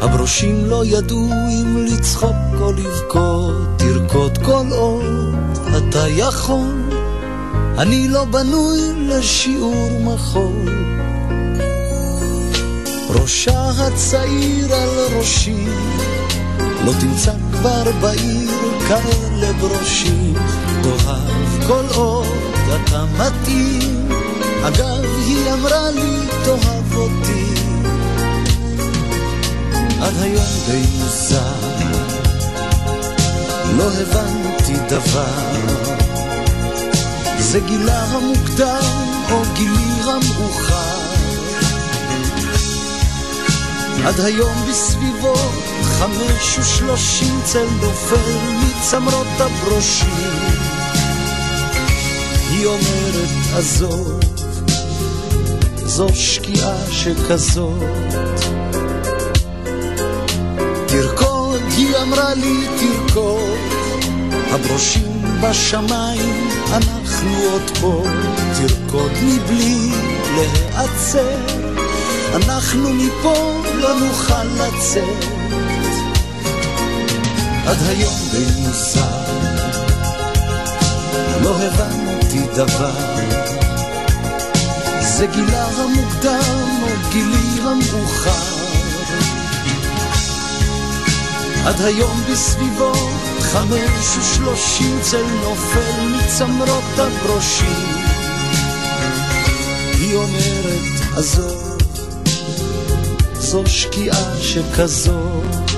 הברושים לא ידעו אם לצחוק או לבכות. תרקוד כל עוד אתה יכול. אני לא בנוי לשיעור מחול. ראשה הצעיר על ראשי, לא תמצא כבר בעיר כאלה ברושים. תאהב כל עוד אתה מתאים, אגב היא אמרה לי תאהב אותי. עד היום די מוזר, לא הבנתי דבר. זה גילה המוקדם או גילי המאוחר. עד היום בסביבו חמש ושלושים צל נופל מצמרות הברושים. היא אומרת עזוב, זו שקיעה שכזאת. תרקוד, היא אמרה לי תרקוד, הברושים בשמיים, אנחנו עוד פה, תרקוד מבלי להיעצר, אנחנו מפה לא נוכל לצאת. עד היום במוסר, לא הבנתי דבר, זה גילה המוקדם או גילי המאוחר. עד היום בסביבו חמש ושלושים צל נופל מצמרות הברושים. היא אומרת, עזוב, זו שקיעה שכזאת.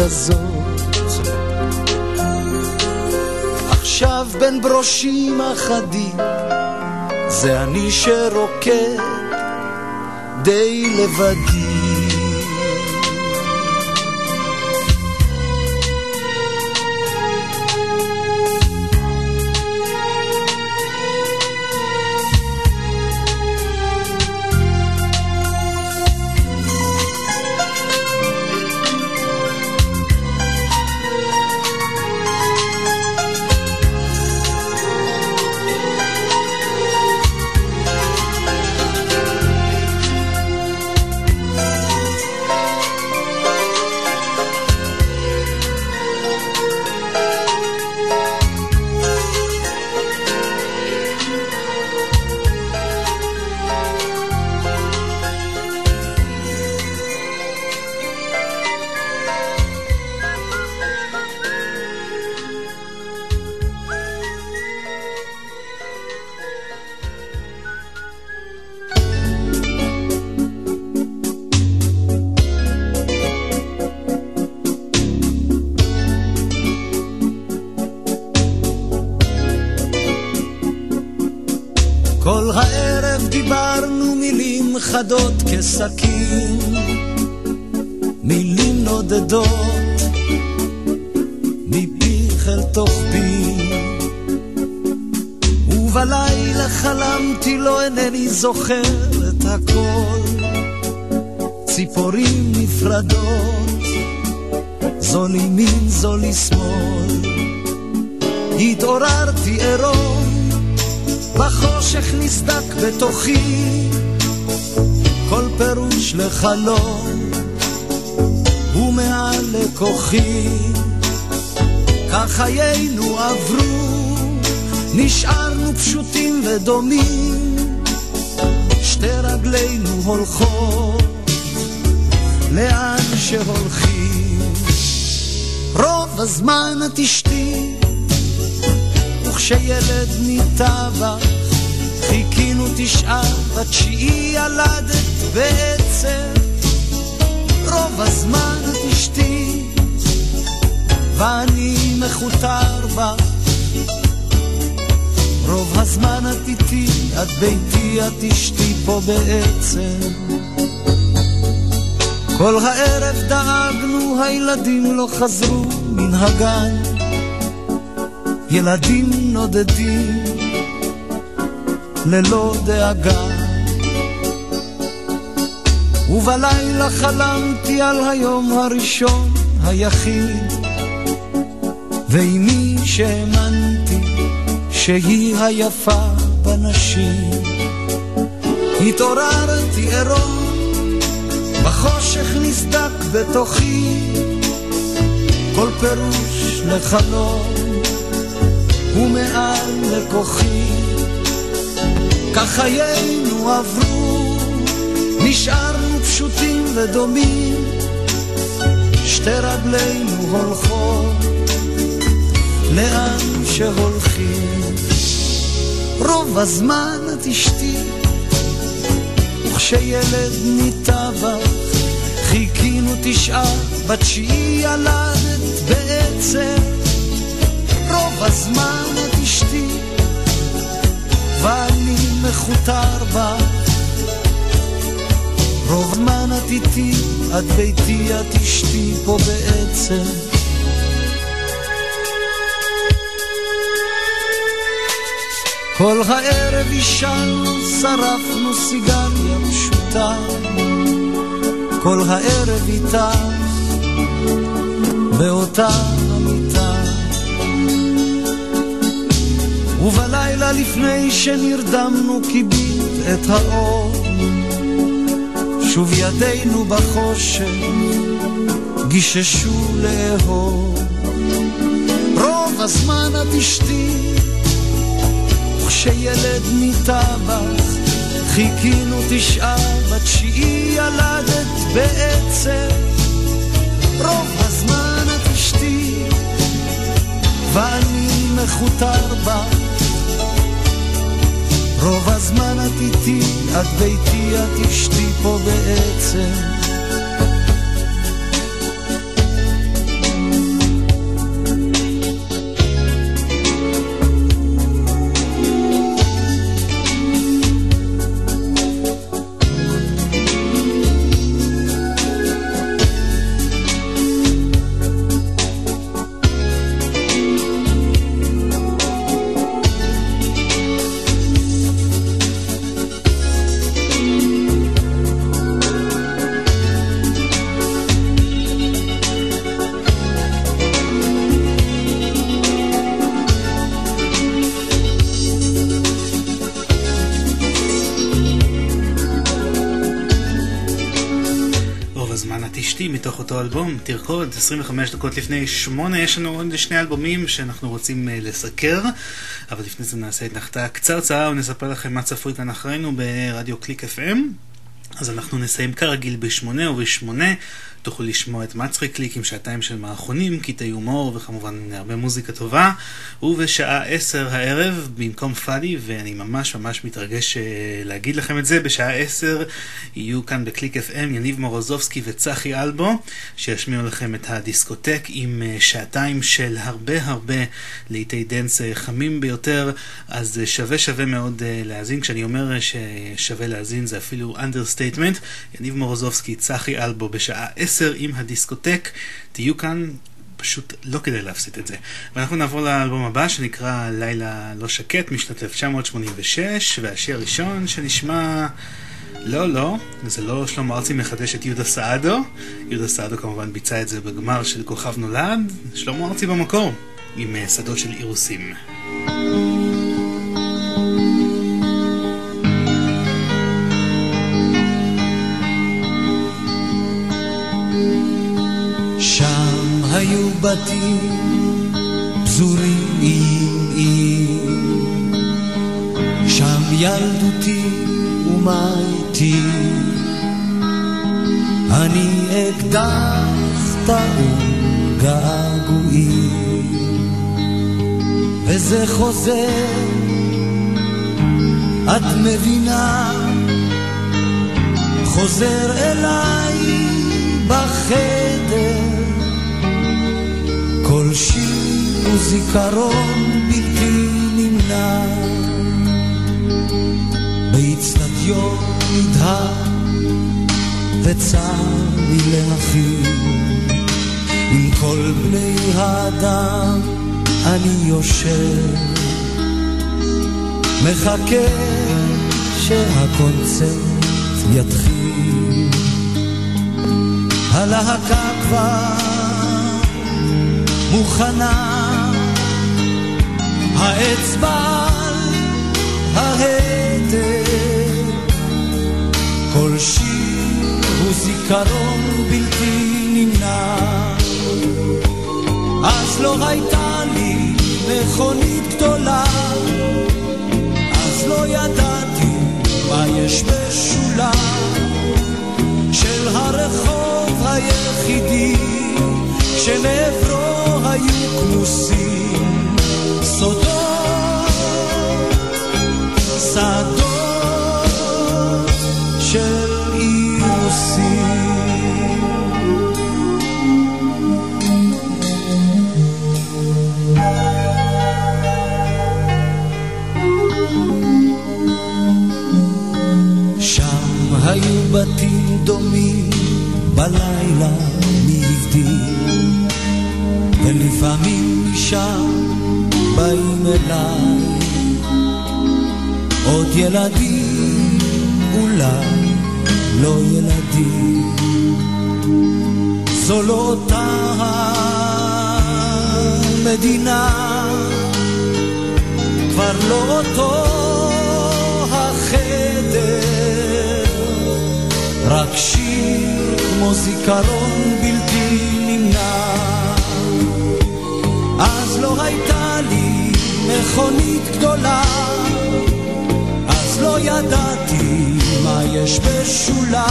שכזאת. עכשיו בין ברושים אחדים, זה אני שרוקד די לבדי. זוכר את הכל, ציפורים נפרדות, זו לימין זו לשמאל. התעוררתי עירום, בחושך נסדק בתוכי, כל פירוש לחלום, ומעל לכוחי, כך חיינו עברו, נשארנו פשוטים ודומים, רגלינו הולכות, לאן שהולכים. רוב הזמן את אשתי וכשילד ניטבח, חיכינו תשעה, בתשיעי ילדת בעצב. רוב הזמן את אשתי, ואני מכותר בה. רוב הזמן את איתי, את ביתי, את אשתי פה בעצם. כל הערב דאגנו, הילדים לא חזרו מן הגן. ילדים נודדים ללא דאגה ובלילה חלמתי על היום הראשון היחיד ועם מי שהאמנתי שהיא היפה בנשים התעוררתי עירום בחושך נסדק בתוכי כל פירוש לחלום ומעל לכוחי. כך חיינו עברו, נשארנו פשוטים ודומים, שתי רגלינו הולכות, לאן שהולכים. רוב הזמן את אשתי, וכשילד ניטבח, חיכינו תשעה, בתשיעי ילדת בעצם. רוב הזמן את אשתי, ואני מכותר בה. רוב הזמן את איתי, את ביתי, את אשתי פה בעצם. כל הערב עישנו, שרפנו סיגריה פשוטה. כל הערב איתך, באותה ובלילה לפני שנרדמנו כיבית את האור. שוב ידינו בחושך גיששו לאהוב. רוב הזמן את אשתי וכשילד מטבח חיכינו תשעה בתשיעי ילדת בעצב רוב הזמן את אשתי ואני מכותר בך רוב הזמן את איתי, את ביתי, את אשתי פה בעצם. אלבום, תרקוד, 25 דקות לפני שמונה, יש לנו עוד שני אלבומים שאנחנו רוצים אה, לסקר, אבל לפני זה נעשה אתנחתא קצרצרה ונספר לכם מה צפוי כאן אחרינו ברדיו קליק FM. אז אנחנו נסיים כרגיל בשמונה ובשמונה, תוכלו לשמוע את מצחיק קליק עם שעתיים של מערכונים, קטעי הומור וכמובן הרבה מוזיקה טובה. ובשעה עשר הערב, במקום פאדי, ואני ממש ממש מתרגש אה, להגיד לכם את זה, בשעה עשר יהיו כאן בקליק FM יניב מורוזובסקי וצחי אלבו, שישמיעו לכם את הדיסקוטק עם אה, שעתיים של הרבה הרבה להיטי dance אה, חמים ביותר, אז שווה שווה מאוד להאזין. כשאני אומר ששווה להאזין זה אפילו understatement. יניב מורוזובסקי, צחי אלבו, בשעה עשר עם הדיסקוטק. תהיו כאן, פשוט לא כדי להפסיד את זה. ואנחנו נעבור לאלבום הבא שנקרא לילה לא שקט משנת 1986, והשיר הראשון שנשמע... לא, לא, זה לא שלמה ארצי מחדש את יהודה סעדו. יהודה סעדו כמובן ביצע את זה בגמר של כוכב נולד. שלמה ארצי במקור, עם אה, שדות של אירוסים. שם בתים פזורים איים איים, שם ילדותי ומה איתי, אני אקדח טעון געגועים, וזה חוזר, את מבינה, חוזר אליי בחדר כל שיר הוא זיכרון בלתי נמנע. באצטדיון נדהר וצר לי להכיר. עם כל בני האדם אני יושב. מחכה שהקונצרט יתחיל. הלהקה כבר מוכנה, האצבע על ההדק, כל שיר הוא זיכרון בלתי נמנע. אז לא הייתה לי מכונית גדולה, אז לא ידעתי מה יש בשולה של הרחוב היחידי כשלעברו היו כמוסים סודות, שדות של אירוסים. שם היו בתים דומים בלילה ולפעמים משם באים אליי. עוד ילדים, אולי לא ילדים. זו לא אותה המדינה כבר לא אותו החדר. רק שיר כמו זיכרון לא הייתה לי מכונית גדולה אז לא ידעתי מה יש בשולה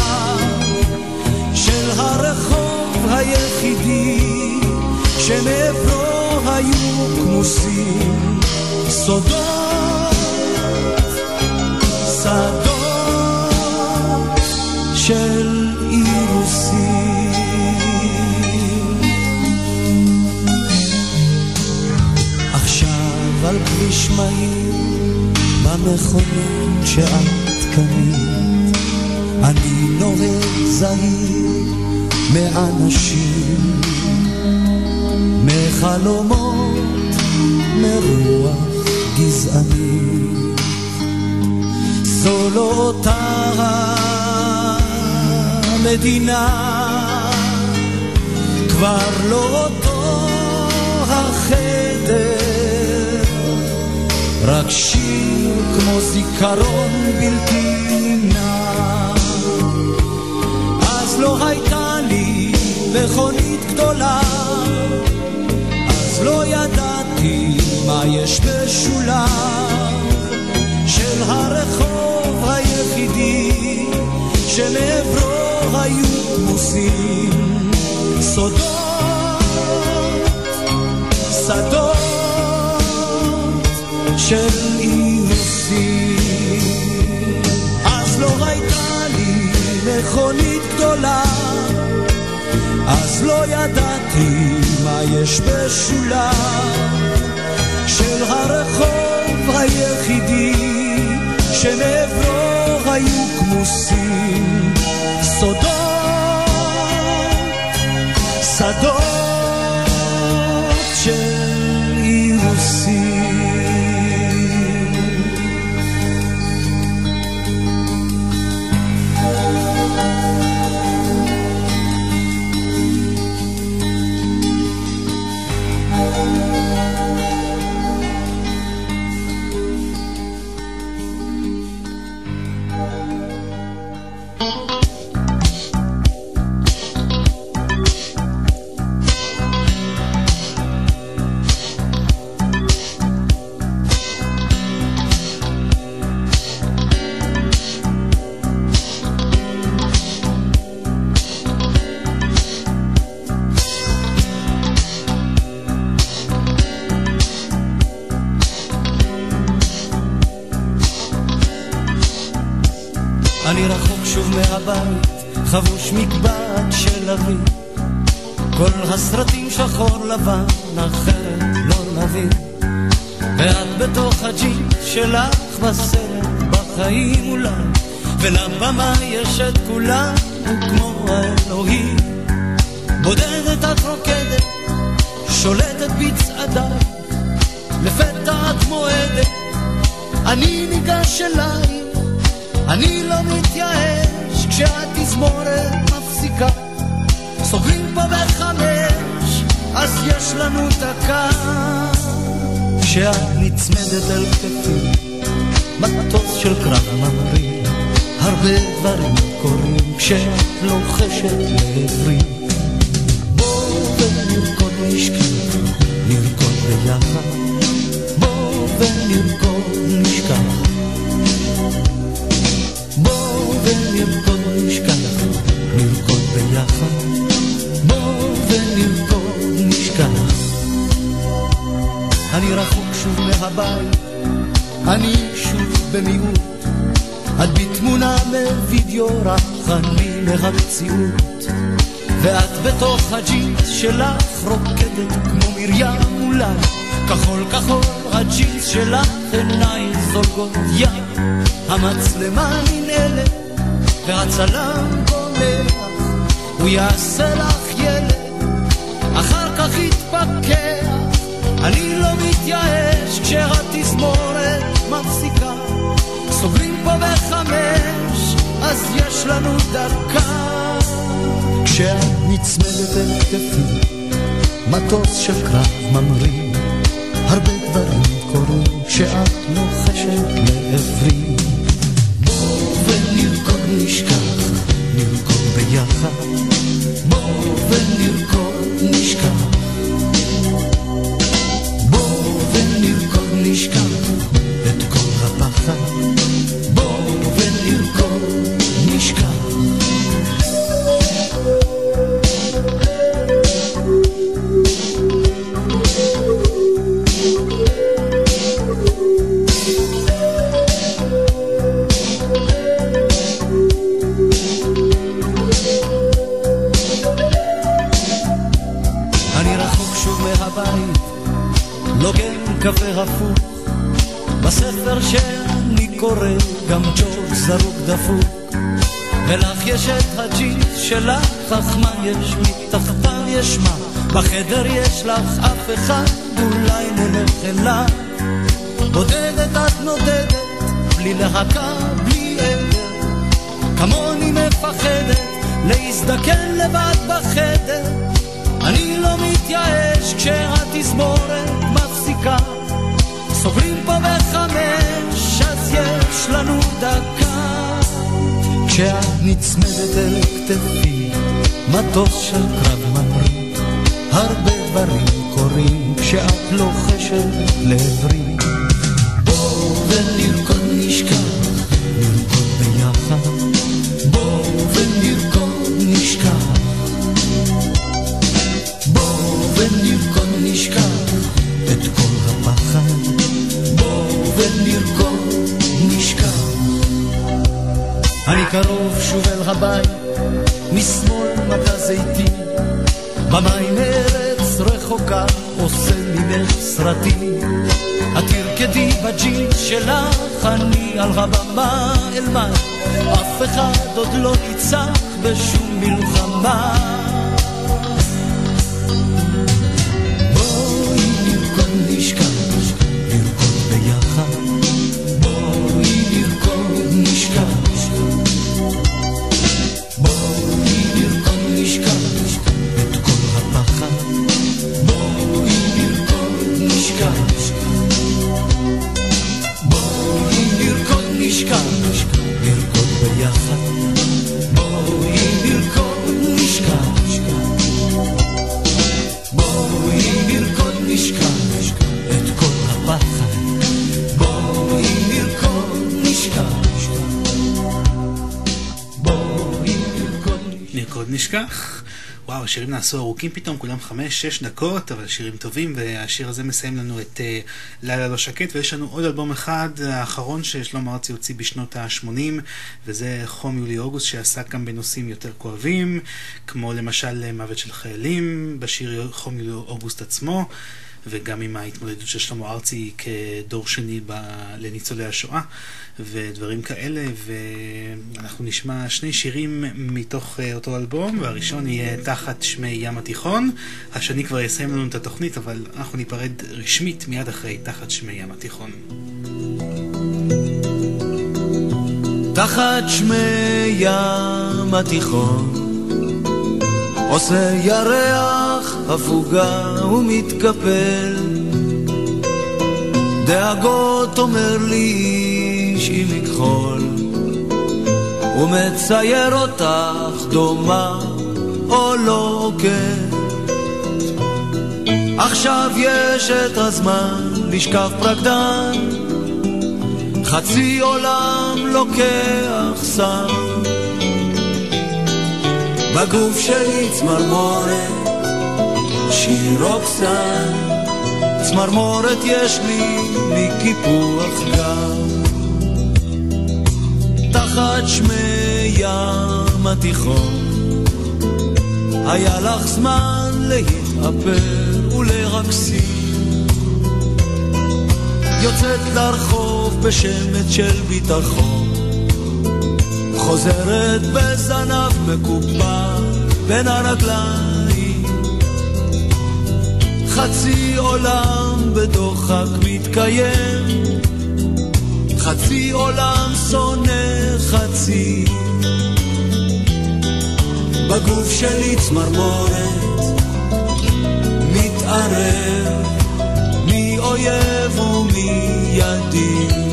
של הרחוב היחידי שמעברו היו כמוסים סודות שדות של מהיר במכונית שאת קנית. אני נוהג זהיר מאנשים מחלומות מרוח גזעני. זו לא אותה המדינה כבר לא אותו רק שיר כמו זיכרון בלתי נמנע. אז לא הייתה לי מכונית גדולה אז לא ידעתי מה יש בשולה של הרחוב היחידי שלעברו היו כמוסים סודות, שדות של אירוסים. אז לא הייתה לי מכונית גדולה, אז לא ידעתי מה יש בשולה. של הרחוב היחידי שמעברו היו כמוסים סודות, שדות ולבמה יש את כולנו כמו האלוהים. בודדת את רוקדת, שולטת בצעדיי, לפתע את מועדת, אני ניגש אלייך. אני לא מתייאש כשהתזמורת מפסיקה סוגרים פה בחמש אז יש לנו דקה כשאת נצמדת אל כתפי מטוס של קרב ממריא הרבה דברים קורים כשאת לוחשת לעברי בואו ונרקוד נשכח נרקוד ביחד בואו ונרקוד נשכח בואו ונרקוד נשכח, נרקוד ביחד. בואו ונרקוד נשכח. אני רחוק שוב מהבית, אני שוב במיעוט. את בתמונה מווידאו רך, אני מהמציאות. ואת בתוך הג'ינס שלך רוקדת כמו מרים אולי. כחול כחול הג'ינס שלך עיניים זולגות ים. המצלמה ננעלת והצלם בונח, הוא יעשה לך ילד, אחר כך יתפכח. אני לא מתייאש כשהתזמורת מפסיקה, סוגרים פה בחמש, אז יש לנו דקה. כשאת נצמדת אל כתפי, מטוס של קרב ממריא, הרבה דברים קורים כשאת לוחשת לעברי. בואו ונרקוד נשכח, נרקוד ביחד. להקה, בלי עדר, כמוני מפחדת, להזדקן לבד בחדר. אני לא מתייאש כשהתזמורת מפסיקה. סוגרים פה בחמש, אז יש לנו דקה. כשאת נצמדת אל כתפי, מטוס של קרב ממריא הרבה דברים קורים כשאת לוחשת לעברי. בואו ונרקוד הבית, משמאל מטע זיתים, במים ארץ רחוקה עושה ממך סרטים. את תרקדי בג'ינס שלך, אני על הבמה אלמד, אף אחד עוד לא ניצח בשום מלחמה. השירים נעשו ארוכים פתאום, כולם חמש-שש דקות, אבל שירים טובים, והשיר הזה מסיים לנו את uh, לילה לא שקט, ויש לנו עוד אלבום אחד, האחרון ששלמה ארצי הוציא בשנות ה-80, וזה חום יולי-אוגוסט, שעסק גם בנושאים יותר כואבים, כמו למשל מוות של חיילים, בשיר חום יולי-אוגוסט עצמו. וגם עם ההתמודדות של שלמה ארצי כדור שני ב... לניצולי השואה ודברים כאלה, ואנחנו נשמע שני שירים מתוך אה, אותו אלבום, והראשון יהיה תחת שמי ים התיכון, השני כבר יסיים לנו את התוכנית, אבל אנחנו ניפרד רשמית מיד אחרי תחת שמי ים התיכון. תחת שמי ים התיכון עושה ירח הפוגה ומתקפל. דאגות אומר לי איש עם מכחול. ומצייר אותך דומה או לא כן עכשיו יש את הזמן לשכב פרקדן. חצי עולם לוקח סם בגוף שלי צמרמורת, שירוקסן, צמרמורת יש לי מקיפוח גם. תחת שמי ים התיכון, היה לך זמן להתאפר ולרקסים. יוצאת לרחוב בשמץ של ביטחון. חוזרת בזנב מקופע בין הרגליים. חצי עולם בדוחק מתקיים. חצי עולם שונא חצי. בגוף שלי צמרמורת מתערב מי אויב ומי ידיד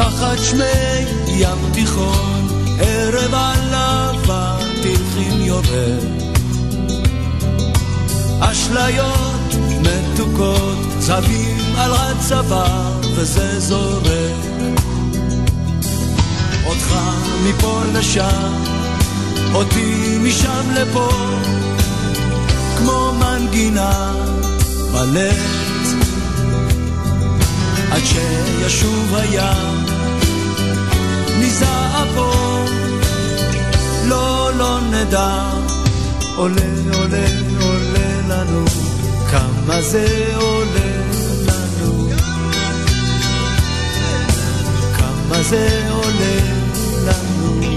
תחת שמי ים תיכון, ערב עלבה תלכים יורד. אשליות מתוקות, צבים על הצבא, וזה זורק. אותך מפה לשם, אותי משם לפה, כמו מנגינה בלט. עד שישוב הים פה, לא, לא נדע, עולה, עולה, עולה לנו, כמה זה עולה לנו, כמה זה עולה לנו.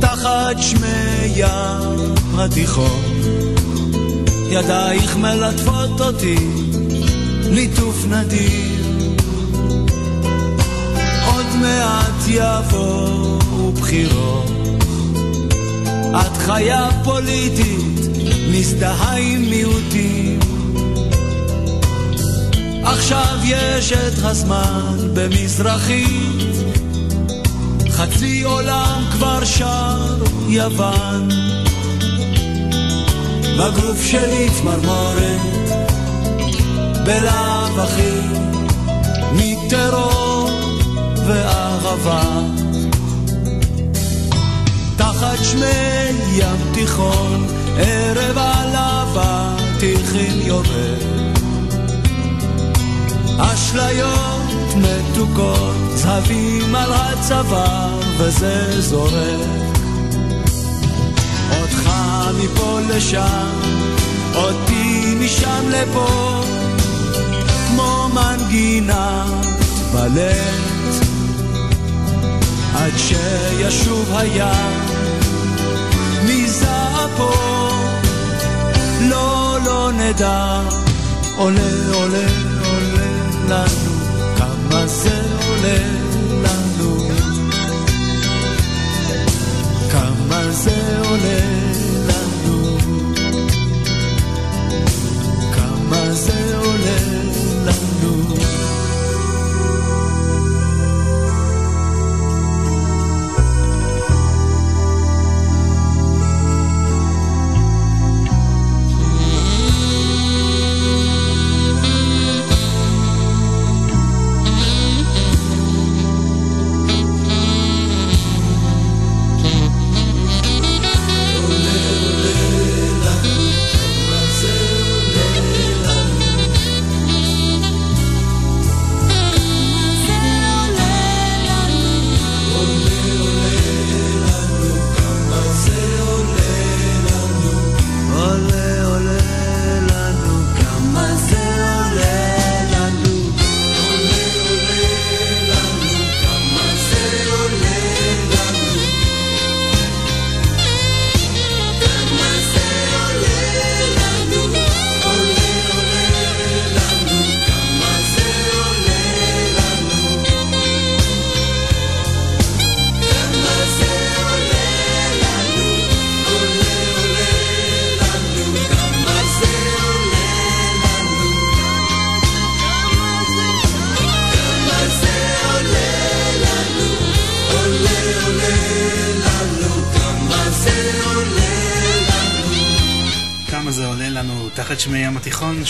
תחת שמי ים התיכון, ידייך מלטפות אותי, ליטוף נדיר. מעט יבואו בחירות. את חיה פוליטית, מזדהה עם מיעוטים. עכשיו יש את הזמן במזרחית, חצי עולם כבר שר יוון. בגוף שלי צמרמורת, בלאו הכי, מטרור ואהבה. תחת שמי ים תיכון, ערב עלבה, תלחין יורד. אשליות מתוקות, זהבים על הצוואר וזה זורק. אותך מפה לשם, אותי משם לפה, כמו מנגינה בלט, עד שישוב הים. מזעפו, לא, לא נדע, עולה, עולה, עולה לנו, כמה זה עולה לנו, כמה זה עולה לנו, כמה זה עולה לנו.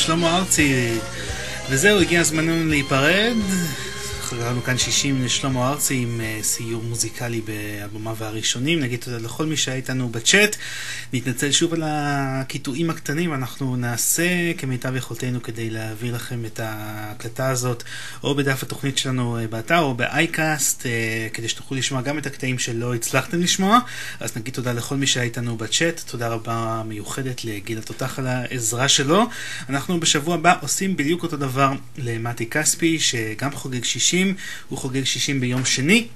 שלמה ארצי. וזהו, הגיע זמננו להיפרד. חגגנו כאן 60 לשלמה ארצי עם אה, סיור מוזיקלי באלבומיו הראשונים. נגיד תודה לכל מי שהיה איתנו בצ'אט. נתנצל שוב על הקיטועים הקטנים, אנחנו נעשה כמיטב יכולתנו כדי להעביר לכם את ההקלטה הזאת, או בדף התוכנית שלנו אה, באתר, או באייקאסט, אה, כדי שתוכלו לשמוע גם את הקטעים שלא הצלחתם לשמוע. אז נגיד תודה לכל מי שהיה איתנו בצ'אט, תודה רבה מיוחדת לגיל התותח על העזרה שלו. אנחנו בשבוע הבא עושים בדיוק אותו דבר למתי כספי, שגם חוגג 60, הוא חוגג 60 ביום שני.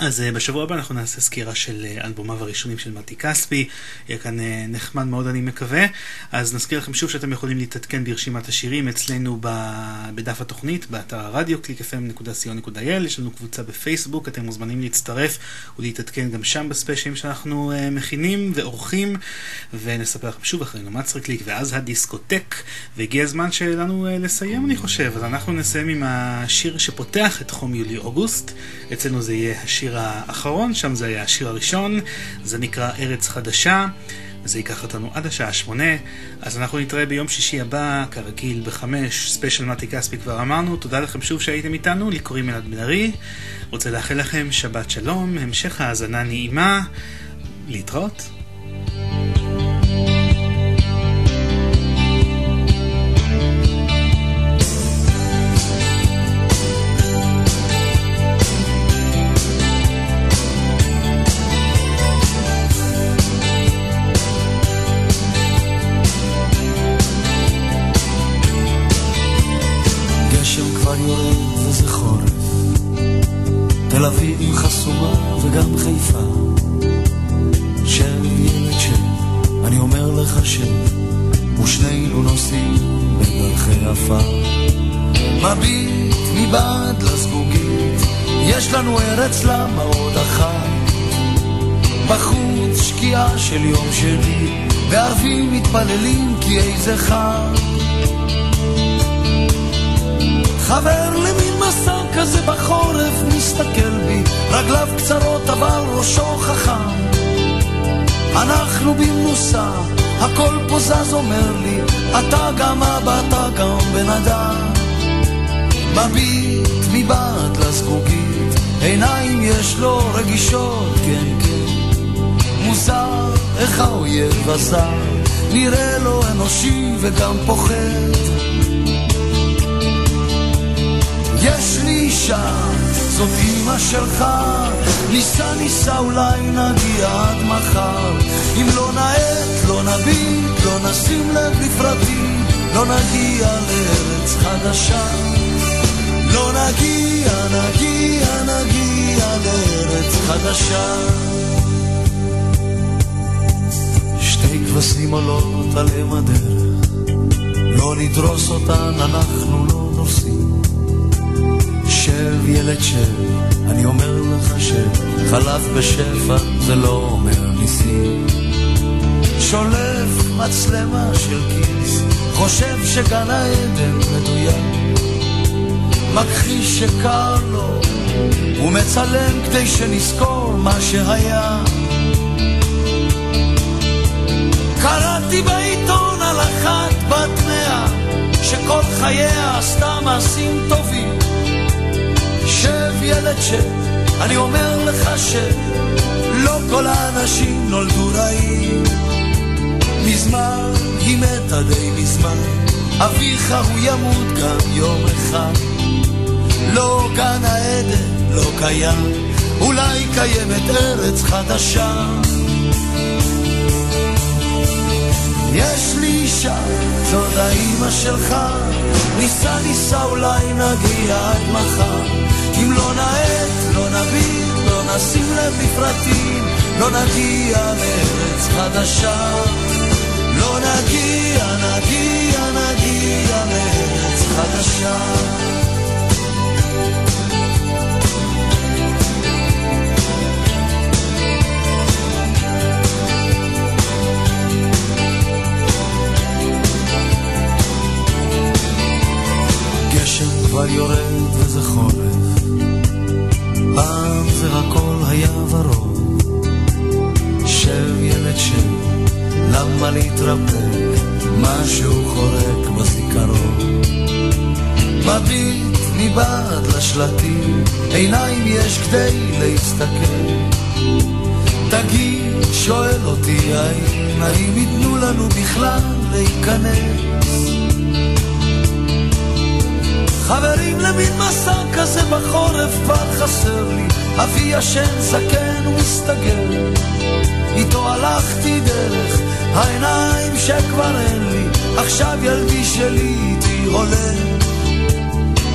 אז uh, בשבוע הבא אנחנו נעשה סקירה של uh, אלבומיו הראשונים של מתי כספי, יהיה כאן uh, נחמד מאוד אני מקווה. אז נזכיר לכם שוב שאתם יכולים להתעדכן ברשימת השירים אצלנו בדף התוכנית, באתר הרדיו, www.clickfm.co.il, יש לנו קבוצה בפייסבוק, אתם מוזמנים להצטרף ולהתעדכן גם שם בספיישלים שאנחנו מכינים ועורכים, ונספר לכם שוב אחרינו מצריקליק ואז הדיסקוטק, והגיע הזמן שלנו לסיים אני חושב, אז אנחנו נסיים עם השיר שפותח את חום יולי-אוגוסט, אצלנו זה יהיה השיר האחרון, שם זה היה השיר הראשון, זה נקרא ארץ חדשה. וזה ייקח אותנו עד השעה שמונה, אז אנחנו נתראה ביום שישי הבא, כרגיל בחמש, ספיישל מתי כספי כבר אמרנו, תודה לכם שוב שהייתם איתנו, לי קוראים אלעד בן ארי, רוצה לאחל לכם שבת שלום, המשך האזנה נעימה, להתראות. חדשה. לא נגיע, נגיע, נגיע לארץ חדשה. שתי כבשים עולות על אם הדרך, לא נדרוס אותן, אנחנו לא דורסים. שב ילד שב, אני אומר לך שחלב בשפע זה לא אומר ניסים. שולף מצלמה של כיס, חושב שגן העדן מדויק. מכחיש שקר לו, ומצלם כדי שנזכור מה שהיה. קראתי בעיתון על אחת בת מאה, שכל חייה עשתה מעשים טובים. שב ילד שב, אני אומר לך שלא כל האנשים נולדו רעים. מזמן היא מתה די מזמן, אביך הוא ימות גם יום אחד. לא גן העדן, לא קיים, אולי קיימת ארץ חדשה. יש לי אישה, זאת האימא שלך, ניסה ניסה אולי נגיע עד מחר. אם לא נאט, לא נביט, לא נשים לב לפרטים, לא נגיע לארץ חדשה. לא נגיע, נגיע, נגיע לארץ חדשה. גשם כבר יורד וזה חורף, פעם זה הכל היה ורוד. שב ילד שב, למה להתרפק, משהו חורק בזיכרון. מביט מבעד לשלטים, עיניים יש כדי להסתכל. תגיד, שואל אותי האם, האם ייתנו לנו בכלל להיכנס? חברים למין מסע כזה בחורף כבר חסר לי אבי ישן זקן ומסתגר איתו הלכתי דרך העיניים שכבר אין לי עכשיו ילדי שלי איתי עולה.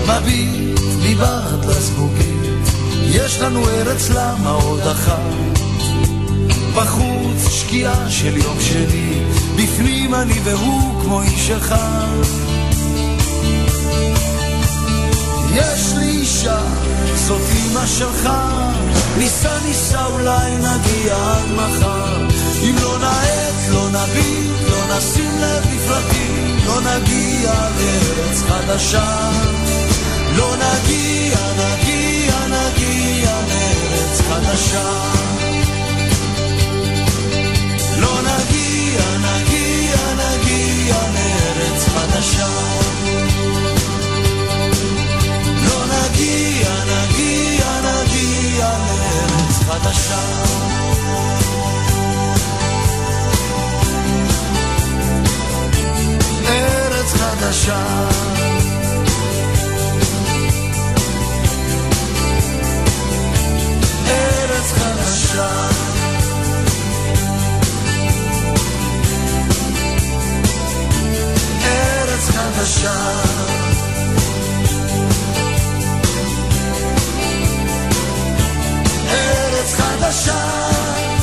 מביט מבעד לזגוגית יש לנו ארץ למה עוד אחת. בחוץ שקיעה של יום שני בפנים אני והוא כמו איש אחד. יש לי אישה, זאת אימא שלך, ניסה ניסה אולי נגיע עד מחר. אם לא נאט, לא נביט, לא נשים לב לפרטים, לא נגיע לארץ חדשה. לא נגיע, נגיע, נגיע לארץ חדשה. לא נגיע, נגיע, נגיע לארץ חדשה. אתה שם. ארץ חדשה. ארץ חדשה. ארץ חדשה. חדשה.